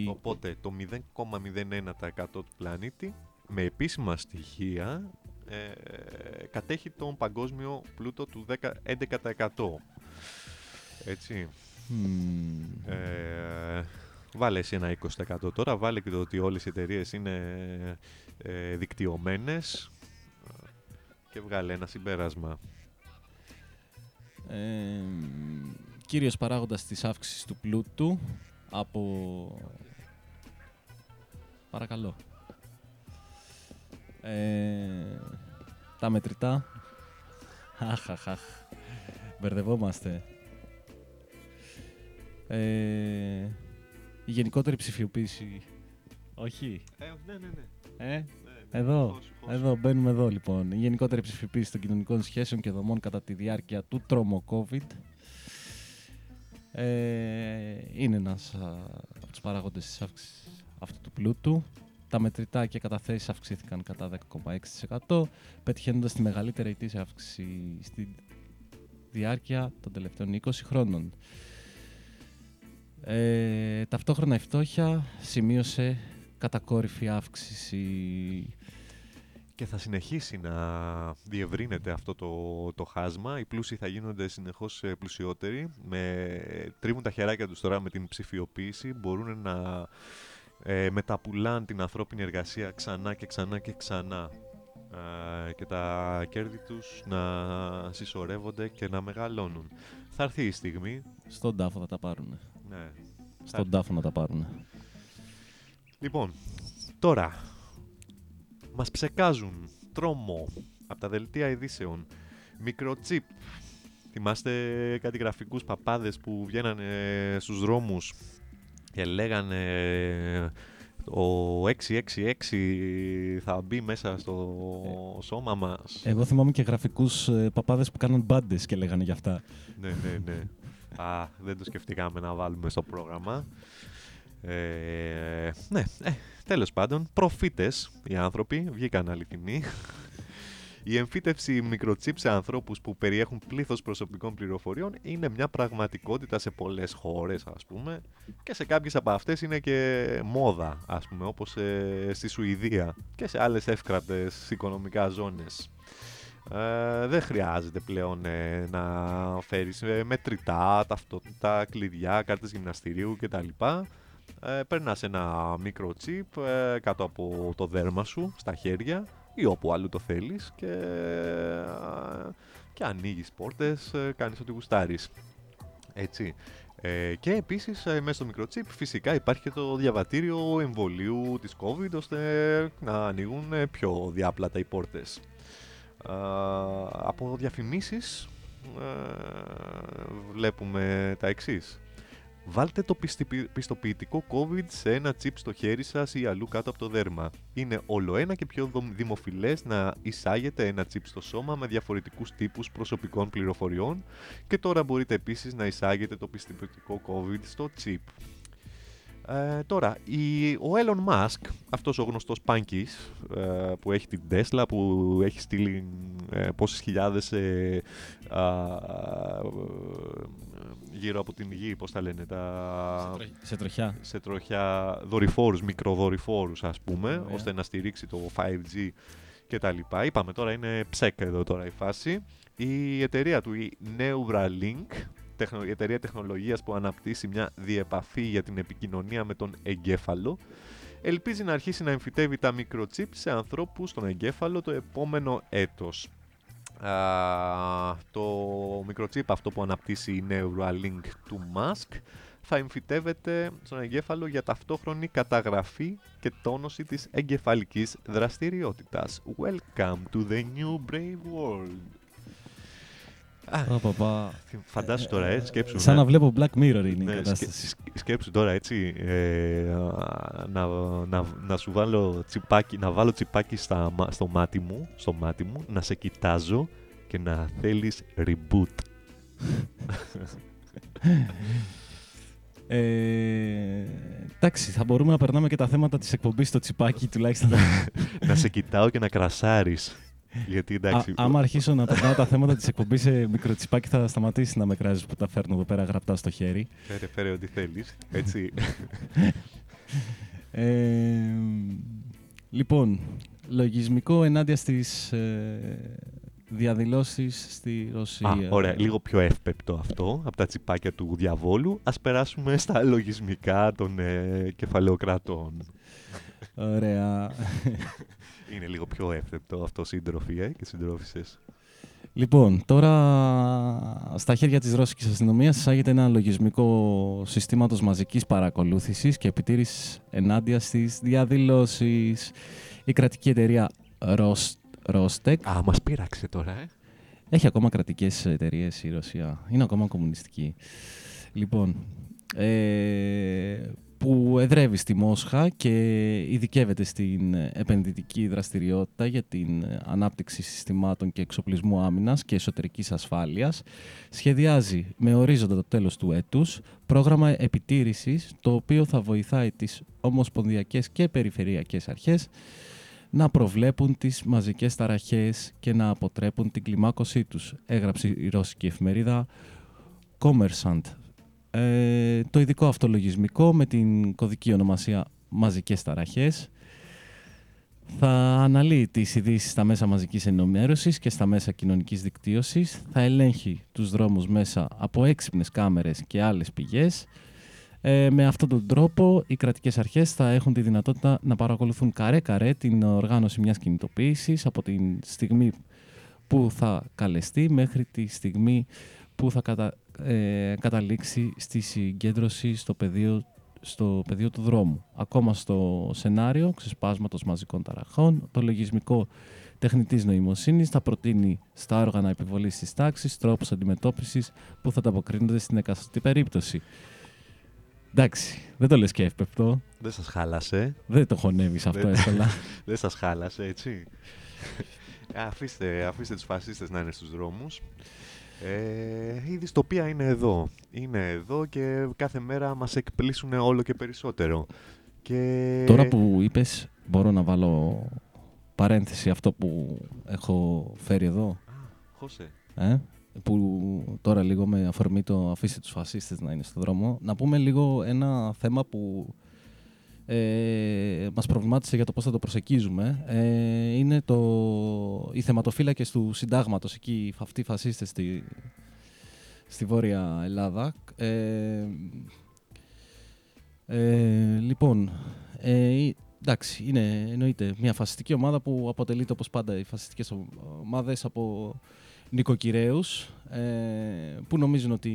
Οπότε το 0,01% του πλανήτη με επίσημα στοιχεία ε, κατέχει τον παγκόσμιο πλούτο του 10, 11%. Έτσι. Μμμ. Ε, βάλε εσύ ένα 20% τώρα, βάλε και το ότι όλες οι εταιρείες είναι ε, δικτυωμένες ε, και βγάλε ένα συμπέρασμα. Ε, κύριος παράγοντας της αύξησης του πλούτου από... Παρακαλώ. Ε, τα μετρητά. Αχ, αχ, αχ. Μπερδευόμαστε. Ε, η γενικότερη ψηφιοποίηση. Όχι. Ε, ναι, ναι, ναι. Ε, εδώ, εδώ, μπαίνουμε εδώ λοιπόν. Η γενικότερη ψηφιοποίηση των κοινωνικών σχέσεων και δομών κατά τη διάρκεια του τρόμου COVID ε, είναι ένας α, από τους παράγοντες της αύξησης αυτού του πλούτου. Τα μετρητά και καταθέσεις αυξήθηκαν κατά 10,6% πετυχαίνοντας τη μεγαλύτερη ετήσια αύξηση στη διάρκεια των τελευταίων 20 χρόνων. Ε, ταυτόχρονα η φτώχεια σημείωσε κατακόρυφη αύξηση. Και θα συνεχίσει να διευρύνεται αυτό το, το χάσμα. Οι πλούσιοι θα γίνονται συνεχώς ε, πλουσιότεροι. Με, τρίβουν τα χεράκια τους τώρα με την ψηφιοποίηση. Μπορούν να ε, μεταπουλάν την ανθρώπινη εργασία ξανά και ξανά και ξανά. Ε, και τα κέρδη τους να συσσωρεύονται και να μεγαλώνουν. Θα έρθει η στιγμή. Στον τάφο θα τα πάρουν. Ναι. Στον τάφο να τα πάρουν. Λοιπόν, τώρα μας ψεκάζουν τρόμο από τα δελτία ειδήσεων. Μικροτσίπ. Θυμάστε κάτι γραφικούς παπάδες που βγαίνανε στους δρόμους και λέγανε ο 666 θα μπει μέσα στο σώμα μας. Εγώ θυμάμαι και γραφικούς ε, παπάδες που κάναν μπάντες και λέγανε γι' αυτά. ναι, ναι, ναι. Α, δεν το σκεφτήκαμε να βάλουμε στο πρόγραμμα. Ε, ναι, ε, τέλος πάντων, προφήτες οι άνθρωποι, βγήκαν αληθινοί. Η εμφύτευση μικροτσίπς σε ανθρώπους που περιέχουν πλήθος προσωπικών πληροφοριών είναι μια πραγματικότητα σε πολλές χώρες, ας πούμε, και σε κάποιες από αυτές είναι και μόδα, ας πούμε, όπως ε, στη Σουηδία και σε άλλες εύκρατες οικονομικά ζώνες. Ε, δεν χρειάζεται πλέον ε, να φέρεις ε, μετρητά, ταυτότητα, κλειδιά, κάρτες γυμναστηρίου κτλ. Ε, περνάς ένα μικρό τσίπ ε, κάτω από το δέρμα σου, στα χέρια ή όπου αλλού το θέλεις και, ε, και ανοίγεις πόρτες, ε, κάνεις ό,τι γουστάρεις. Έτσι. Ε, και επίσης ε, μέσα στο μικροτσίπ φυσικά υπάρχει και το διαβατήριο εμβολίου της COVID ώστε να ανοίγουν ε, πιο διάπλατα οι πόρτες. Α, από διαφημίσεις ε, βλέπουμε τα εξής. Βάλτε το πιστιπι- πιστοποιητικό COVID σε ένα τσίπ στο χέρι σας ή αλλού κάτω από το δέρμα. Είναι όλο ένα και πιο δομ- δημοφιλές να εισάγετε ένα τσίπ στο σώμα με διαφορετικούς τύπους προσωπικών πληροφοριών και τώρα μπορείτε επίσης να εισάγετε το πιστοποιητικό COVID στο τσίπ. Ε, τώρα, η, ο Elon Musk, αυτός ο γνωστός πάνκης ε, που έχει την Tesla, που έχει στείλει ε, πόσες χιλιάδες ε, α, γύρω από την γη, πώς τα λένε, τα... Σε τροχ- σε τροχιά. Σε τροχιά δορυφόρους, μικροδορυφόρους ας πούμε, Ωραία. ώστε να στηρίξει το 5G και τα λοιπά. Είπαμε τώρα είναι ψέκα εδώ τώρα η φάση. Η εταιρεία του, η Neuralink, τεχνο- η εταιρεία τεχνολογίας που αναπτύσσει μια διεπαφή για την επικοινωνία με τον εγκέφαλο ελπίζει να αρχίσει να εμφυτεύει τα microchip σε ανθρώπους στον εγκέφαλο το επόμενο έτος. Α, το microchip αυτό που αναπτύσσει η Neuralink του Musk θα εμφυτεύεται στον εγκέφαλο για ταυτόχρονη καταγραφή και τόνωση της εγκεφαλικής δραστηριότητας. Welcome to the new brave world. Α, Πα, πα, πα. Φαντάσου τώρα, ε, σκέψου. Σαν να- να βλέπω Black Mirror είναι η ναι, σκε- κατάσταση. σκε- σκέψου τώρα έτσι, ε, να, να, να σου βάλω τσιπάκι, να βάλω τσιπάκι στα, μα- στο, μάτι μου, στο μάτι μου, να σε κοιτάζω και να θέλεις reboot. Ε, εντάξει, θα μπορούμε να περνάμε και τα θέματα της εκπομπής στο τσιπάκι τουλάχιστον. να σε κοιτάω και να κρασάρεις. Γιατί εντάξει, Α, άμα αρχίσω να περνάω τα θέματα της εκπομπής σε μικροτσιπάκι θα σταματήσεις να με κράζεις που τα φέρνω εδώ πέρα γραπτά στο χέρι. φέρε, φέρε ό,τι θέλεις, έτσι. Ε, λοιπόν, λογισμικό ενάντια στις ε, διαδηλώσεις στη Ρωσία. Α, ωραία, λίγο πιο εύπεπτο αυτό από τα τσιπάκια του διαβόλου. Ας περάσουμε στα λογισμικά των ε, κεφαλαιοκρατών. Ωραία. Είναι λίγο πιο εύπεπτο αυτό σύντροφοι ε, και συντρόφισσες. Λοιπόν, τώρα στα χέρια της Ρώσικης αστυνομίας εισάγεται ένα λογισμικό συστήματος μαζικής παρακολούθησης και επιτήρησης ενάντια στις διαδηλώσεις. Η κρατική εταιρεία Ros- Rostec Α, μας πείραξε τώρα, ε. έχει ακόμα κρατικές εταιρείες η Ρωσία. Είναι ακόμα κομμουνιστική. Λοιπόν, ε, που εδρεύει στη Μόσχα και ειδικεύεται στην επενδυτική δραστηριότητα για την ανάπτυξη συστημάτων και εξοπλισμού άμυνας και εσωτερικής ασφάλειας, σχεδιάζει με ορίζοντα το τέλος του έτους πρόγραμμα επιτήρησης το οποίο θα βοηθάει τις ομοσπονδιακές και περιφερειακές αρχές να προβλέπουν τις μαζικές ταραχές και να αποτρέπουν την κλιμάκωσή τους, έγραψε η ρώσικη εφημερίδα Commersant. Ε, το ειδικό αυτό λογισμικό με την κωδική ονομασία μαζικές ταραχές θα αναλύει τις ειδήσεις στα μέσα μαζικής ενημέρωσης και στα μέσα κοινωνικής δικτύωσης, θα ελέγχει τους δρόμους μέσα από έξυπνες κάμερες και άλλες πηγές. Ε, με αυτόν τον τρόπο οι κρατικές αρχές θα έχουν τη δυνατότητα να παρακολουθούν καρέ-καρέ την οργάνωση μιας κινητοποίησης από τη στιγμή που θα καλεστεί μέχρι τη στιγμή που θα κατα, ε, καταλήξει στη συγκέντρωση στο πεδίο, στο πεδίο του δρόμου. Ακόμα στο σενάριο ξεσπάσματος μαζικών ταραχών, το λογισμικό τεχνητής νοημοσύνης θα προτείνει στα όργανα επιβολής της τάξης τρόπους αντιμετώπισης που θα ανταποκρίνονται στην εκαστή περίπτωση. Εντάξει, δεν το λες και εύπεπτο. Δεν σας χάλασε. Δεν το χωνεύεις αυτό Δεν- εύκολα. Δεν σας χάλασε, έτσι. Ε, αφήστε, αφήστε τους φασίστες να είναι στους δρόμους. Ε, η δυστοπία είναι εδώ. Είναι εδώ και κάθε μέρα μας εκπλήσουν όλο και περισσότερο. Και... Τώρα που είπες, μπορώ να βάλω παρένθεση αυτό που έχω φέρει εδώ. Χώσε. Ε; Που τώρα λίγο με αφορμή το αφήστε τους φασίστες να είναι στο δρόμο. Να πούμε λίγο ένα θέμα που ε, μας προβλημάτισε για το πώς θα το προσεκίζουμε. Ε, είναι το, οι θεματοφύλακες του συντάγματος, εκεί αυτοί οι φασίστες στη, στη Βόρεια Ελλάδα. Ε, ε, λοιπόν, ε, εντάξει, είναι εννοείται μια φασιστική ομάδα που αποτελείται όπως πάντα οι φασιστικές ο- ομάδες από νοικοκυρέους ε, που νομίζουν ότι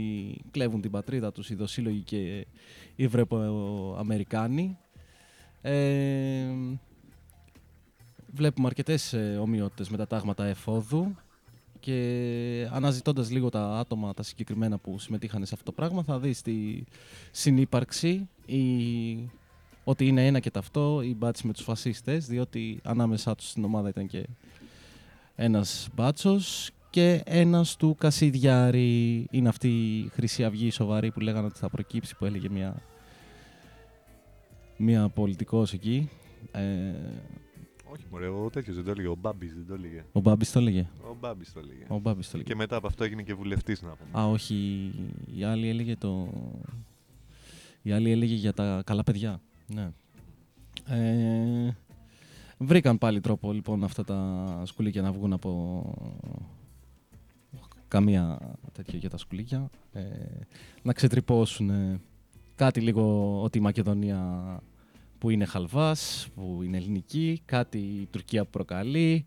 κλέβουν την πατρίδα τους οι δοσύλλογοι και οι Ευρωπαϊκοί ε, βλέπουμε αρκετές ε, ομοιότητες με τα τάγματα εφόδου και αναζητώντας λίγο τα άτομα τα συγκεκριμένα που συμμετείχαν σε αυτό το πράγμα θα δεις τη συνύπαρξη η, ότι είναι ένα και ταυτό η μπάτση με τους φασίστες διότι ανάμεσά τους στην ομάδα ήταν και ένας μπάτσος και ένας του Κασιδιάρη. Είναι αυτή η Χρυσή Αυγή η σοβαρή που λέγανε ότι θα προκύψει που έλεγε μια, μια πολιτικός εκεί ε, Όχι μωρέ, ο τέτοιος δεν το έλεγε, ο Μπάμπης δεν το έλεγε. ο Μπάμπης το έλεγε Ο Μπάμπης το έλεγε. ο Μπάμπης το έλεγε Και μετά από αυτό έγινε και βουλευτής να πούμε. Α, όχι. Η άλλη έλεγε το. Η άλλη έλεγε για τα καλά παιδιά. Ναι. Ε, βρήκαν πάλι τρόπο λοιπόν αυτά τα σκουλίκια να βγουν από καμία τέτοιο για τα σκουλίκια. Ε, να ξετρυπώσουν ε, κάτι λίγο ότι η Μακεδονία που είναι χαλβάς, που είναι ελληνική, κάτι η Τουρκία που προκαλεί,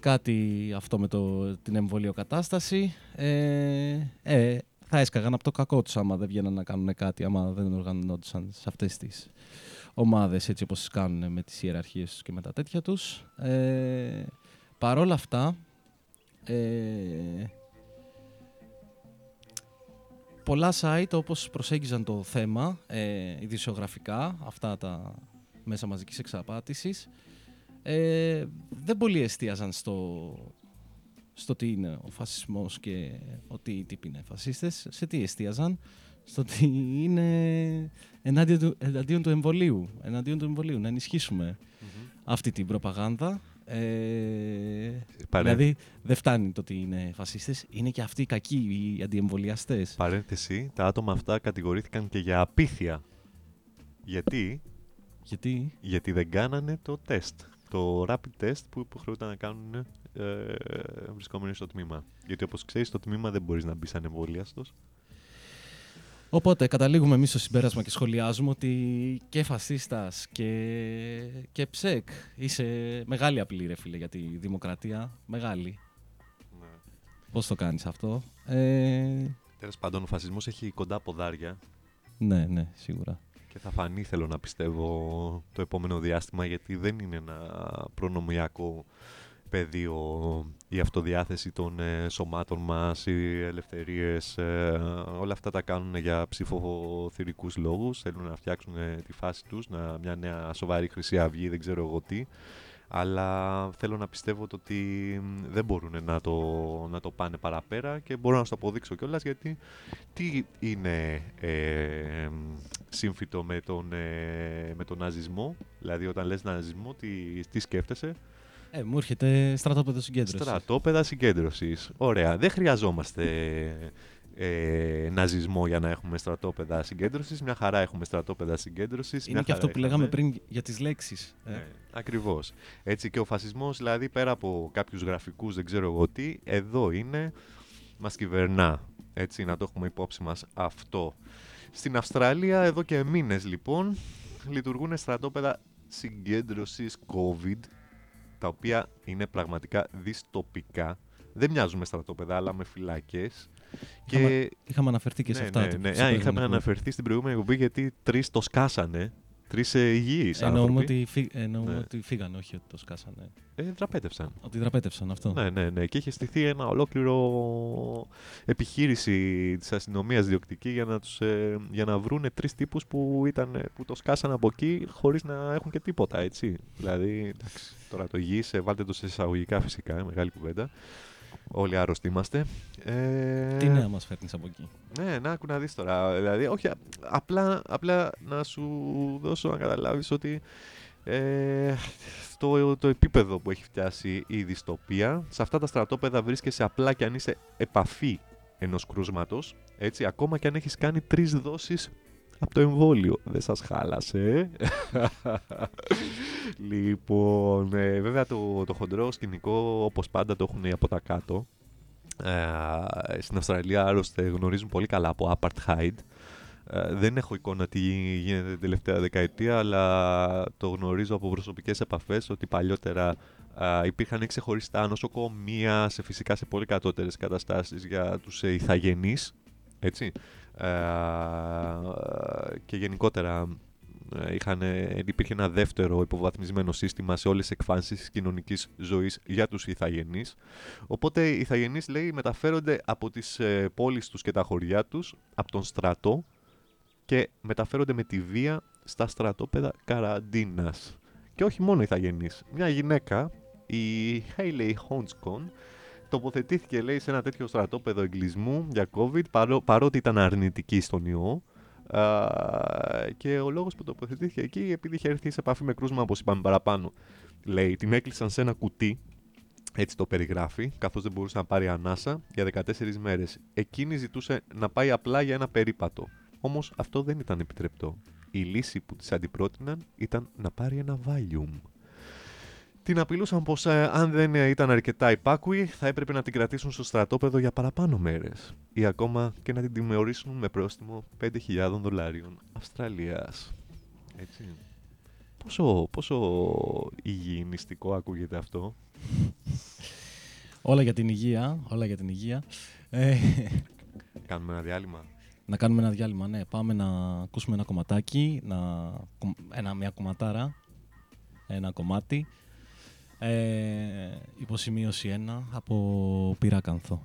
κάτι αυτό με το, την εμβολίο κατάσταση. Ε, ε, θα έσκαγαν από το κακό τους άμα δεν βγαίναν να κάνουν κάτι, άμα δεν οργανώνονταν σε αυτές τις ομάδες έτσι όπως τις κάνουν με τις ιεραρχίες τους και με τα τέτοια τους. Ε, παρόλα αυτά, ε, πολλά site όπως προσέγγιζαν το θέμα ε, ειδησιογραφικά, αυτά τα μέσα μαζικής εξαπάτησης, ε, δεν πολύ εστίαζαν στο, στο τι είναι ο φασισμός και ότι οι τύποι είναι φασίστες. Σε τι εστίαζαν, στο ότι είναι εναντίον του, εναντίον του εμβολίου, εναντίον του εμβολίου, να ενισχυσουμε αυτή την προπαγάνδα. Ε, Παρέ- δηλαδή δεν φτάνει το ότι είναι φασίστες, είναι και αυτοί οι κακοί, οι αντιεμβολιαστές. Παρένθεση, τα άτομα αυτά κατηγορήθηκαν και για απίθεια. Γιατί; Γιατί; Γιατί δεν κάνανε το τεστ. Το rapid test που υποχρεούταν να κάνουν ε, βρισκόμενοι στο τμήμα. Γιατί όπως ξέρεις, στο τμήμα δεν μπορείς να μπεις σαν εμβολιαστός. Οπότε καταλήγουμε εμείς στο συμπέρασμα και σχολιάζουμε ότι και φασίστας και, και ψεκ είσαι μεγάλη απειλή ρε φίλε για τη δημοκρατία. Μεγάλη. Ναι. Πώς το κάνεις αυτό; Ε, Τέλος πάντων, ο φασισμός έχει κοντά ποδάρια ναι, ναι, σίγουρα. και θα φανεί, θέλω να πιστεύω, το επόμενο διάστημα, γιατί δεν είναι ένα προνομιακό πεδίο η αυτοδιάθεση των ε, σωμάτων μας, οι ελευθερίες, ε, όλα αυτά τα κάνουν για ψηφοθυρικούς λόγους, θέλουν να φτιάξουν ε, τη φάση τους, να, μια νέα σοβαρή χρυσή αυγή, δεν ξέρω εγώ τι, αλλά θέλω να πιστεύω το ότι μ, δεν μπορούν να το, να το πάνε παραπέρα και μπορώ να σου το αποδείξω κιόλας γιατί τι είναι ε, μ, σύμφυτο με τον, ε, με τον ναζισμό, δηλαδή όταν λες ναζισμό τι, τι σκέφτεσαι, Ε, μου έρχεται στρατόπεδο συγκέντρωσης. Στρατόπεδα συγκέντρωσης. Ωραία. Δεν χρειαζόμαστε ε, ναζισμό για να έχουμε στρατόπεδα συγκέντρωσης. Μια χαρά έχουμε στρατόπεδα συγκέντρωσης. Είναι και αυτό που λέγαμε πριν για τις λέξεις. ε. Ναι, Ακριβώς. Έτσι και ο φασισμός, δηλαδή πέρα από κάποιους γραφικούς, δεν ξέρω εγώ τι, εδώ είναι, μας κυβερνά. Έτσι, να το έχουμε υπόψη μας αυτό. Στην Αυστραλία, εδώ και μήνες λοιπόν, λειτουργούν στρατόπεδα συγκέντρωσης COVID, τα οποία είναι πραγματικά δυστοπικά. Δεν μοιάζουν με στρατόπεδα, αλλά με φυλάκες. Είχαμε- είχαμε αναφερθεί και σε ναι, αυτά Ναι, το- ναι. στο Α, προηγούμενο είχαμε εκπομπή. αναφερθεί στην προηγούμενη εκπομπή γιατί τρεις το σκάσανε. Τρεις υγιείς Εννοούμε, άνθρωποι. ότι, φύ, εννοούμε Ναι. ότι φύγανε, όχι ότι το σκάσανε. Ε, δραπέτευσαν. Ότι δραπέτευσαν αυτό. Ναι, ναι, ναι. Και είχε στηθεί ένα ολόκληρο επιχείρηση της αστυνομίας διοκτική για να, τους, ε, για να βρούνε τρεις τύπους που, ήταν, ε, που το σκάσαν από εκεί χωρίς να έχουν και τίποτα, έτσι. Δηλαδή, εντάξει, τώρα το υγιής, ε, βάλτε το σε εισαγωγικά φυσικά, ε, μεγάλη κουβέντα. Όλοι άρρωστοι είμαστε. Ε, Τι νέα μας φέρνεις από εκεί; ναι, να άκου να δεις τώρα. Δηλαδή, όχι, α- απλά, απλά να σου δώσω να καταλάβεις ότι ε, το, το επίπεδο που έχει φτιάσει η δυστοπία, σε αυτά τα στρατόπεδα βρίσκεσαι απλά και αν είσαι επαφή ενός κρούσματος, έτσι, ακόμα και αν έχεις κάνει τρεις δόσεις από το εμβόλιο. Δεν σας χάλασε, ε; λοιπόν, ε, βέβαια το, το χοντρό σκηνικό, όπως πάντα το έχουν από τα κάτω, ε, στην Αυστραλία άλλωστε γνωρίζουν πολύ καλά από apartheid. Ε, δεν έχω εικόνα τι γίνεται την τελευταία δεκαετία, αλλά το γνωρίζω από προσωπικές επαφές ότι παλιότερα ε, υπήρχαν ξεχωριστά νοσοκομεία, σε φυσικά σε πολύ κατώτερες καταστάσεις για τους ε, ηθαγενείς, έτσι. Ε, και γενικότερα ε, είχαν, ε, υπήρχε ένα δεύτερο υποβαθμισμένο σύστημα σε όλες τις εκφάνσεις της κοινωνικής ζωής για τους ηθαγενείς. Οπότε οι ηθαγενείς, λέει, μεταφέρονται από τις ε, πόλεις τους και τα χωριά τους, από τον στρατό και μεταφέρονται με τη βία στα στρατόπεδα καραντίνας. Και όχι μόνο ηθαγενείς. Μια γυναίκα, η Hayley Honskon, τοποθετήθηκε, λέει, σε ένα τέτοιο στρατόπεδο εγκλισμού για COVID, παρό- παρότι ήταν αρνητική στον ιό. Α, και ο λόγος που τοποθετήθηκε εκεί, επειδή είχε έρθει σε επαφή με κρούσμα, όπως είπαμε παραπάνω, λέει, την έκλεισαν σε ένα κουτί, έτσι το περιγράφει, καθώς δεν μπορούσε να πάρει ανάσα για 14 μέρες. Εκείνη ζητούσε να πάει απλά για ένα περίπατο. Όμως αυτό δεν ήταν επιτρεπτό. Η λύση που της αντιπρότειναν ήταν να πάρει ένα Valium. Την απειλούσαν πως ε, αν δεν ε, ήταν αρκετά υπάκουοι θα έπρεπε να την κρατήσουν στο στρατόπεδο για παραπάνω μέρες ή ακόμα και να την τιμωρήσουν με πρόστιμο 5.000 δολάριων Αυστραλίας. Έτσι. Πόσο, πόσο υγιεινιστικό ακούγεται αυτό; Όλα για την υγεία, όλα για την υγεία. Ε, Κάνουμε ένα διάλειμμα. να κάνουμε ένα διάλειμμα, ναι. Πάμε να ακούσουμε ένα κομματάκι, να, κομ- ένα, μια κομματάρα, ένα κομμάτι. Ε, υποσημείωση 1 από Πυράκανθο.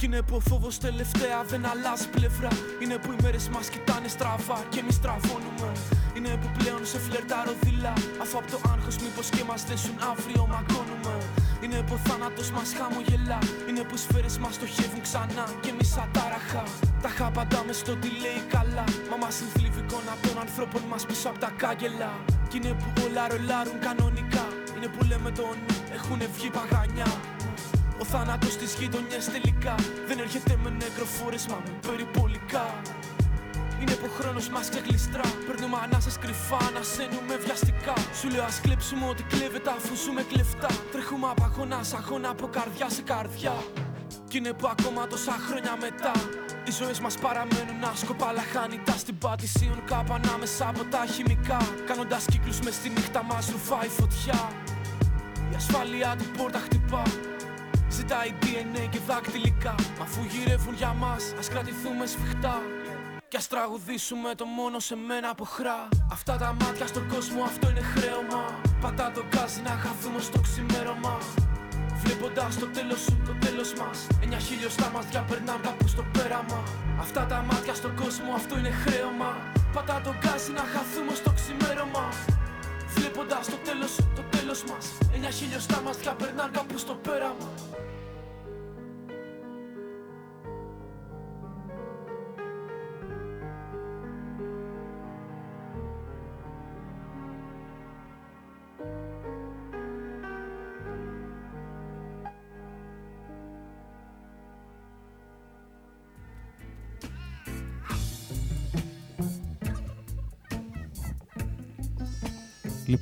Κι είναι που ο φόβος τελευταία δεν αλλάζει πλευρά. Είναι που οι μέρες μας κοιτάνε στραβά και εμείς στραβώνουμε. Είναι που πλέον σε φλερτάρω δειλά. Αφού απ' το άγχος μήπως και μας δέσουν αύριο μαγκώνουμε Είναι που ο θάνατος μας χαμογελά. Είναι που οι σφαίρες μας στοχεύουν ξανά και εμείς ατάραχα Τα χαπαντάμε στο τι λέει καλά. Μα μας συνθλίβει εικόνα των ανθρώπων μας πίσω απ' τα κάγκελα. Κι είναι που όλα ρολάρουν κανονικά. Είναι που λέμε τον έχουνε βγει παγανιά ο θάνατος στις γειτονιές τελικά Δεν έρχεται με νεκροφόρες μα με περιπολικά. Είναι που ο χρόνος μας ξεγλιστρά Παίρνουμε ανάσες κρυφά, ανασένουμε βιαστικά. Σου λέω ας κλέψουμε ό,τι κλέβεται αφού ζούμε κλεφτά. Τρέχουμε από αγώνα σε αγώνα, από καρδιά σε καρδιά. Κι είναι που ακόμα τόσα χρόνια μετά οι ζωές μας παραμένουν άσκοπα λαχάνητα στην πάτηση κάπου ανάμεσα από τα χημικά Κάνοντας κύκλους μες στη νύχτα μας ρουφάει φωτιά. Η ασφάλεια την πόρτα χτυπά Ζητάει DNA και δακτυλικά Μα αφού γυρεύουν για μας Ας κρατηθούμε σφιχτά. Κι ας τραγουδήσουμε το μόνο σε μένα από χρά. Αυτά τα μάτια στον κόσμο αυτό είναι χρέωμα. Πατά το γκάζι να χαθούμε στο ξημέρωμα. Βλέποντας το τέλος σου, το τέλος μας. Εννιά χιλιοστά μας διαπερνάν κάπου στο πέραμα. Αυτά τα μάτια στον κόσμο αυτό είναι χρέωμα. Πατά το γκάζι να χαθούμε στο ξημέρωμα. Βλέποντας το τέλος σου, το τέλος μας. Εννιά χιλιοστά μας διαπερνάν κάπου στο πέραμα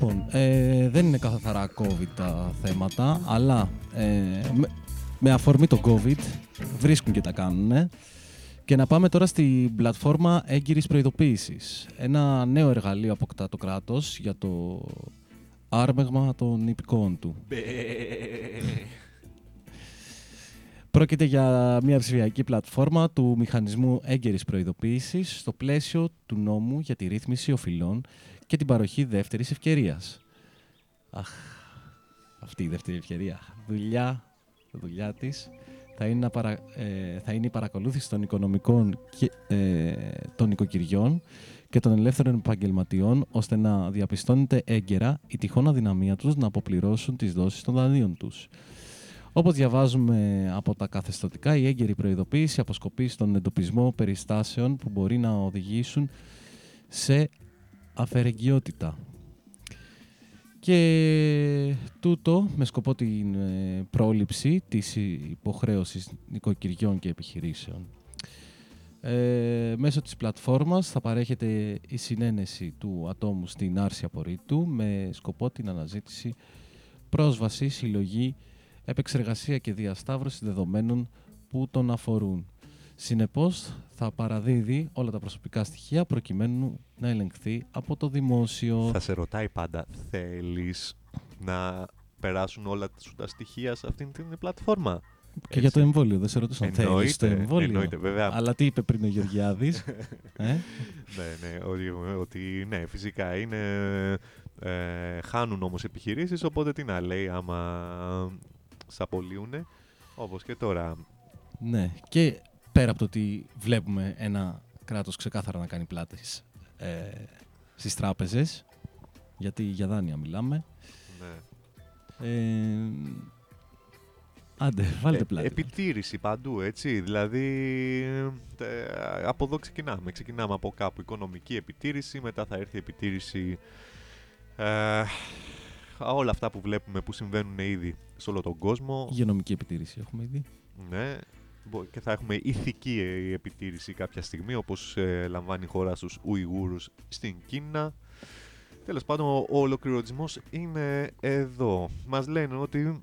Λοιπόν, ε, δεν είναι καθαρά COVID τα θέματα, αλλά ε, με, με αφορμή το COVID βρίσκουν και τα κάνουν. Και να πάμε τώρα στην πλατφόρμα έγκυρης προειδοποίησης. Ένα νέο εργαλείο αποκτά το κράτος για το άρμεγμα των υπηκόων του. Πρόκειται για μια ψηφιακή πλατφόρμα του Μηχανισμού Έγκαιρης Προειδοποίησης στο πλαίσιο του νόμου για τη ρύθμιση οφειλών και την παροχή δεύτερης ευκαιρίας. Αχ, αυτή η δεύτερη ευκαιρία. Δουλειά, δουλειά της θα είναι, να παρα- ε, θα είναι η παρακολούθηση των οικονομικών και, ε, των οικοκυριών και των ελεύθερων επαγγελματιών ώστε να διαπιστώνεται έγκαιρα η τυχόν αδυναμία τους να αποπληρώσουν τις δόσεις των δανείων τους. Όπως διαβάζουμε από τα καθεστωτικά, η έγκαιρη προειδοποίηση αποσκοπεί στον εντοπισμό περιστάσεων που μπορεί να οδηγήσουν σε αφαιρεγγιότητα. Και τούτο με σκοπό την ε, πρόληψη της υποχρέωσης νοικοκυριών και επιχειρήσεων. Ε, μέσω της πλατφόρμας θα παρέχεται η συνένεση του ατόμου στην άρση απορρίτου με σκοπό την αναζήτηση, πρόσβαση, συλλογή, επεξεργασία και διασταύρωση δεδομένων που τον αφορούν. Συνεπώς, θα παραδίδει όλα τα προσωπικά στοιχεία προκειμένου να ελεγχθεί από το δημόσιο. Θα σε ρωτάει πάντα, θέλεις να περάσουν όλα σου τα στοιχεία σε αυτήν την πλατφόρμα; Και για το εμβόλιο, δεν σε ρωτούσαν. Θέλεις το Εννοείται, εμβόλιο; εννοείται, βέβαια. Αλλά τι είπε πριν ο Γεωργιάδης. ε; ναι, ναι, ότι, ότι ναι, φυσικά είναι, ε, χάνουν όμως επιχειρήσεις, οπότε τι να λέει άμα σ' απολύουνε, όπως και τώρα. Ναι, και πέρα από το ότι βλέπουμε ένα κράτος ξεκάθαρα να κάνει πλάτες ε, στις τράπεζες, γιατί για δάνεια μιλάμε, Ναι. ε, Άντε, βάλτε πλάτη. Επιτήρηση παντού, έτσι. Δηλαδή, ε, από εδώ ξεκινάμε. Ξεκινάμε από κάπου οικονομική επιτήρηση, μετά θα έρθει επιτήρηση ε, όλα αυτά που βλέπουμε που συμβαίνουν ήδη σε όλο τον κόσμο. Υγειονομική επιτήρηση έχουμε ήδη. Ναι, μπο- και θα έχουμε ηθική ε, επιτήρηση κάποια στιγμή, όπως ε, λαμβάνει η χώρα στους Ουιγούρους στην Κίνα. Τέλος πάντων, ο, ο ολοκληρωτισμός είναι εδώ. Μας λένε ότι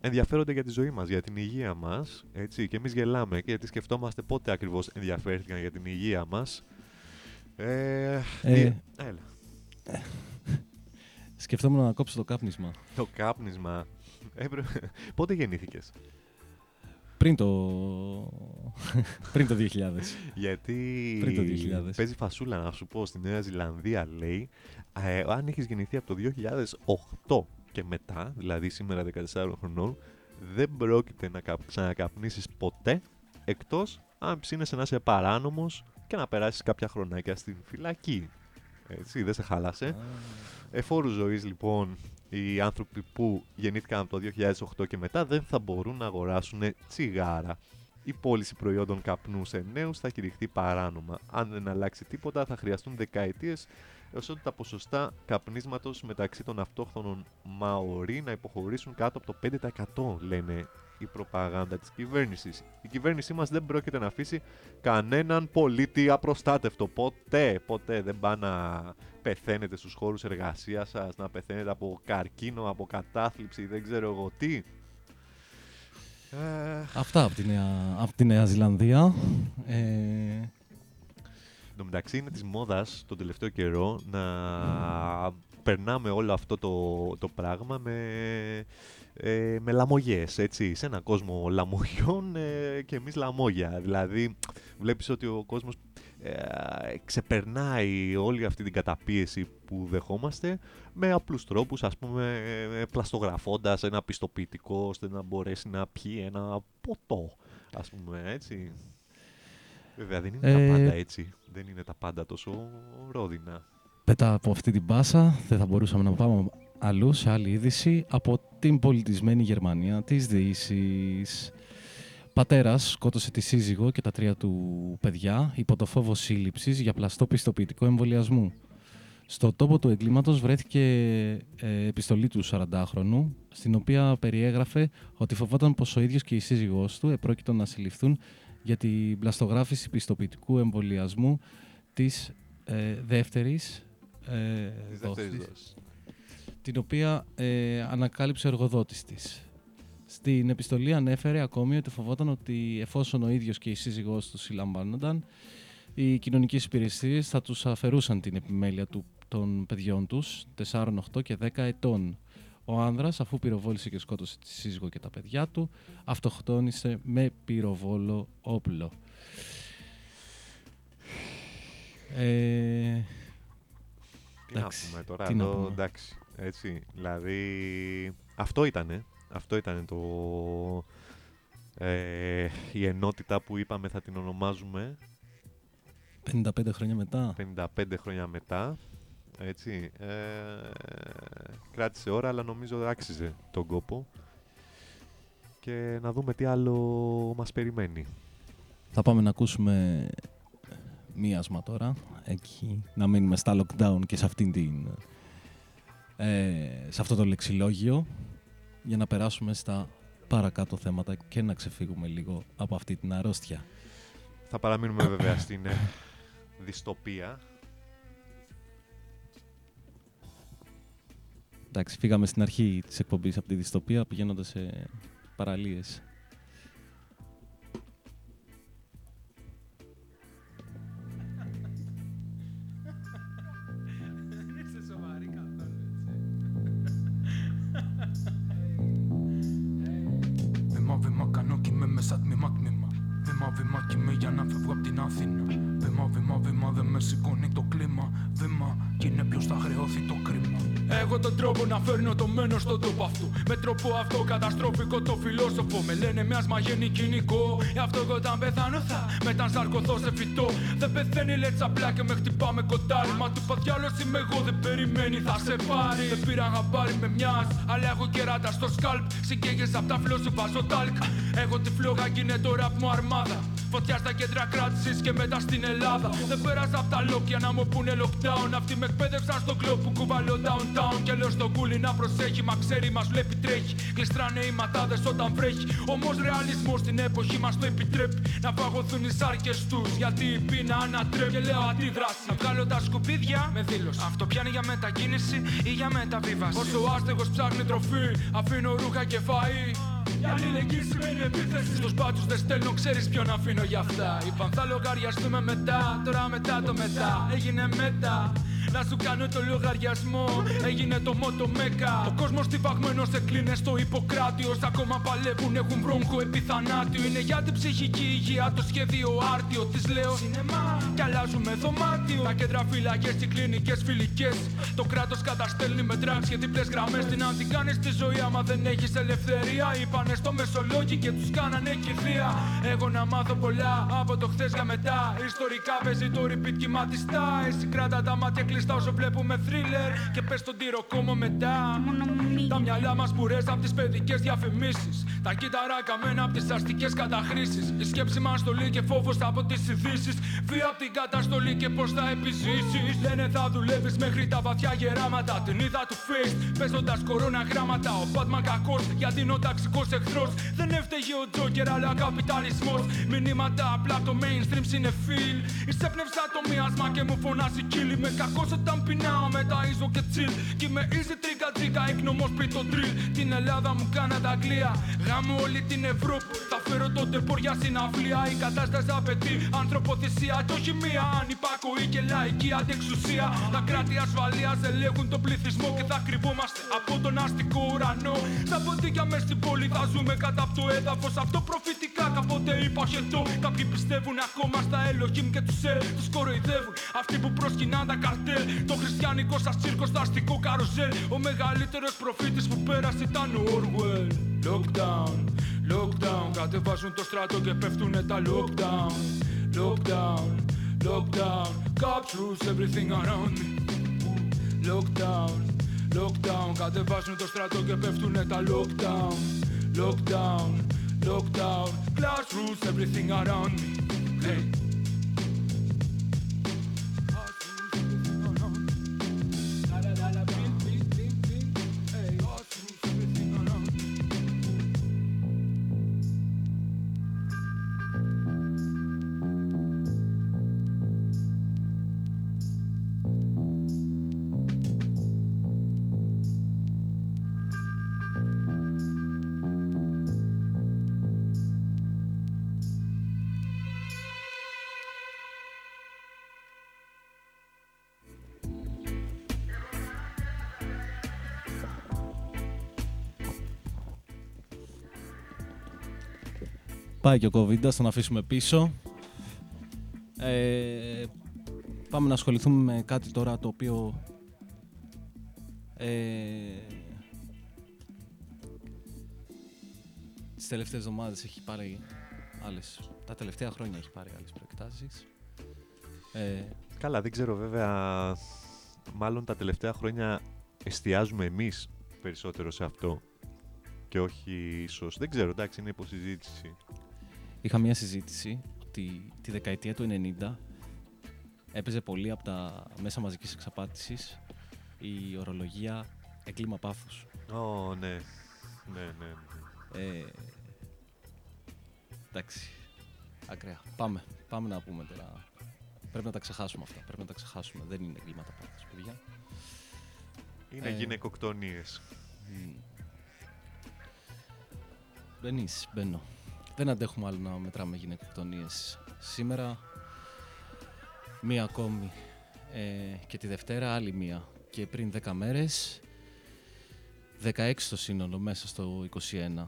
ενδιαφέρονται για τη ζωή μας, για την υγεία μας, έτσι, και εμείς γελάμε, γιατί σκεφτόμαστε πότε ακριβώς ενδιαφέρθηκαν για την υγεία μας. Ε, Ε, τι- έλα. Σκεφτόμουν να κόψω το κάπνισμα. Το κάπνισμα. Έπρεπε- Πότε γεννήθηκες; Πριν το... πριν το 2000. Γιατί Πριν το 2000. παίζει φασούλα να σου πω στη Νέα Ζηλανδία λέει ε, αν έχεις γεννηθεί από το 2008 και μετά, δηλαδή σήμερα 14 χρονών δεν πρόκειται να κα- ξανακαπνίσεις ποτέ εκτός αν ψήνεσαι να είσαι παράνομος και να περάσεις κάποια χρονάκια στην φυλακή. Έτσι, δεν σε χάλασε. Εφόρου ζωής λοιπόν οι άνθρωποι που γεννήθηκαν από το 2008 και μετά δεν θα μπορούν να αγοράσουν τσιγάρα. Η πώληση προϊόντων καπνού σε νέους θα κηρυχθεί παράνομα. Αν δεν αλλάξει τίποτα θα χρειαστούν δεκαετίες έως ότου τα ποσοστά καπνίσματος μεταξύ των αυτόχθονων Μαωρί να υποχωρήσουν κάτω από το 5% λένε η προπαγάνδα της κυβέρνησης. Η κυβέρνησή μας δεν πρόκειται να αφήσει κανέναν πολίτη απροστάτευτο. Ποτέ, ποτέ δεν πάει να πεθαίνετε στους χώρους εργασίας σας, να πεθαίνετε από καρκίνο, από κατάθλιψη, δεν ξέρω εγώ τι. Ε, Αυτά από τη Νέα, από τη Νέα Ζηλανδία. Ε, Εν τω μεταξύ είναι της μόδας τον τελευταίο καιρό να περνάμε όλο αυτό το, το πράγμα με, ε, με λαμογιές, έτσι. Σε έναν κόσμο λαμογιών ε, και εμείς λαμόγια. Δηλαδή βλέπεις ότι ο κόσμος ε, ξεπερνάει όλη αυτή την καταπίεση που δεχόμαστε με απλούς τρόπους, ας πούμε ε, πλαστογραφώντας ένα πιστοποιητικό ώστε να μπορέσει να πιει ένα ποτό, ας πούμε, έτσι. Βέβαια δεν είναι Ε, τα πάντα έτσι. Δεν είναι τα πάντα τόσο ρόδινα. Πέτα από αυτή την πάσα δεν θα μπορούσαμε να πάμε αλλού σε άλλη είδηση από την πολιτισμένη Γερμανία της Δύσης. Πατέρας σκότωσε τη σύζυγο και τα τρία του παιδιά υπό το φόβο σύλληψης για πλαστό πιστοποιητικό εμβολιασμού. Στο τόπο του εγκλήματος βρέθηκε ε, επιστολή του 40χρονου, στην οποία περιέγραφε ότι φοβόταν πως ο ίδιος και η σύζυγός του επρόκειτο να συλληφθούν για την πλαστογράφηση πιστοποιητικού εμβολιασμού της ε, δεύτερης, ε, Της δεύτερης δόσης, δόσης. Την οποία ε, ανακάλυψε ο εργοδότης της. Στην επιστολή ανέφερε ακόμη ότι φοβόταν ότι εφόσον ο ίδιος και η σύζυγός τους συλλαμβάνονταν, οι κοινωνικές υπηρεσίες θα τους αφαιρούσαν την επιμέλεια του, των παιδιών τους, 4, 8 και 10 ετών. Ο άνδρας, αφού πυροβόλησε και σκότωσε τη σύζυγο και τα παιδιά του, αυτοκτόνησε με πυροβόλο όπλο. Ε, Τι εντάξει, να πούμε τώρα, τι να εδώ, πούμε. εντάξει, έτσι, δηλαδή, αυτό ήτανε, αυτό ήταν το, ε, η ενότητα που είπαμε θα την ονομάζουμε 55 χρόνια μετά. 55 χρόνια μετά, έτσι, ε, κράτησε ώρα αλλά νομίζω άξιζε τον κόπο και να δούμε τι άλλο μας περιμένει. Θα πάμε να ακούσουμε μίασμα τώρα, εκεί, να μείνουμε στα lockdown και σε, αυτήν την, ε, σε αυτό το λεξιλόγιο, για να περάσουμε στα παρακάτω θέματα και να ξεφύγουμε λίγο από αυτή την αρρώστια. Θα παραμείνουμε βέβαια στην ε, δυστοπία. Εντάξει, φύγαμε στην αρχή της εκπομπής από τη δυστοπία πηγαίνοντας σε παραλίες. Κάνω κι είμαι μέσα τμήμα τμήμα Βήμα βήμα κι είμαι για να φεύγω απ' την Αθήνα Βήμα βήμα βήμα δεν με σηκώνει το κλίμα Βήμα κι είναι ποιος θα χρεώθει το κρίμα Έχω τον τρόπο να φέρνω το μένο στον τόπο αυτού. Με τρόπο αυτό καταστροφικό το φιλόσοφο. Με λένε μοιάσμα γενικηνικό. Γι' αυτό εγώ όταν πεθάνω θα μετανσαρκωθώ σε φυτό. Δεν πεθαίνει λέτσα απλά και με χτυπά με κοντάρι. Μα του παδιάλο είμαι εγώ, δεν περιμένει, θα σε πάρει. Δεν πήρα χαμπάρι με μιας, αλλά έχω κεράτα στο σκάλπ. Συγκέγε απ' τα φλό σου βάζω τάλκ. Έχω τη φλόγα και είναι το ραπ μου αρμάδα. Φωτιά στα κέντρα κράτησης και μετά στην Ελλάδα. Δεν πέρασα απ' τα λόγια να μου πούνε lockdown. Αυτοί με εκπαίδευσαν στο κλοπ που κουβαλώ downtown. Και λέω στο κούλι να προσέχει, μα ξέρει, μας βλέπει τρέχει. Κλειστράνε οι ματάδες όταν βρέχει. Όμως ρεαλισμός στην εποχή μας το επιτρέπει. Να παγωθούν οι σάρκες τους γιατί η πείνα ανατρέπει. Και λέω αντίδραση. Να βγάλω τα σκουπίδια με δήλωση. Αυτό πιάνει για μετακίνηση ή για μεταβίβαση. Όσο ο άστεγος ψάχνει τροφή, αφήνω ρούχα και φαΐ. Η αλληλεγγύη σημαίνει επίθεση. Στου μπάτσου δεν στέλνω, ξέρεις ποιον αφήνω για αυτά. Είπαν θα λογαριαστούμε μετά, τώρα μετά το μετά. Έγινε μετά. Να σου κάνω το λογαριασμό. Έγινε το μότο μέκα. Ο κόσμος τυπαγμένο σε κλείνε στο Ιπποκράτιο. Ακόμα παλεύουν, έχουν μπρόγκο επιθανάτιο. Είναι για την ψυχική υγεία το σχέδιο άρτιο. Της λέω σινεμά και αλλάζουμε δωμάτιο. Τα κέντρα φυλακές, οι κλινικές φιλικές. Το κράτος καταστέλνει με τράξ και διπλές γραμμές. Τι να την κάνει στη ζωή άμα δεν έχεις ελευθερία. Είπανε στο μεσολόγιο και τους κάνανε κηδεία. Εγώ να μάθω πολλά από το χθες για μετά. Ιστορικά παίζει το repeat κυματιστά. Εσύ κράτα τα μάτια κλειστά όσο βλέπουμε thriller. Και πες τον τυροκόμο μετά. Τα μυαλά μας πουρέ από τις παιδικές διαφημίσεις. Τα κύτταρα καμένα από τις αστικές καταχρήσεις. Η σκέψη μας στολή και φόβος από τις ειδήσεις. Βία από την καταστολή και πώς θα επιζήσεις. Λένε θα δουλεύεις μέχρι τα βαθιά γεράματα. Την είδα του face παίζοντας κορώνα γράμματα. Ο Batman κακός γιατί είναι ο ταξικός εχθρός. Δεν έφταιγε ο Τζόκερ αλλά καπιταλισμός. Μηνύματα απλά από το mainstream συνεφίλ. Εισέπνευσα το μοιάσμα και μου φωνάζει κύλι. Με κακός όταν πεινάω μεταίζω και chill. Κι με easy τρίκα τρίκα εκνομός πριν το drill. Την Ελλάδα μου κάνα τα Αγγλία. Γάμω όλη την Ευρώπη. Θα φέρω το τεπορ για συναυλία. Η κατάσταση απαιτεί ανθρωποθυσία. Κι όχι μία ανυπακοή και λαϊκή αντεξουσία. Τα κράτη ασφαλείας ελέγχουν τον πληθυσμό και θα κρυβόμαστε από τον αστικό ουρανό. Στα ποντίκια μες στην πόλη θα ζούμε κατά από το έδαφος. Αυτό προφητικά κάποτε είπα χετό. Κάποιοι πιστεύουν ακόμα στα Elohim και τους σελ. Τους κοροϊδεύουν. Αυτοί που προσκυνάν τα καρτέλ. Το χριστιανικό σα τσίρκο στο αστικό καροζέλ. Ο μεγαλύτερο προφήτη που πέρασε ήταν ο Orwell. Lockdown, lockdown. Κατεβάζουν το στράτο και πέφτουνε τα lockdown. Lockdown, lockdown. Captures everything around me. Lockdown, lockdown. Κατεβάζουν το στράτο και πέφτουνε τα lockdown. Lockdown, lockdown. Classrooms, everything around me. Hey. Πάει και ο COVID, ας τον αφήσουμε πίσω. Ε, πάμε να ασχοληθούμε με κάτι τώρα το οποίο ε, τις τελευταίες εβδομάδες έχει πάρει άλλες, τα τελευταία χρόνια έχει πάρει άλλες προεκτάσεις. Ε, Καλά, δεν ξέρω βέβαια. Μάλλον τα τελευταία χρόνια εστιάζουμε εμείς περισσότερο σε αυτό και όχι ίσως. Δεν ξέρω, εντάξει, είναι υποσυζήτηση. Είχα μια συζήτηση ότι τη δεκαετία του 90 έπαιζε πολύ από τα μέσα μαζικής εξαπάτησης η ορολογία έγκλημα πάθους. Ω, ναι. Ναι, ναι. ναι. Ε, εντάξει. Ακραία. Πάμε. Πάμε να πούμε τώρα. Πρέπει να τα ξεχάσουμε αυτά. Πρέπει να τα ξεχάσουμε. Δεν είναι εγκλήματα πάθους, παιδιά. Είναι Ε, γυναικοκτονίες. μ. Μπαίνεις, μπαίνω. Δεν αντέχουμε άλλο να μετράμε γυναικοκτονίες. Σήμερα μία ακόμη ε, και τη Δευτέρα άλλη μία. Και πριν 10 μέρες 16 το σύνολο μέσα στο 21.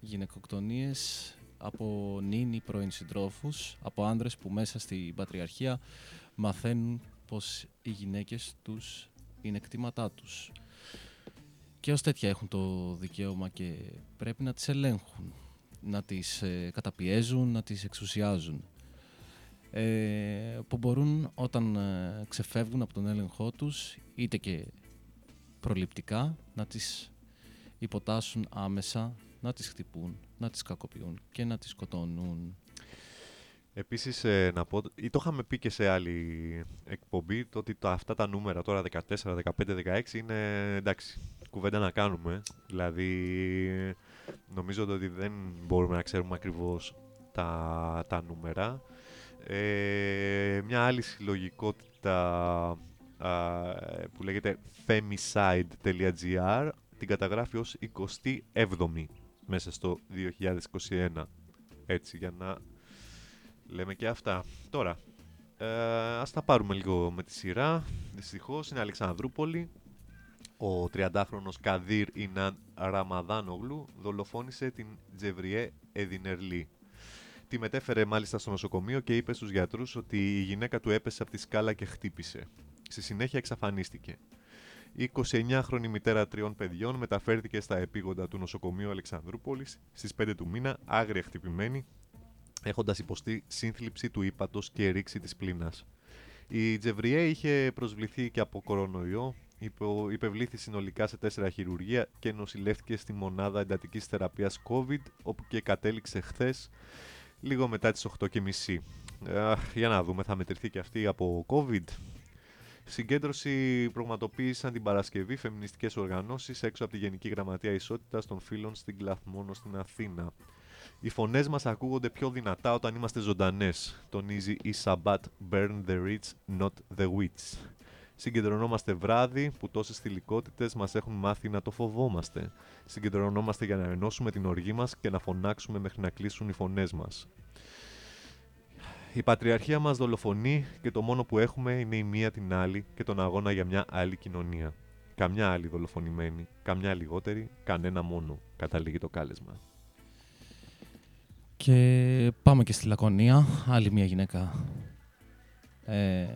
Γυναικοκτονίες από νυν ή πρώην συντρόφους, από άνδρες που μέσα στην πατριαρχία μαθαίνουν πως οι γυναίκες τους είναι κτήματά τους. Και ως τέτοια έχουν το δικαίωμα και πρέπει να τις ελέγχουν, να τις ε, καταπιέζουν, να τις εξουσιάζουν. Ε, που μπορούν όταν ε, ξεφεύγουν από τον έλεγχό τους, είτε και προληπτικά, να τις υποτάσσουν άμεσα, να τις χτυπούν, να τις κακοποιούν και να τις σκοτώνουν. Επίσης, ε, να πω, ή το είχαμε πει και σε άλλη εκπομπή, το ότι τα, αυτά τα νούμερα τώρα 14, 15, 16 είναι εντάξει, κουβέντα να κάνουμε. Δηλαδή, νομίζω ότι δεν μπορούμε να ξέρουμε ακριβώς τα, τα νούμερα. Ε, μια άλλη συλλογικότητα α, που λέγεται femicide.gr την καταγράφει ως 27η μέσα στο 2021. Έτσι, για να λέμε και αυτά. Τώρα, ε, ας τα πάρουμε λίγο με τη σειρά. Δυστυχώς είναι Αλεξανδρούπολη. Ο 30χρονος Καδίρ Ινάν Ραμαδάνογλου δολοφόνησε την Τζεβριέ Εδινερλή. Τη μετέφερε μάλιστα στο νοσοκομείο και είπε στους γιατρούς ότι η γυναίκα του έπεσε από τη σκάλα και χτύπησε. Στη συνέχεια εξαφανίστηκε. Η 29χρονη μητέρα τριών παιδιών μεταφέρθηκε στα επίγοντα του νοσοκομείου Αλεξανδρούπολης στις 5 του μήνα, άγρια χτυπημένη, έχοντας υποστεί σύνθλιψη του ύπατος και ρήξη της πλήνας. Η Τζεβριέ είχε προσβληθεί και από κορονοϊό, υπο- υπευλήθη συνολικά σε τέσσερα χειρουργεία και νοσηλεύτηκε στη μονάδα εντατικής θεραπείας COVID, όπου και κατέληξε χθες, λίγο μετά τις 8.30. Αχ, για να δούμε, θα μετρηθεί και αυτή από COVID. Συγκέντρωση πραγματοποίησαν την Παρασκευή φεμινιστικές οργανώσεις έξω από τη Γενική Γραμματεία Ισότητας των Φίλων στην Κλαθμόνο στην Αθήνα. Οι φωνές μας ακούγονται πιο δυνατά όταν είμαστε ζωντανές, τονίζει η Sabat Burn the Rich, not the Witch. Συγκεντρωνόμαστε βράδυ που τόσες θηλυκότητες μας έχουν μάθει να το φοβόμαστε. Συγκεντρωνόμαστε για να ενώσουμε την οργή μας και να φωνάξουμε μέχρι να κλείσουν οι φωνές μας. Η πατριαρχία μας δολοφονεί και το μόνο που έχουμε είναι η μία την άλλη και τον αγώνα για μια άλλη κοινωνία. Καμιά άλλη δολοφονημένη, καμιά λιγότερη, κανένα μόνο, καταλήγει το κάλεσμα. Και πάμε και στη Λακωνία. Άλλη μια γυναίκα ε,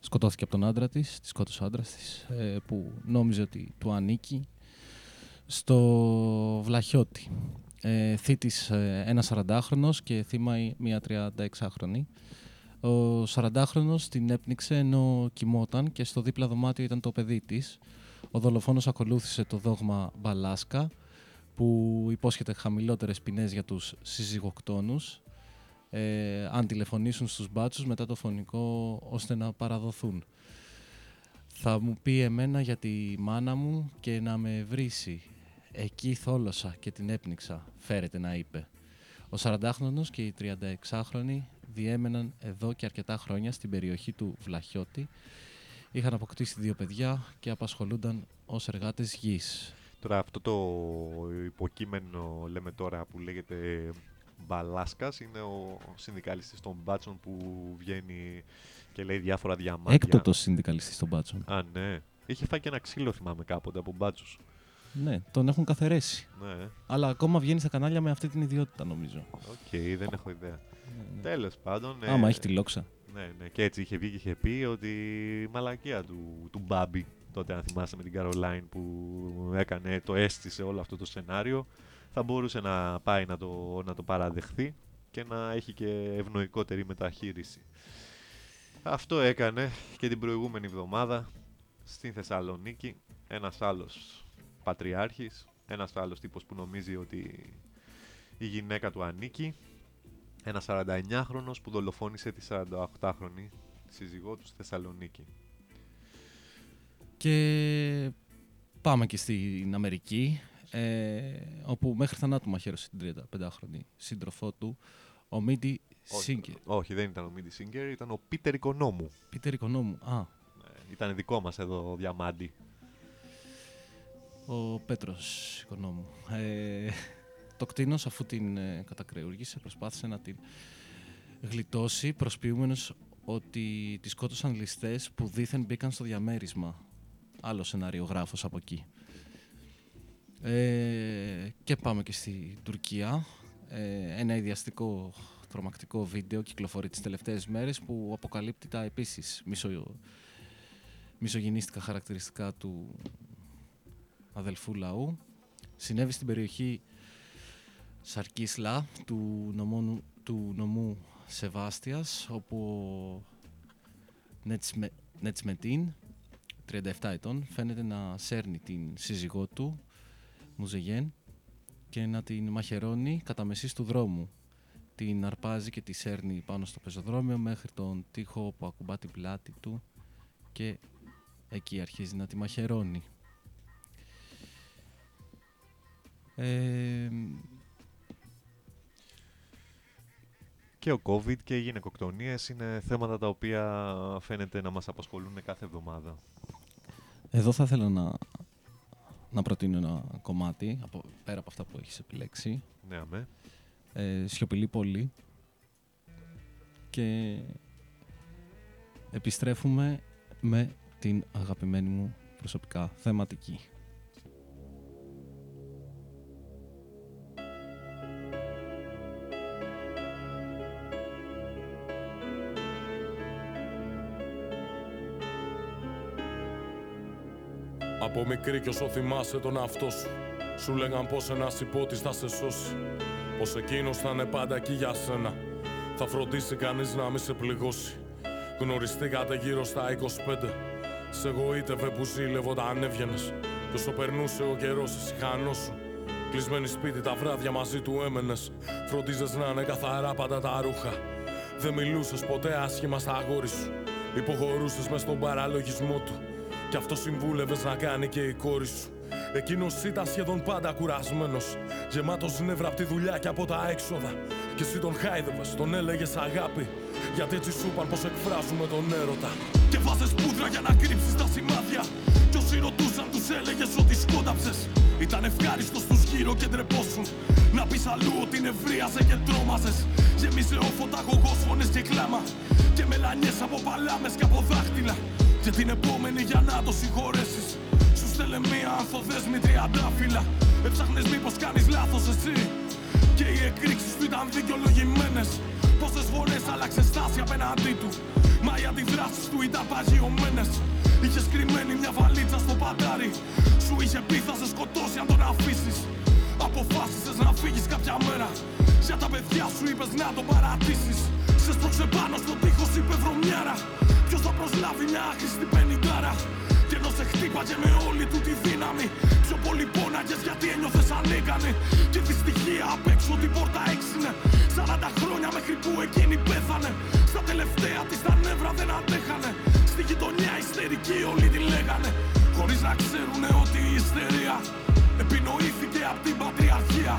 σκοτώθηκε από τον άντρα της, της σκότωσε ο άντρας της, ε, που νόμιζε ότι του ανήκει στο Βλαχιώτη. Ε, θήτης ε, ένας 40χρονος και θύμα η- μία 36χρονη. Ο 40χρονος την έπνιξε ενώ κοιμόταν και στο δίπλα δωμάτιο ήταν το παιδί της. Ο δολοφόνος ακολούθησε το δόγμα Μπαλάσκα που υπόσχεται χαμηλότερες ποινές για τους συζυγοκτόνους ε, αν τηλεφωνήσουν στους μπάτσους μετά το φωνικό ώστε να παραδοθούν. Θα μου πει εμένα για τη μάνα μου και να με βρήσει. Εκεί θόλωσα και την έπνιξα, φέρεται να είπε. Ο 40χρονος και η 36χρονη διέμεναν εδώ και αρκετά χρόνια στην περιοχή του Βλαχιώτη. Είχαν αποκτήσει δύο παιδιά και απασχολούνταν ως εργάτες γης. Τώρα αυτό το υποκείμενο λέμε τώρα που λέγεται Μπαλάσκας είναι ο συνδικαλιστής των μπάτσων που βγαίνει και λέει διάφορα διαμάντια. Έκτοτος συνδικαλιστής των μπάτσων. Α, ναι. Είχε φάει και ένα ξύλο θυμάμαι κάποτε από μπάτσους. Ναι, τον έχουν καθαιρέσει. Ναι. Αλλά ακόμα βγαίνει στα κανάλια με αυτή την ιδιότητα, νομίζω. Οκ, δεν έχω ιδέα. Τέλος πάντων. Ναι, Άμα έχει τη λόξα. Ναι, ναι. Και έτσι είχε βγει και είχε πει ότι η μαλακία του, του Μπάμπη, τότε αν θυμάσαι με την Καρολάιν που έκανε, το έστησε όλο αυτό το σενάριο, θα μπορούσε να πάει να το, να το παραδεχθεί και να έχει και ευνοϊκότερη μεταχείριση. Αυτό έκανε και την προηγούμενη εβδομάδα στην Θεσσαλονίκη ένας άλλος πατριάρχης, ένας άλλος τύπος που νομίζει ότι η γυναίκα του ανήκει, ένας 49χρονος που δολοφόνησε τη 48χρονη σύζυγό του στη Θεσσαλονίκη. Και πάμε και στην Αμερική, ε, όπου μέχρι θανάτου μαχαίρωσε την 35χρονη σύντροφό του, ο Μίντι Σίγκερ. Όχι, δεν ήταν ο Μίντι Σίγκερ, ήταν ο Πίτερ Οικονόμου. Πίτερ Οικονόμου, α. Ήταν δικό μας εδώ ο Διαμάντη. Ο Πέτρος Οικονόμου. Ε, το κτίνος αφού την ε, κατακρεούργησε προσπάθησε να την γλιτώσει προσποιούμενος ότι τη σκότωσαν ληστές που δήθεν μπήκαν στο διαμέρισμα. Άλλο σεναριογράφος από εκεί. Ε, και πάμε και στη Τουρκία. Ε, ένα ιδιαστικό τρομακτικό βίντεο κυκλοφορεί τις τελευταίες μέρες που αποκαλύπτει τα επίσης μισο, μισογενίστικα χαρακτηριστικά του αδελφού λαού. Συνέβη στην περιοχή Σαρκίσλα του νομού, του νομού Σεβάστιας, όπου ο Νέτσμε, Νέτσμετίν, 37 ετών, φαίνεται να σέρνει την σύζυγό του, Μουζεγέν, και να την μαχαιρώνει κατά μεσής του δρόμου. Την αρπάζει και τη σέρνει πάνω στο πεζοδρόμιο μέχρι τον τοίχο που ακουμπά την πλάτη του και εκεί αρχίζει να τη μαχαιρώνει. Ε, Και ο COVID και οι γυναικοκτονίες είναι θέματα τα οποία φαίνεται να μας απασχολούν κάθε εβδομάδα. Εδώ θα ήθελα να, να προτείνω ένα κομμάτι, από, πέρα από αυτά που έχεις επιλέξει. Ναι, αμέ. Ε, σιωπηλή πολύ. Και επιστρέφουμε με την αγαπημένη μου προσωπικά θεματική. Από μικρή κι όσο θυμάσαι τον εαυτό σου Σου λέγαν πως ένας υπότης θα σε σώσει Πως εκείνος θα είναι πάντα εκεί για σένα. Θα φροντίσει κανείς να μην σε πληγώσει. Γνωριστήκατε γύρω στα 25 Σε εγωίτευε που ζήλευε όταν έβγαινες Κι όσο περνούσε ο καιρός εσύ σου Κλεισμένοι σπίτι τα βράδια μαζί του έμενες. Φροντίζες να είναι καθαρά πάντα τα ρούχα. Δεν μιλούσες ποτέ άσχημα στα αγόρι σου. Υποχωρούσες μες στον παραλογισμό του Κι αυτό συμβούλευες να κάνει και η κόρη σου Εκείνος ήταν σχεδόν πάντα κουρασμένος. Γεμάτος νεύρα από τη δουλειά και από τα έξοδα. Και εσύ τον χάιδευες, τον έλεγες αγάπη. Γιατί έτσι σου είπαν πως εκφράζουμε τον έρωτα. Και βάζες πούδρα για να κρύψεις τα σημάδια. Κι όσοι ρωτούσαν, τους έλεγες ότι σκόταψες. Ήταν ευχάριστος τους γύρω και ντρεπόσουν. Να πεις αλλού ότι νευρίαζε και τρόμαζες. Γεμίσε όφωτα γογός φωνές και κλάμα. Και μελανιές από παλάμες και από δάχτυλα. Και την επόμενη για να το συγχωρέσεις. Σου στέλνε μία ανθοδέσμη τριαντάφυλλα. Έψαχνες μήπως κάνεις λάθος εσύ. Και οι εκρήξεις του ήταν δικαιολογημένες. Πόσες φορές άλλαξε στάση απέναντί του. Μα οι αντιδράσεις του ήταν παγιωμένες. Είχες κρυμμένη μια βαλίτσα στο παντάρι. Σου είχε πει θα σε σκοτώσει αν τον αφήσεις. Αποφάσισες να φύγεις κάποια μέρα. Για τα παιδιά σου είπες να τον παρατήσεις. Σε σπρώξε πάνω στο τείχος είπε βρωμιάρα. Ποιος θα προσλάβει μια άχρηστη πενιντάρα; Και ενώ σε χτύπαγε με όλη του τη δύναμη. Πιο πολύ πόναγες γιατί ένιωθες ανέκανε. Και τη στοιχεία απ' έξω την πόρτα έξινε. 40 χρόνια μέχρι που εκείνη πέθανε. Στα τελευταία της τα νεύρα δεν αντέχανε. Στη γειτονιά ιστερική όλοι τη λέγανε. Χωρίς να ξέρουνε ότι η ιστερία επινοήθηκε από την πατριαρχία.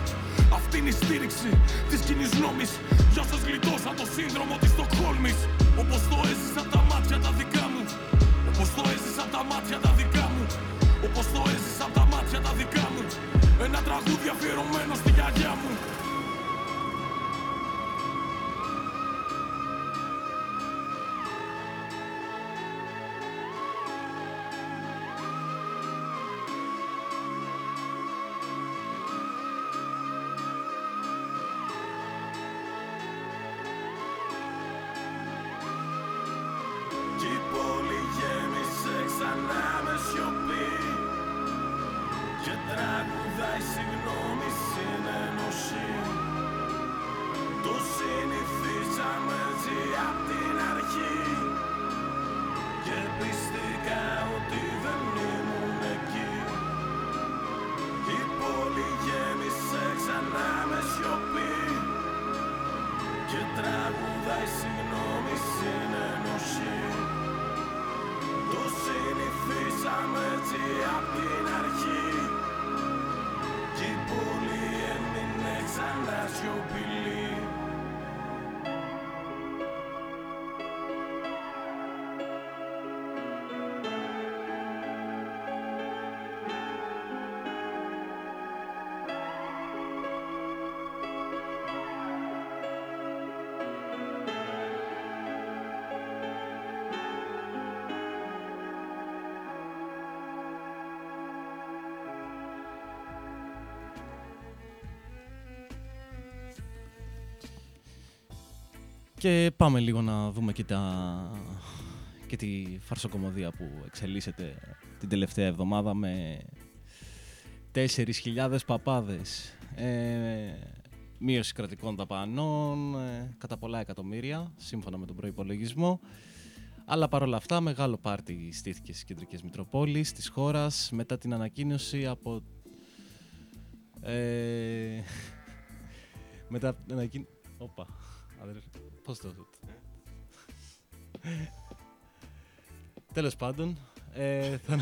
Αυτή είναι η στήριξη της κοινής νόμης. Για όσες γλιτώσαν το σύνδρομο της Στοκχόλμης. Όπως το έζησα τα μάτια τα δικά μου. Όπως το έζησα τα μάτια τα δικά μου. Όπως το έζησα τα μάτια τα δικά μου. Ένα τραγούδι αφιερωμένο στη γιαγιά μου. Και πάμε λίγο να δούμε και τα, και τη φαρσοκομωδία που εξελίσσεται την τελευταία εβδομάδα με 4.000 παπάδες, ε, μείωση κρατικών δαπανών ε, κατά πολλά εκατομμύρια, σύμφωνα με τον προϋπολογισμό. Αλλά παρόλα αυτά, μεγάλο πάρτι στήθηκε στις κεντρικές Μητροπόλεις της χώρας μετά την ανακοίνωση από... Ε, μετά την ανακοίνωση... Όπα, αδερφέ, πώς το... Τέλος πάντων, ε, θα...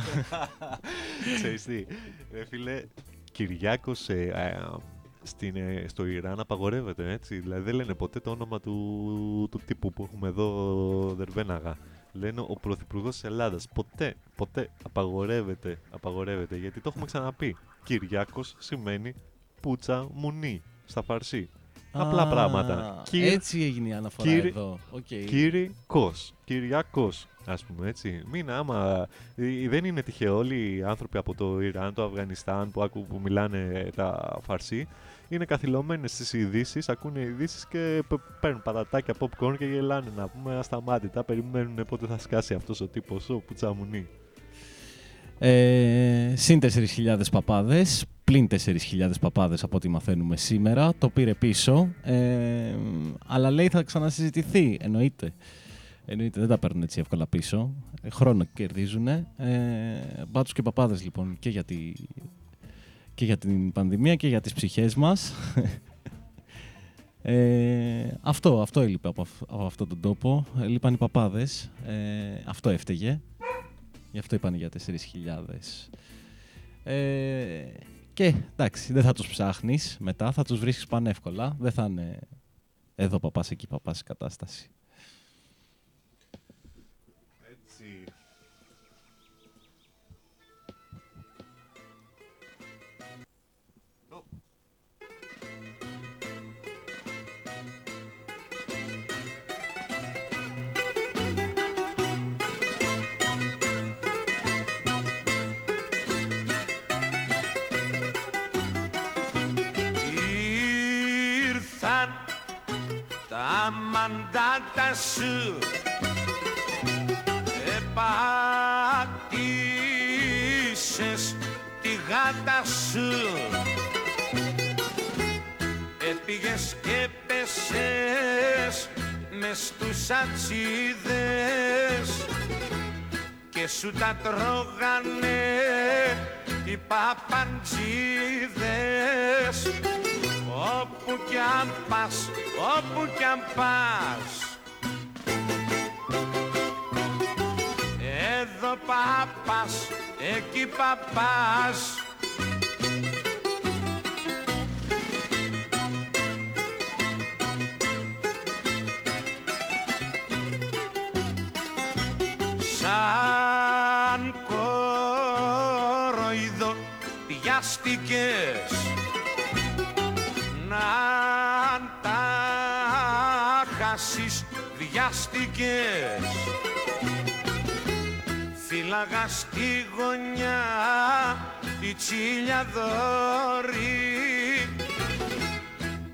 Ξέρεις τι, ρε φίλε, Κυριάκος ε, α, στην, ε, στο Ιράν απαγορεύεται, έτσι. Δηλαδή δεν λένε ποτέ το όνομα του, του τύπου που έχουμε εδώ, Δερβέναγα. Λένε ο Πρωθυπουργός της Ελλάδας. Ποτέ, ποτέ απαγορεύεται, απαγορεύεται, γιατί το έχουμε ξαναπεί. Κυριάκος σημαίνει πουτσα μουνί στα φαρσί. Απλά Α, πράγματα. Κυρ- έτσι έγινε η αναφορά Κυρι- εδώ. Οκ. Κυρικός. Κυριακός, ας πούμε έτσι. Μην άμα... ε, Δεν είναι τυχαίο όλοι οι άνθρωποι από το Ιράν, το Αφγανιστάν που, άκου, που μιλάνε τα φαρσί είναι καθυλωμένες στις ειδήσεις, ακούνε ειδήσεις και π- παίρνουν πατατάκια popcorn και γελάνε να πούμε ασταμάτητα. Περιμένουν πότε θα σκάσει αυτός ο τύπος, ο Πουτσαμουνί. Ε, συν 4.000 παπάδες, πλην 4.000 παπάδες από ό,τι μαθαίνουμε σήμερα. Το πήρε πίσω, ε, αλλά λέει θα ξανασυζητηθεί. Εννοείται. Εννοείται, δεν τα παίρνουν έτσι εύκολα πίσω. Ε, χρόνο κερδίζουν. Ε, μπάτσους και παπάδες λοιπόν και για, τη, και για την πανδημία και για τις ψυχές μας. Ε, αυτό, αυτό έλειπε από, αυ- από αυτόν τον τόπο. Ε, Λείπαν οι παπάδες. Ε, αυτό έφταιγε. Γι' αυτό είπαν για 4.000. Ε, και εντάξει, δεν θα τους ψάχνεις μετά, θα τους βρίσκεις πανεύκολα. Δεν θα είναι εδώ παπάς, εκεί παπάς η κατάσταση. Μαντάτα σου Επάτησες τη γάτα σου. Έπηγες και πέσες μες στους ατσίδες και σου τα τρώγανε οι παπαντζίδες όπου κι αν πας, όπου κι αν πας. Εδώ παπάς, εκεί παπάς. Σαν κοροϊδό πιάστηκες βιάστηκες φύλαγα στη γωνιά η τσίλια δόρη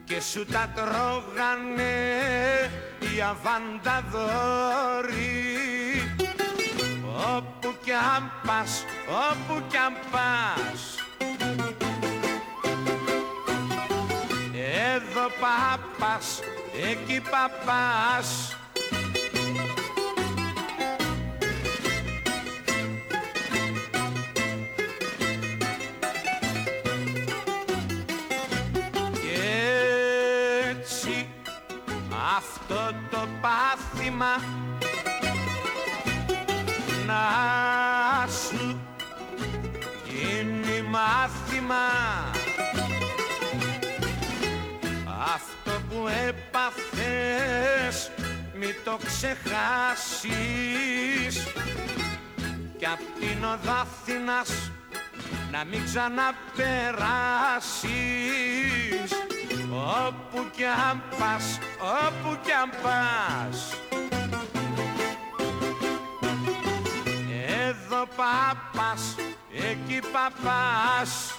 και σου τα τρώγανε οι αβανταδόροι όπου κι αν πας, όπου κι αν πας. Εδώ παπάς, εκεί παπάς πάθημα να σου γίνει μάθημα. Αυτό που έπαθες μη το ξεχάσεις. Κι απ' την οδάθηνας να μην ξαναπεράσεις. Όπου κι αν πας, όπου κι αν πας Εδώ παπάς, εκεί παπάς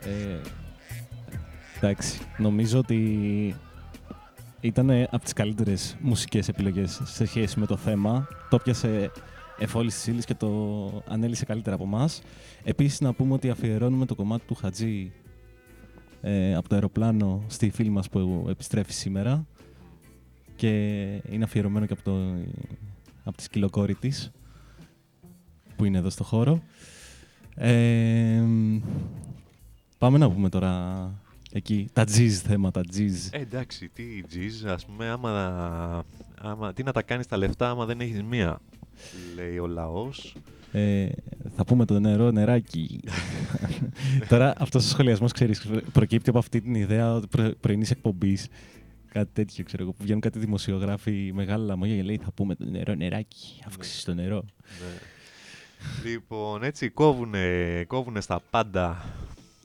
Ε, Εντάξει, νομίζω ότι ήταν από τις καλύτερες μουσικές επιλογές σε σχέση με το θέμα. Το πιάσε εφόλης της ύλης και το ανέλησε καλύτερα από εμάς. Επίσης να πούμε ότι αφιερώνουμε το κομμάτι του Χατζή ε, από το αεροπλάνο στη φίλη μας που επιστρέφει σήμερα και είναι αφιερωμένο και από, το, από τη σκυλοκόρη της που είναι εδώ στο χώρο. Ε, πάμε να πούμε τώρα εκεί τα jizz θέματα, jizz. Ε, εντάξει, τι jizz, ας πούμε, άμα, άμα, τι να τα κάνεις τα λεφτά άμα δεν έχεις μία, λέει ο λαός. Ε, θα πούμε το νερό, νεράκι. Τώρα αυτός ο σχολιασμός, ξέρεις, προκύπτει από αυτή την ιδέα ότι προ, πρωινής εκπομπής κάτι τέτοιο, ξέρω εγώ, που βγαίνουν κάτι δημοσιογράφοι μεγάλα λαμόγια και λέει θα πούμε το νερό, νεράκι, αύξηση στο νερό. Ναι. Λοιπόν, έτσι κόβουνε, κόβουνε στα πάντα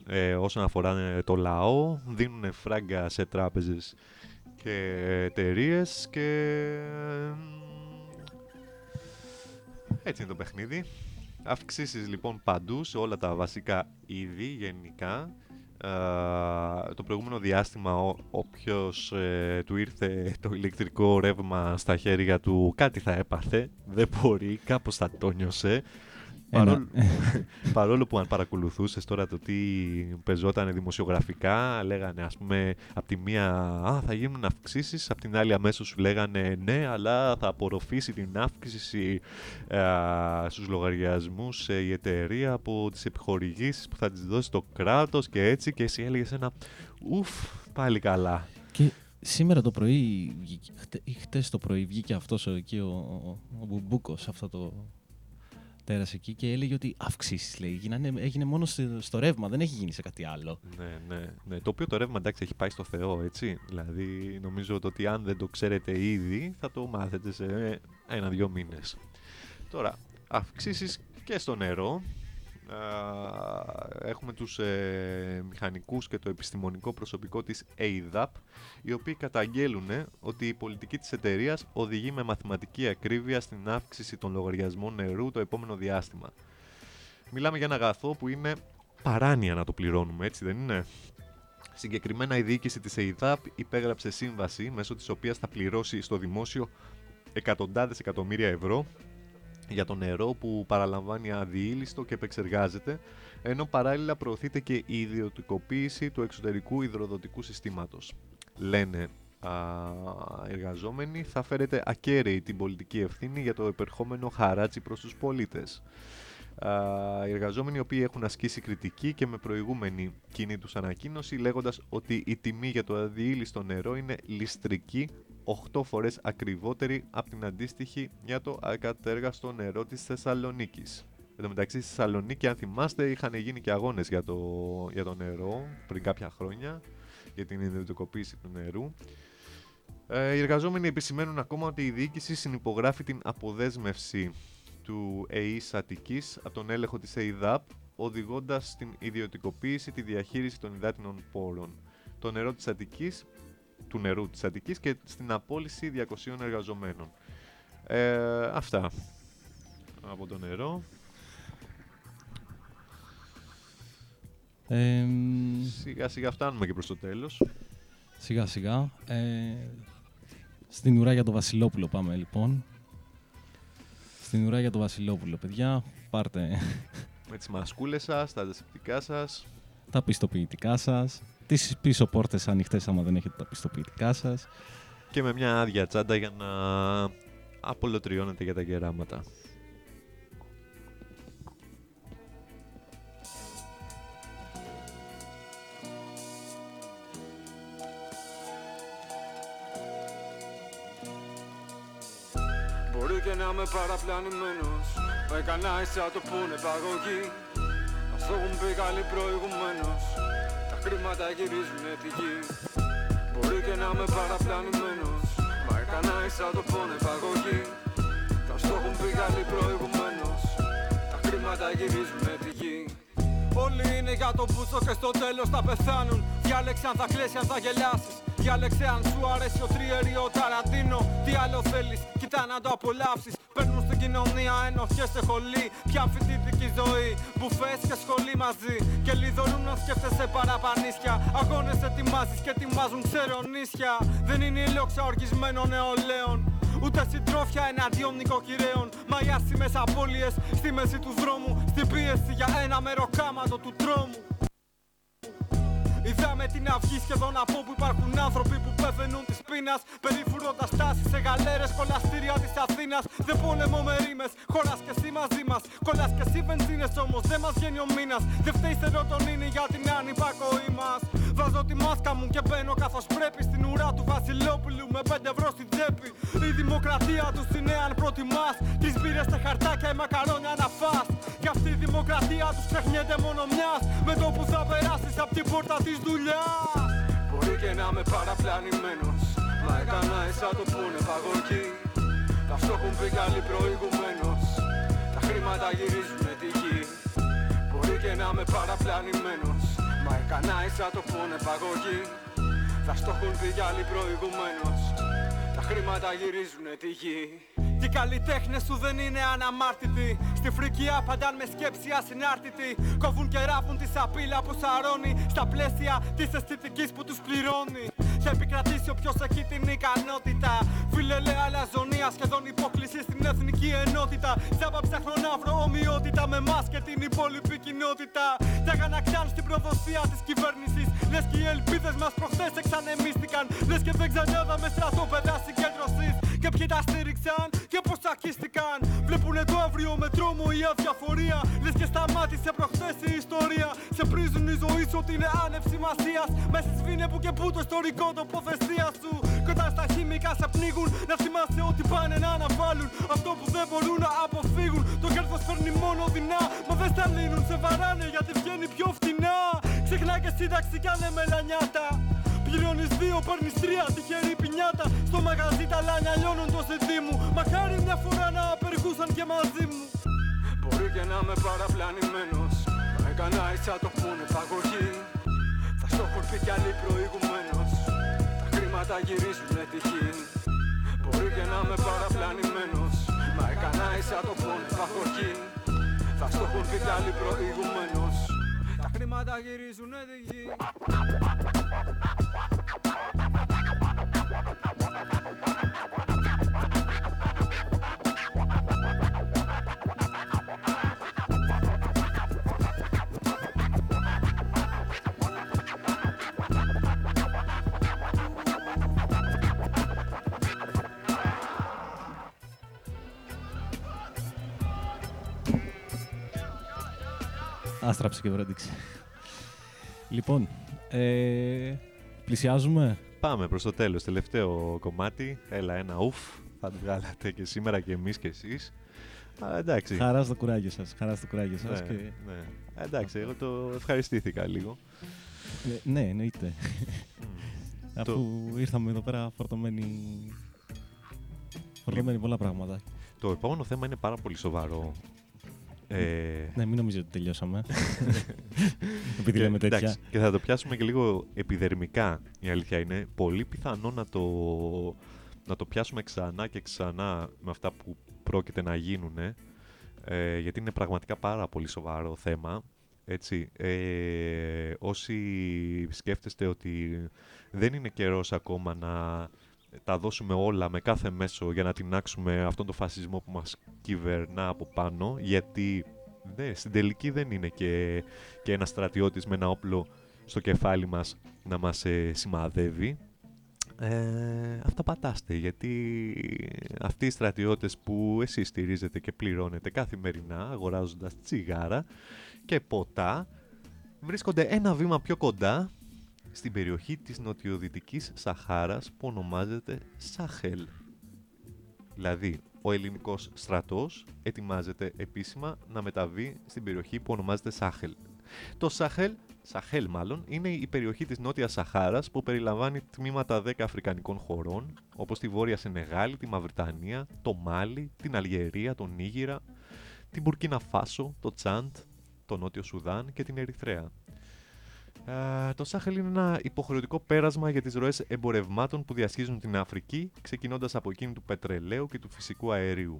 ε, όσον αφορά ε, το λαό, δίνουν φράγκα σε τράπεζες και εταιρείες και ε, έτσι είναι το παιχνίδι. Αυξήσεις λοιπόν παντού σε όλα τα βασικά είδη γενικά. Ε, το προηγούμενο διάστημα ο, όποιος ε, του ήρθε το ηλεκτρικό ρεύμα στα χέρια του κάτι θα έπαθε. Δεν μπορεί, κάπως θα το νιώσε. Παρόλο, παρόλο που αν παρακολουθούσες τώρα το τι πεζόταν δημοσιογραφικά, λέγανε ας πούμε από τη μία α, θα γίνουν αυξήσεις, από την άλλη αμέσως σου λέγανε ναι, αλλά θα απορροφήσει την αύξηση α, στους λογαριασμούς ε, η εταιρεία από τις επιχορηγήσεις που θα τις δώσει το κράτος και έτσι και εσύ έλεγες ένα ουφ, πάλι καλά. Και σήμερα το πρωί, χτε, χτες το πρωί βγήκε αυτός ο, εκεί ο, ο, ο Μπουμπούκος, αυτό το τέρας εκεί και έλεγε ότι αυξήσεις λέει. Γίνανε, έγινε μόνο στο, στο ρεύμα, δεν έχει γίνει σε κάτι άλλο. Ναι, ναι, ναι. Το οποίο το ρεύμα εντάξει έχει πάει στο Θεό, έτσι. Δηλαδή νομίζω ότι αν δεν το ξέρετε ήδη θα το μάθετε σε ένα-δυο μήνες. Τώρα, αυξήσεις και στο νερό. Έχουμε τους ε, μηχανικούς και το επιστημονικό προσωπικό της ADAP οι οποίοι καταγγέλουν ότι η πολιτική της εταιρείας οδηγεί με μαθηματική ακρίβεια στην αύξηση των λογαριασμών νερού το επόμενο διάστημα. Μιλάμε για ένα αγαθό που είναι παράνοια να το πληρώνουμε, έτσι δεν είναι; Συγκεκριμένα η διοίκηση της ADAP υπέγραψε σύμβαση μέσω της οποίας θα πληρώσει στο δημόσιο εκατοντάδες εκατομμύρια ευρώ για το νερό που παραλαμβάνει αδιήλιστο και επεξεργάζεται, ενώ παράλληλα προωθείται και η ιδιωτικοποίηση του εξωτερικού υδροδοτικού συστήματος. Λένε α, εργαζόμενοι, θα φέρετε ακέραιη την πολιτική ευθύνη για το επερχόμενο χαράτσι προς τους πολίτες. Α, οι εργαζόμενοι οι οποίοι έχουν ασκήσει κριτική και με προηγούμενη κοινή τους ανακοίνωση λέγοντας ότι η τιμή για το αδιήλιστο νερό είναι ληστρική 8 φορές ακριβότερη από την αντίστοιχη για το ακατέργαστο νερό της Θεσσαλονίκης. Εν τω μεταξύ στη Θεσσαλονίκη, αν θυμάστε, είχαν γίνει και αγώνες για το, για το νερό πριν κάποια χρόνια, για την ιδιωτικοποίηση του νερού. Ε, οι εργαζόμενοι επισημαίνουν ακόμα ότι η διοίκηση συνυπογράφει την αποδέσμευση του ΕΙΣ Αττικής από τον έλεγχο της ΕΙΔΑΠ, οδηγώντας στην ιδιωτικοποίηση τη διαχείριση των υδάτινων πόρων. Το νερό της Αττικής του νερού της Αττικής και στην απόλυση 200 εργαζομένων. Ε, αυτά από το νερό. Ε, σιγά σιγά φτάνουμε και προς το τέλος. Σιγά σιγά. Ε, στην ουρά για το Βασιλόπουλο πάμε λοιπόν. Στην ουρά για το Βασιλόπουλο, παιδιά. Πάρτε... Με τις μασκούλες σας, τα αντισηπτικά σας. Τα πιστοποιητικά σας τις πίσω πόρτες ανοιχτές άμα δεν έχετε τα πιστοποιητικά σας. Και με μια άδεια τσάντα για να απολωτριώνετε για τα γεράματα. Και να είμαι παραπλανημένος. Μα έκανα ίσα το που είναι παγωγή Ας το έχουν πει καλοί προηγουμένως. Τα χρήματα γυρίζουν τη γη. Μπορεί και να είμαι παραπλανημένος. Μα έκανα ίσα το που είναι παγωγή Τα στο έχουν πει καλοί προηγουμένως. Τα χρήματα γυρίζουν τη γη Όλοι είναι για το μπούτσο και στο τέλος θα πεθάνουν Διάλεξε αν θα κλαίσει, αν θα γελάσεις Διάλεξε αν σου αρέσει ο τριέρι, ο ταραντίνο Τι άλλο θέλεις, κοίτα να το απολαύσεις Παίρνουν στην κοινωνία, ενοχέ σε χολή. Πια φοιτητική ζωή, μπουφές και σχολή μαζί. Και λιδωρούν να σκέφτεσαι παραπανίσια. Αγώνες ετοιμάζεις και ετοιμάζουν ξερονίσια. Δεν είναι η λόξα οργισμένων νεολαίων. Ούτε συντρόφια εναντίον νοικοκυρέων. Μα οι άσημες απώλειες στη μέση του δρόμου. Στην πίεση για ένα μεροκάματο του τρόμου. Είδαμε την αυγή σχεδόν από που υπάρχουν άνθρωποι που πεθαίνουν της πείνας. Περιφρουρώντα τάσεις σε γαλέρες, κολαστήρια της Αθήνας. Δεν πόλεμο με ρήμες, χώρα και εσύ μαζί μας. Κολλάς και εσύ βενζίνες όμως δεν μας βγαίνει ο μήνας. Δεν φταίει σερωτονίνη για την ανυπακοή μας. Βάζω τη μάσκα μου και μπαίνω καθώς πρέπει στην ουρά του Βασιλόπουλου με 5 ευρώ στην τσέπη. Η δημοκρατία τους είναι αν προτιμάς. Τις μπύρες στα χαρτάκια, η μακαρόνια να φά. Κι αυτή η δημοκρατία τους ξεχνιέται μόνο μιας. Με το που θα περάσεις από την πόρτα της δουλειάς. Μπορεί και να είμαι παραπλανημένος Μα έκανα εσά το που είναι παγωγή Τα αυτό έχουν πει καλοί προηγουμένως Τα χρήματα γυρίζουν τη γη Μπορεί και να είμαι παραπλανημένος Μα έκανα εσά το που είναι παγωγή Τα στο έχουν πει άλλοι προηγουμένως Τα χρήματα γυρίζουν τη γη και οι καλλιτέχνες σου δεν είναι αναμάρτητοι. Στη φρικιά απαντάν με σκέψη ασυνάρτητη. Κόβουν και ράβουν τη σαπίλα που σαρώνει. Στα πλαίσια της αισθητικής που τους πληρώνει. Θα επικρατήσει όποιο έχει την ικανότητα. Φιλελέ αλαζονία, σχεδόν υπόκληση στην εθνική ενότητα. Τζάμπα ψάχνω να βρω ομοιότητα με εμάς και την υπόλοιπη κοινότητα. Για γανακτάν στην προδοσία της κυβέρνησης. Λες και οι ελπίδες μας προχθές εξανεμίστηκαν. Λες και δεν ξανάδαμε στρατόπεδα συγκέντρωση. Και ποιοι τα στήριξαν και πώς τσακίστηκαν. Βλέπουνε το αύριο με τρόμο η αδιαφορία. Λες και σταμάτησε προχθές η ιστορία. Σε πρίζουν η ζωή σου ότι είναι άνευ σημασίας. Μέσα σβήνε που και που το ιστορικό τοποθεσία σου. Και όταν στα χημικά σε πνίγουν, να θυμάσαι ότι πάνε να αναβάλουν αυτό που δεν μπορούν να αποφύγουν. Το κέρδος φέρνει μόνο δεινά. Μα δεν στα λύνουν, σε βαράνε γιατί βγαίνει πιο φτηνά. Ξεχνά και σύνταξη κάνε μελανιάτα. Πληρώνει δύο, παίρνεις τρία, τυχερή πινιάτα. Στο μαγαζί τα λάνια λιώνουν το σεντί μου. Μακάρι μια φορά να απεργούσαν και μαζί μου. Μπορεί και να είμαι παραπλανημένος. Μα έκανα ίσα το που είναι παγωγή. Θα στο έχουν πει κι άλλοι προηγουμένως. Τα χρήματα γυρίζουν τυχή. Μπορεί και να είμαι παραπλανημένος. Μα έκανα ίσα το που είναι παγωγή. Θα στο έχουν πει κι άλλοι προηγουμένως. Τα χρήματα γυρίζουν τυχή. Άστραψε και βρέντηξε. Λοιπόν, ε, πλησιάζουμε. Πάμε προς το τέλος. Τελευταίο κομμάτι. Έλα ένα ουφ. Θα το βγάλατε και σήμερα και εμείς και εσείς. Α, εντάξει. Χαράς στο κουράγιο σας. Χαράς στο κουράγιο σας. Ναι, και... ναι. Εντάξει, εγώ το ευχαριστήθηκα λίγο. Ε, ναι, εννοείται. Αφού ήρθαμε εδώ πέρα φορτωμένοι... Φορτωμένοι πολλά πράγματα. Το επόμενο θέμα είναι πάρα πολύ σοβαρό. Ε... Ναι, μην νομίζω ότι τελειώσαμε. Επειδή λέμε και, τέτοια. εντάξει, και θα το πιάσουμε και λίγο επιδερμικά. Η αλήθεια είναι πολύ πιθανό να το, να το πιάσουμε ξανά και ξανά με αυτά που πρόκειται να γίνουν. Ε, γιατί είναι πραγματικά πάρα πολύ σοβαρό θέμα. Έτσι, ε, όσοι σκέφτεστε ότι δεν είναι καιρός ακόμα να τα δώσουμε όλα με κάθε μέσο για να τεινάξουμε αυτόν τον φασισμό που μας κυβερνά από πάνω γιατί ναι, στην τελική δεν είναι και, και ένας στρατιώτης με ένα όπλο στο κεφάλι μας να μας ε, σημαδεύει. Ε, αυτά πατάστε γιατί αυτοί οι στρατιώτες που εσείς στηρίζετε και πληρώνετε καθημερινά αγοράζοντας τσιγάρα και ποτά βρίσκονται ένα βήμα πιο κοντά στην περιοχή της νοτιοδυτικής Σαχάρας που ονομάζεται Σάχελ. Δηλαδή, ο ελληνικός στρατός ετοιμάζεται επίσημα να μεταβεί στην περιοχή που ονομάζεται Σάχελ. Το Σάχελ, Σαχέλ μάλλον, είναι η περιοχή της Νότιας Σαχάρας που περιλαμβάνει τμήματα 10 αφρικανικών χωρών, όπως τη Βόρεια Σενεγάλη, τη Μαυριτανία, το Μάλι, την Αλγερία, τον Νίγηρα, την Μπουρκίνα Φάσο, το Τσάντ, το Νότιο Σουδάν και την Ερυθρέα. Ε, το Σάχελ είναι ένα υποχρεωτικό πέρασμα για τις ροές εμπορευμάτων που διασχίζουν την Αφρική, ξεκινώντας από εκείνη του πετρελαίου και του φυσικού αερίου.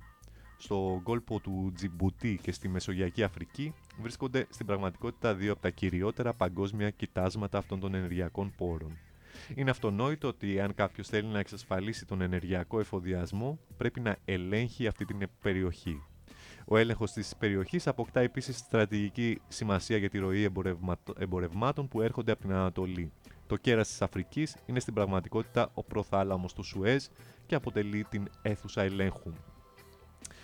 στο κόλπο του Τζιμπουτί και στη Μεσογειακή Αφρική βρίσκονται στην πραγματικότητα δύο από τα κυριότερα παγκόσμια κοιτάσματα αυτών των ενεργειακών πόρων. Είναι αυτονόητο ότι αν κάποιος θέλει να εξασφαλίσει τον ενεργειακό εφοδιασμό, πρέπει να ελέγχει αυτή την περιοχή. Ο έλεγχος της περιοχής αποκτά επίσης στρατηγική σημασία για τη ροή εμπορευματο- εμπορευμάτων που έρχονται από την Ανατολή. Το κέρας της Αφρικής είναι στην πραγματικότητα ο προθάλαμος του Σουέζ και αποτελεί την αίθουσα ελέγχου.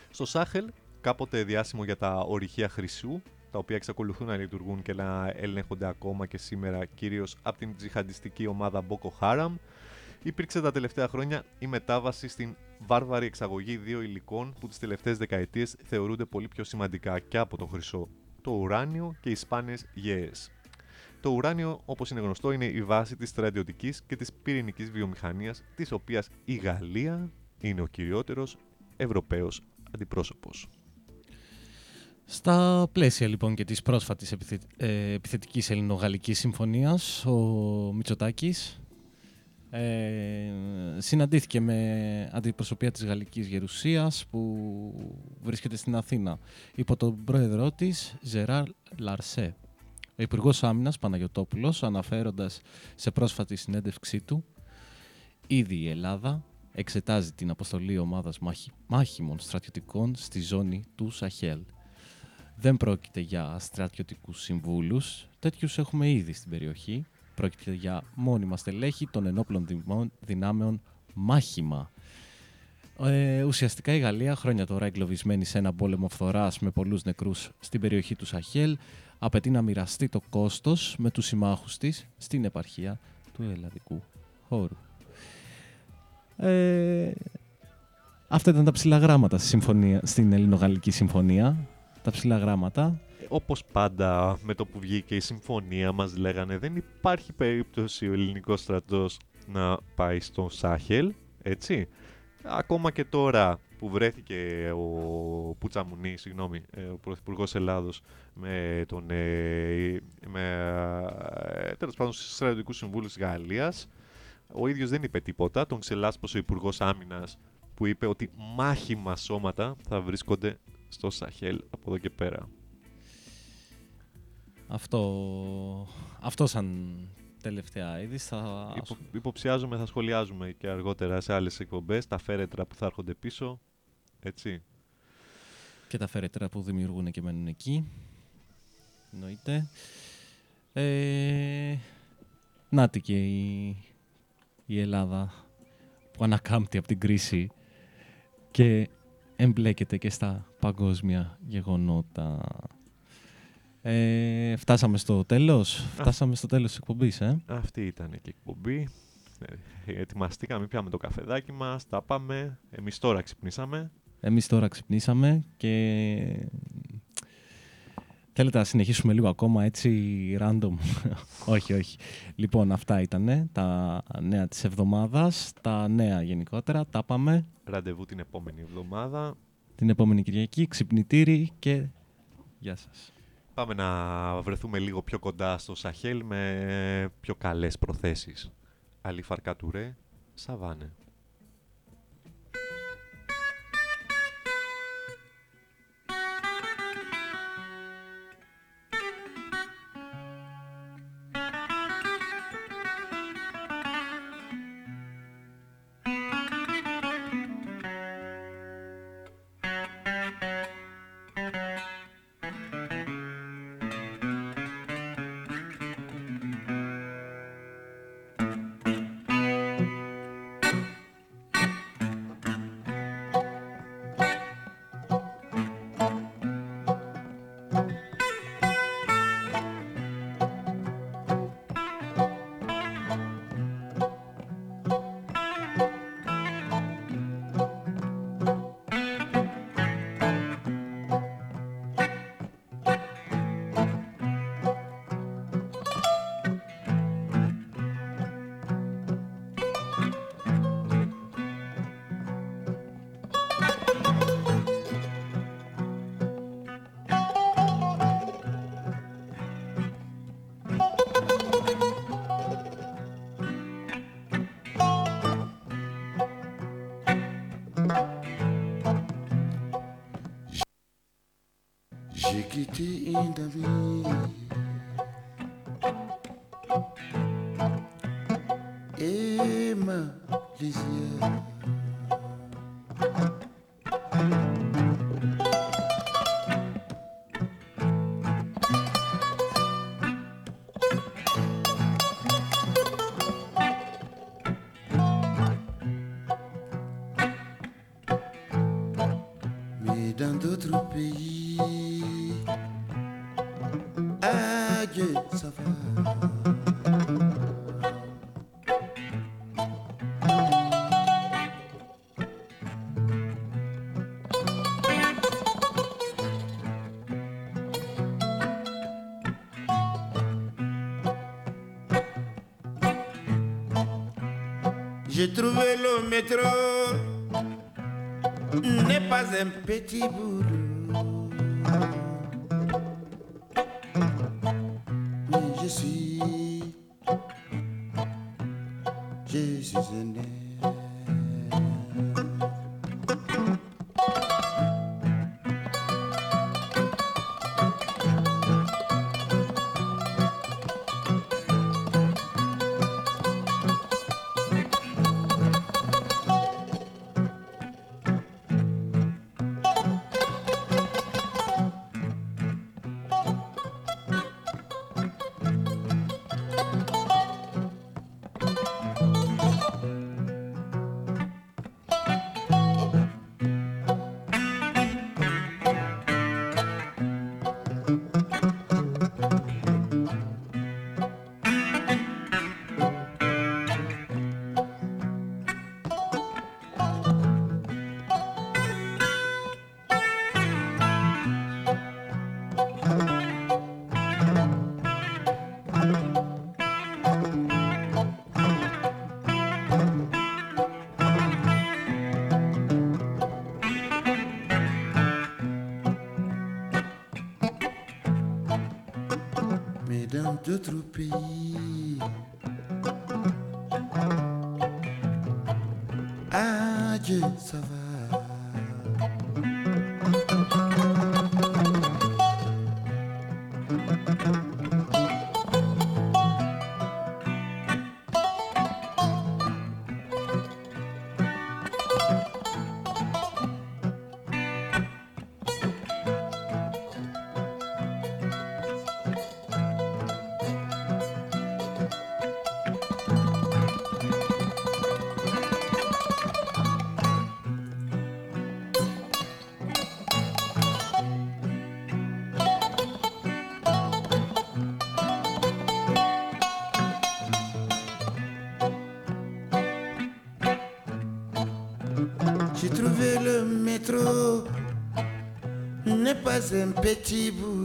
Στο Σάχελ, κάποτε διάσημο για τα ορυχεία χρυσού, τα οποία εξακολουθούν να λειτουργούν και να ελέγχονται ακόμα και σήμερα κυρίως από την τζιχαντιστική ομάδα Boko Haram, υπήρξε τα τελευταία χρόνια η μετάβαση στην βάρβαρη εξαγωγή δύο υλικών που τις τελευταίες δεκαετίες θεωρούνται πολύ πιο σημαντικά και από το χρυσό, το ουράνιο και οι σπάνιες γέες. Το ουράνιο, όπως είναι γνωστό, είναι η βάση της στρατιωτικής και της πυρηνικής βιομηχανίας, της οποίας η Γαλλία είναι ο κυριότερος Ευρωπαίος αντιπρόσωπος. Στα πλαίσια λοιπόν και της πρόσφατης επιθε... ε, επιθετικής ελληνογαλλικής συμφωνίας, ο Μητσοτάκης ε, συναντήθηκε με αντιπροσωπεία της Γαλλικής Γερουσίας που βρίσκεται στην Αθήνα υπό τον πρόεδρό της Ζεράρ Λαρσέ. Ο Υπουργός Άμυνας Παναγιοτόπουλος αναφέροντας σε πρόσφατη συνέντευξή του Ήδη η Ελλάδα εξετάζει την αποστολή ομάδας μάχη, μάχημων στρατιωτικών στη ζώνη του Σαχέλ. Δεν πρόκειται για στρατιωτικούς συμβούλους, τέτοιους έχουμε ήδη στην περιοχή. Πρόκειται για μόνιμα στελέχη των ενόπλων δημο- δυνάμεων μάχημα. Ε, ουσιαστικά η Γαλλία, χρόνια τώρα εγκλωβισμένη σε ένα πόλεμο φθοράς με πολλούς νεκρούς στην περιοχή του Σαχέλ, απαιτεί να μοιραστεί το κόστος με τους συμμάχους της στην επαρχία του ελλαδικού χώρου. Ε, αυτά ήταν τα ψηλά γράμματα στη συμφωνία, στην Ελληνογαλλική Συμφωνία. Τα ψηλά γράμματα. Όπως πάντα με το που βγήκε η συμφωνία μας λέγανε δεν υπάρχει περίπτωση ο ελληνικός στρατός να πάει στο Σάχελ, έτσι. Ακόμα και τώρα που βρέθηκε ο Πουτσαμουνί, συγγνώμη, ε, ο Πρωθυπουργός Ελλάδος με τον, ε, με, ε, τέλος πάντων στους στρατιωτικούς συμβούλους της Γαλλίας, ο ίδιος δεν είπε τίποτα, τον ξελάσπωσε ο Υπουργός Άμυνας που είπε ότι μάχημα σώματα θα βρίσκονται στο Σαχέλ από εδώ και πέρα. Αυτό, αυτό σαν τελευταία είδηση θα... Υπο, υποψιάζομαι, θα σχολιάζουμε και αργότερα σε άλλες εκπομπές τα φέρετρα που θα έρχονται πίσω, έτσι. Και τα φέρετρα που δημιουργούν και μένουν εκεί. Εννοείται. Ε, νάτι και η, η Ελλάδα που ανακάμπτει από την κρίση και εμπλέκεται και στα παγκόσμια γεγονότα. Ε, φτάσαμε στο τέλος. Φτάσαμε στο τέλος της εκπομπής, ε. Αυτή ήταν και η εκπομπή. Ε, ετοιμαστήκαμε, πιάμε το καφεδάκι μας, τα πάμε. Εμείς τώρα ξυπνήσαμε. Εμείς τώρα ξυπνήσαμε και θέλετε να συνεχίσουμε λίγο ακόμα έτσι random; όχι, όχι. Λοιπόν, αυτά ήταν τα νέα της εβδομάδας, τα νέα γενικότερα, τα πάμε. Ραντεβού την επόμενη εβδομάδα. Την επόμενη Κυριακή, ξυπνητήρι και γεια σας. Πάμε να βρεθούμε λίγο πιο κοντά στο Σαχέλ με πιο καλές προθέσεις. Αλή Φαρκατουρέ, Σαβάνε. te intervir. J'ai trouvé le métro, n'est pas un petit bout. notre pays. Adieu, ça va. ভেবেছি ভুল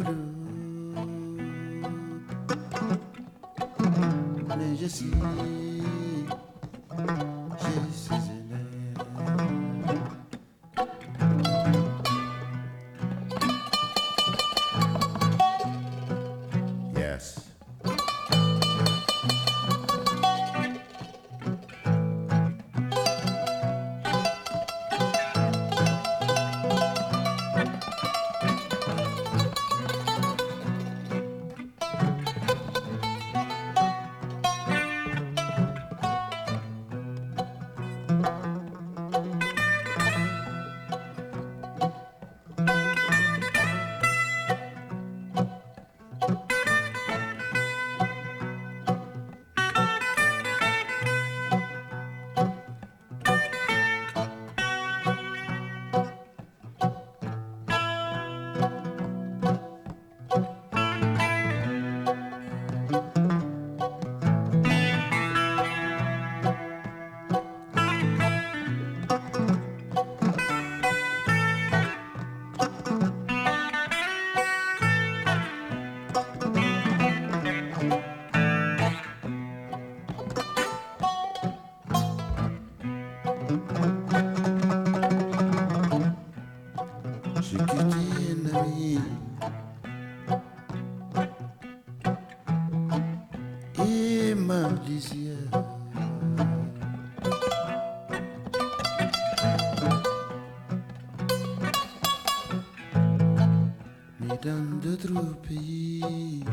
dans d'autres pays.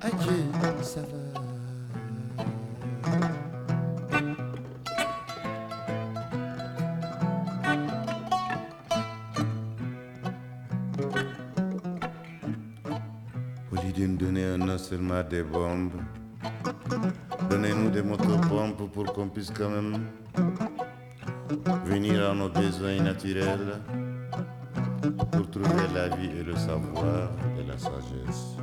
Adieu, ça va. Au lieu de nous donner un an seulement des bombes, donnez-nous des motopompes pour qu'on puisse quand même et le savoir et la sagesse.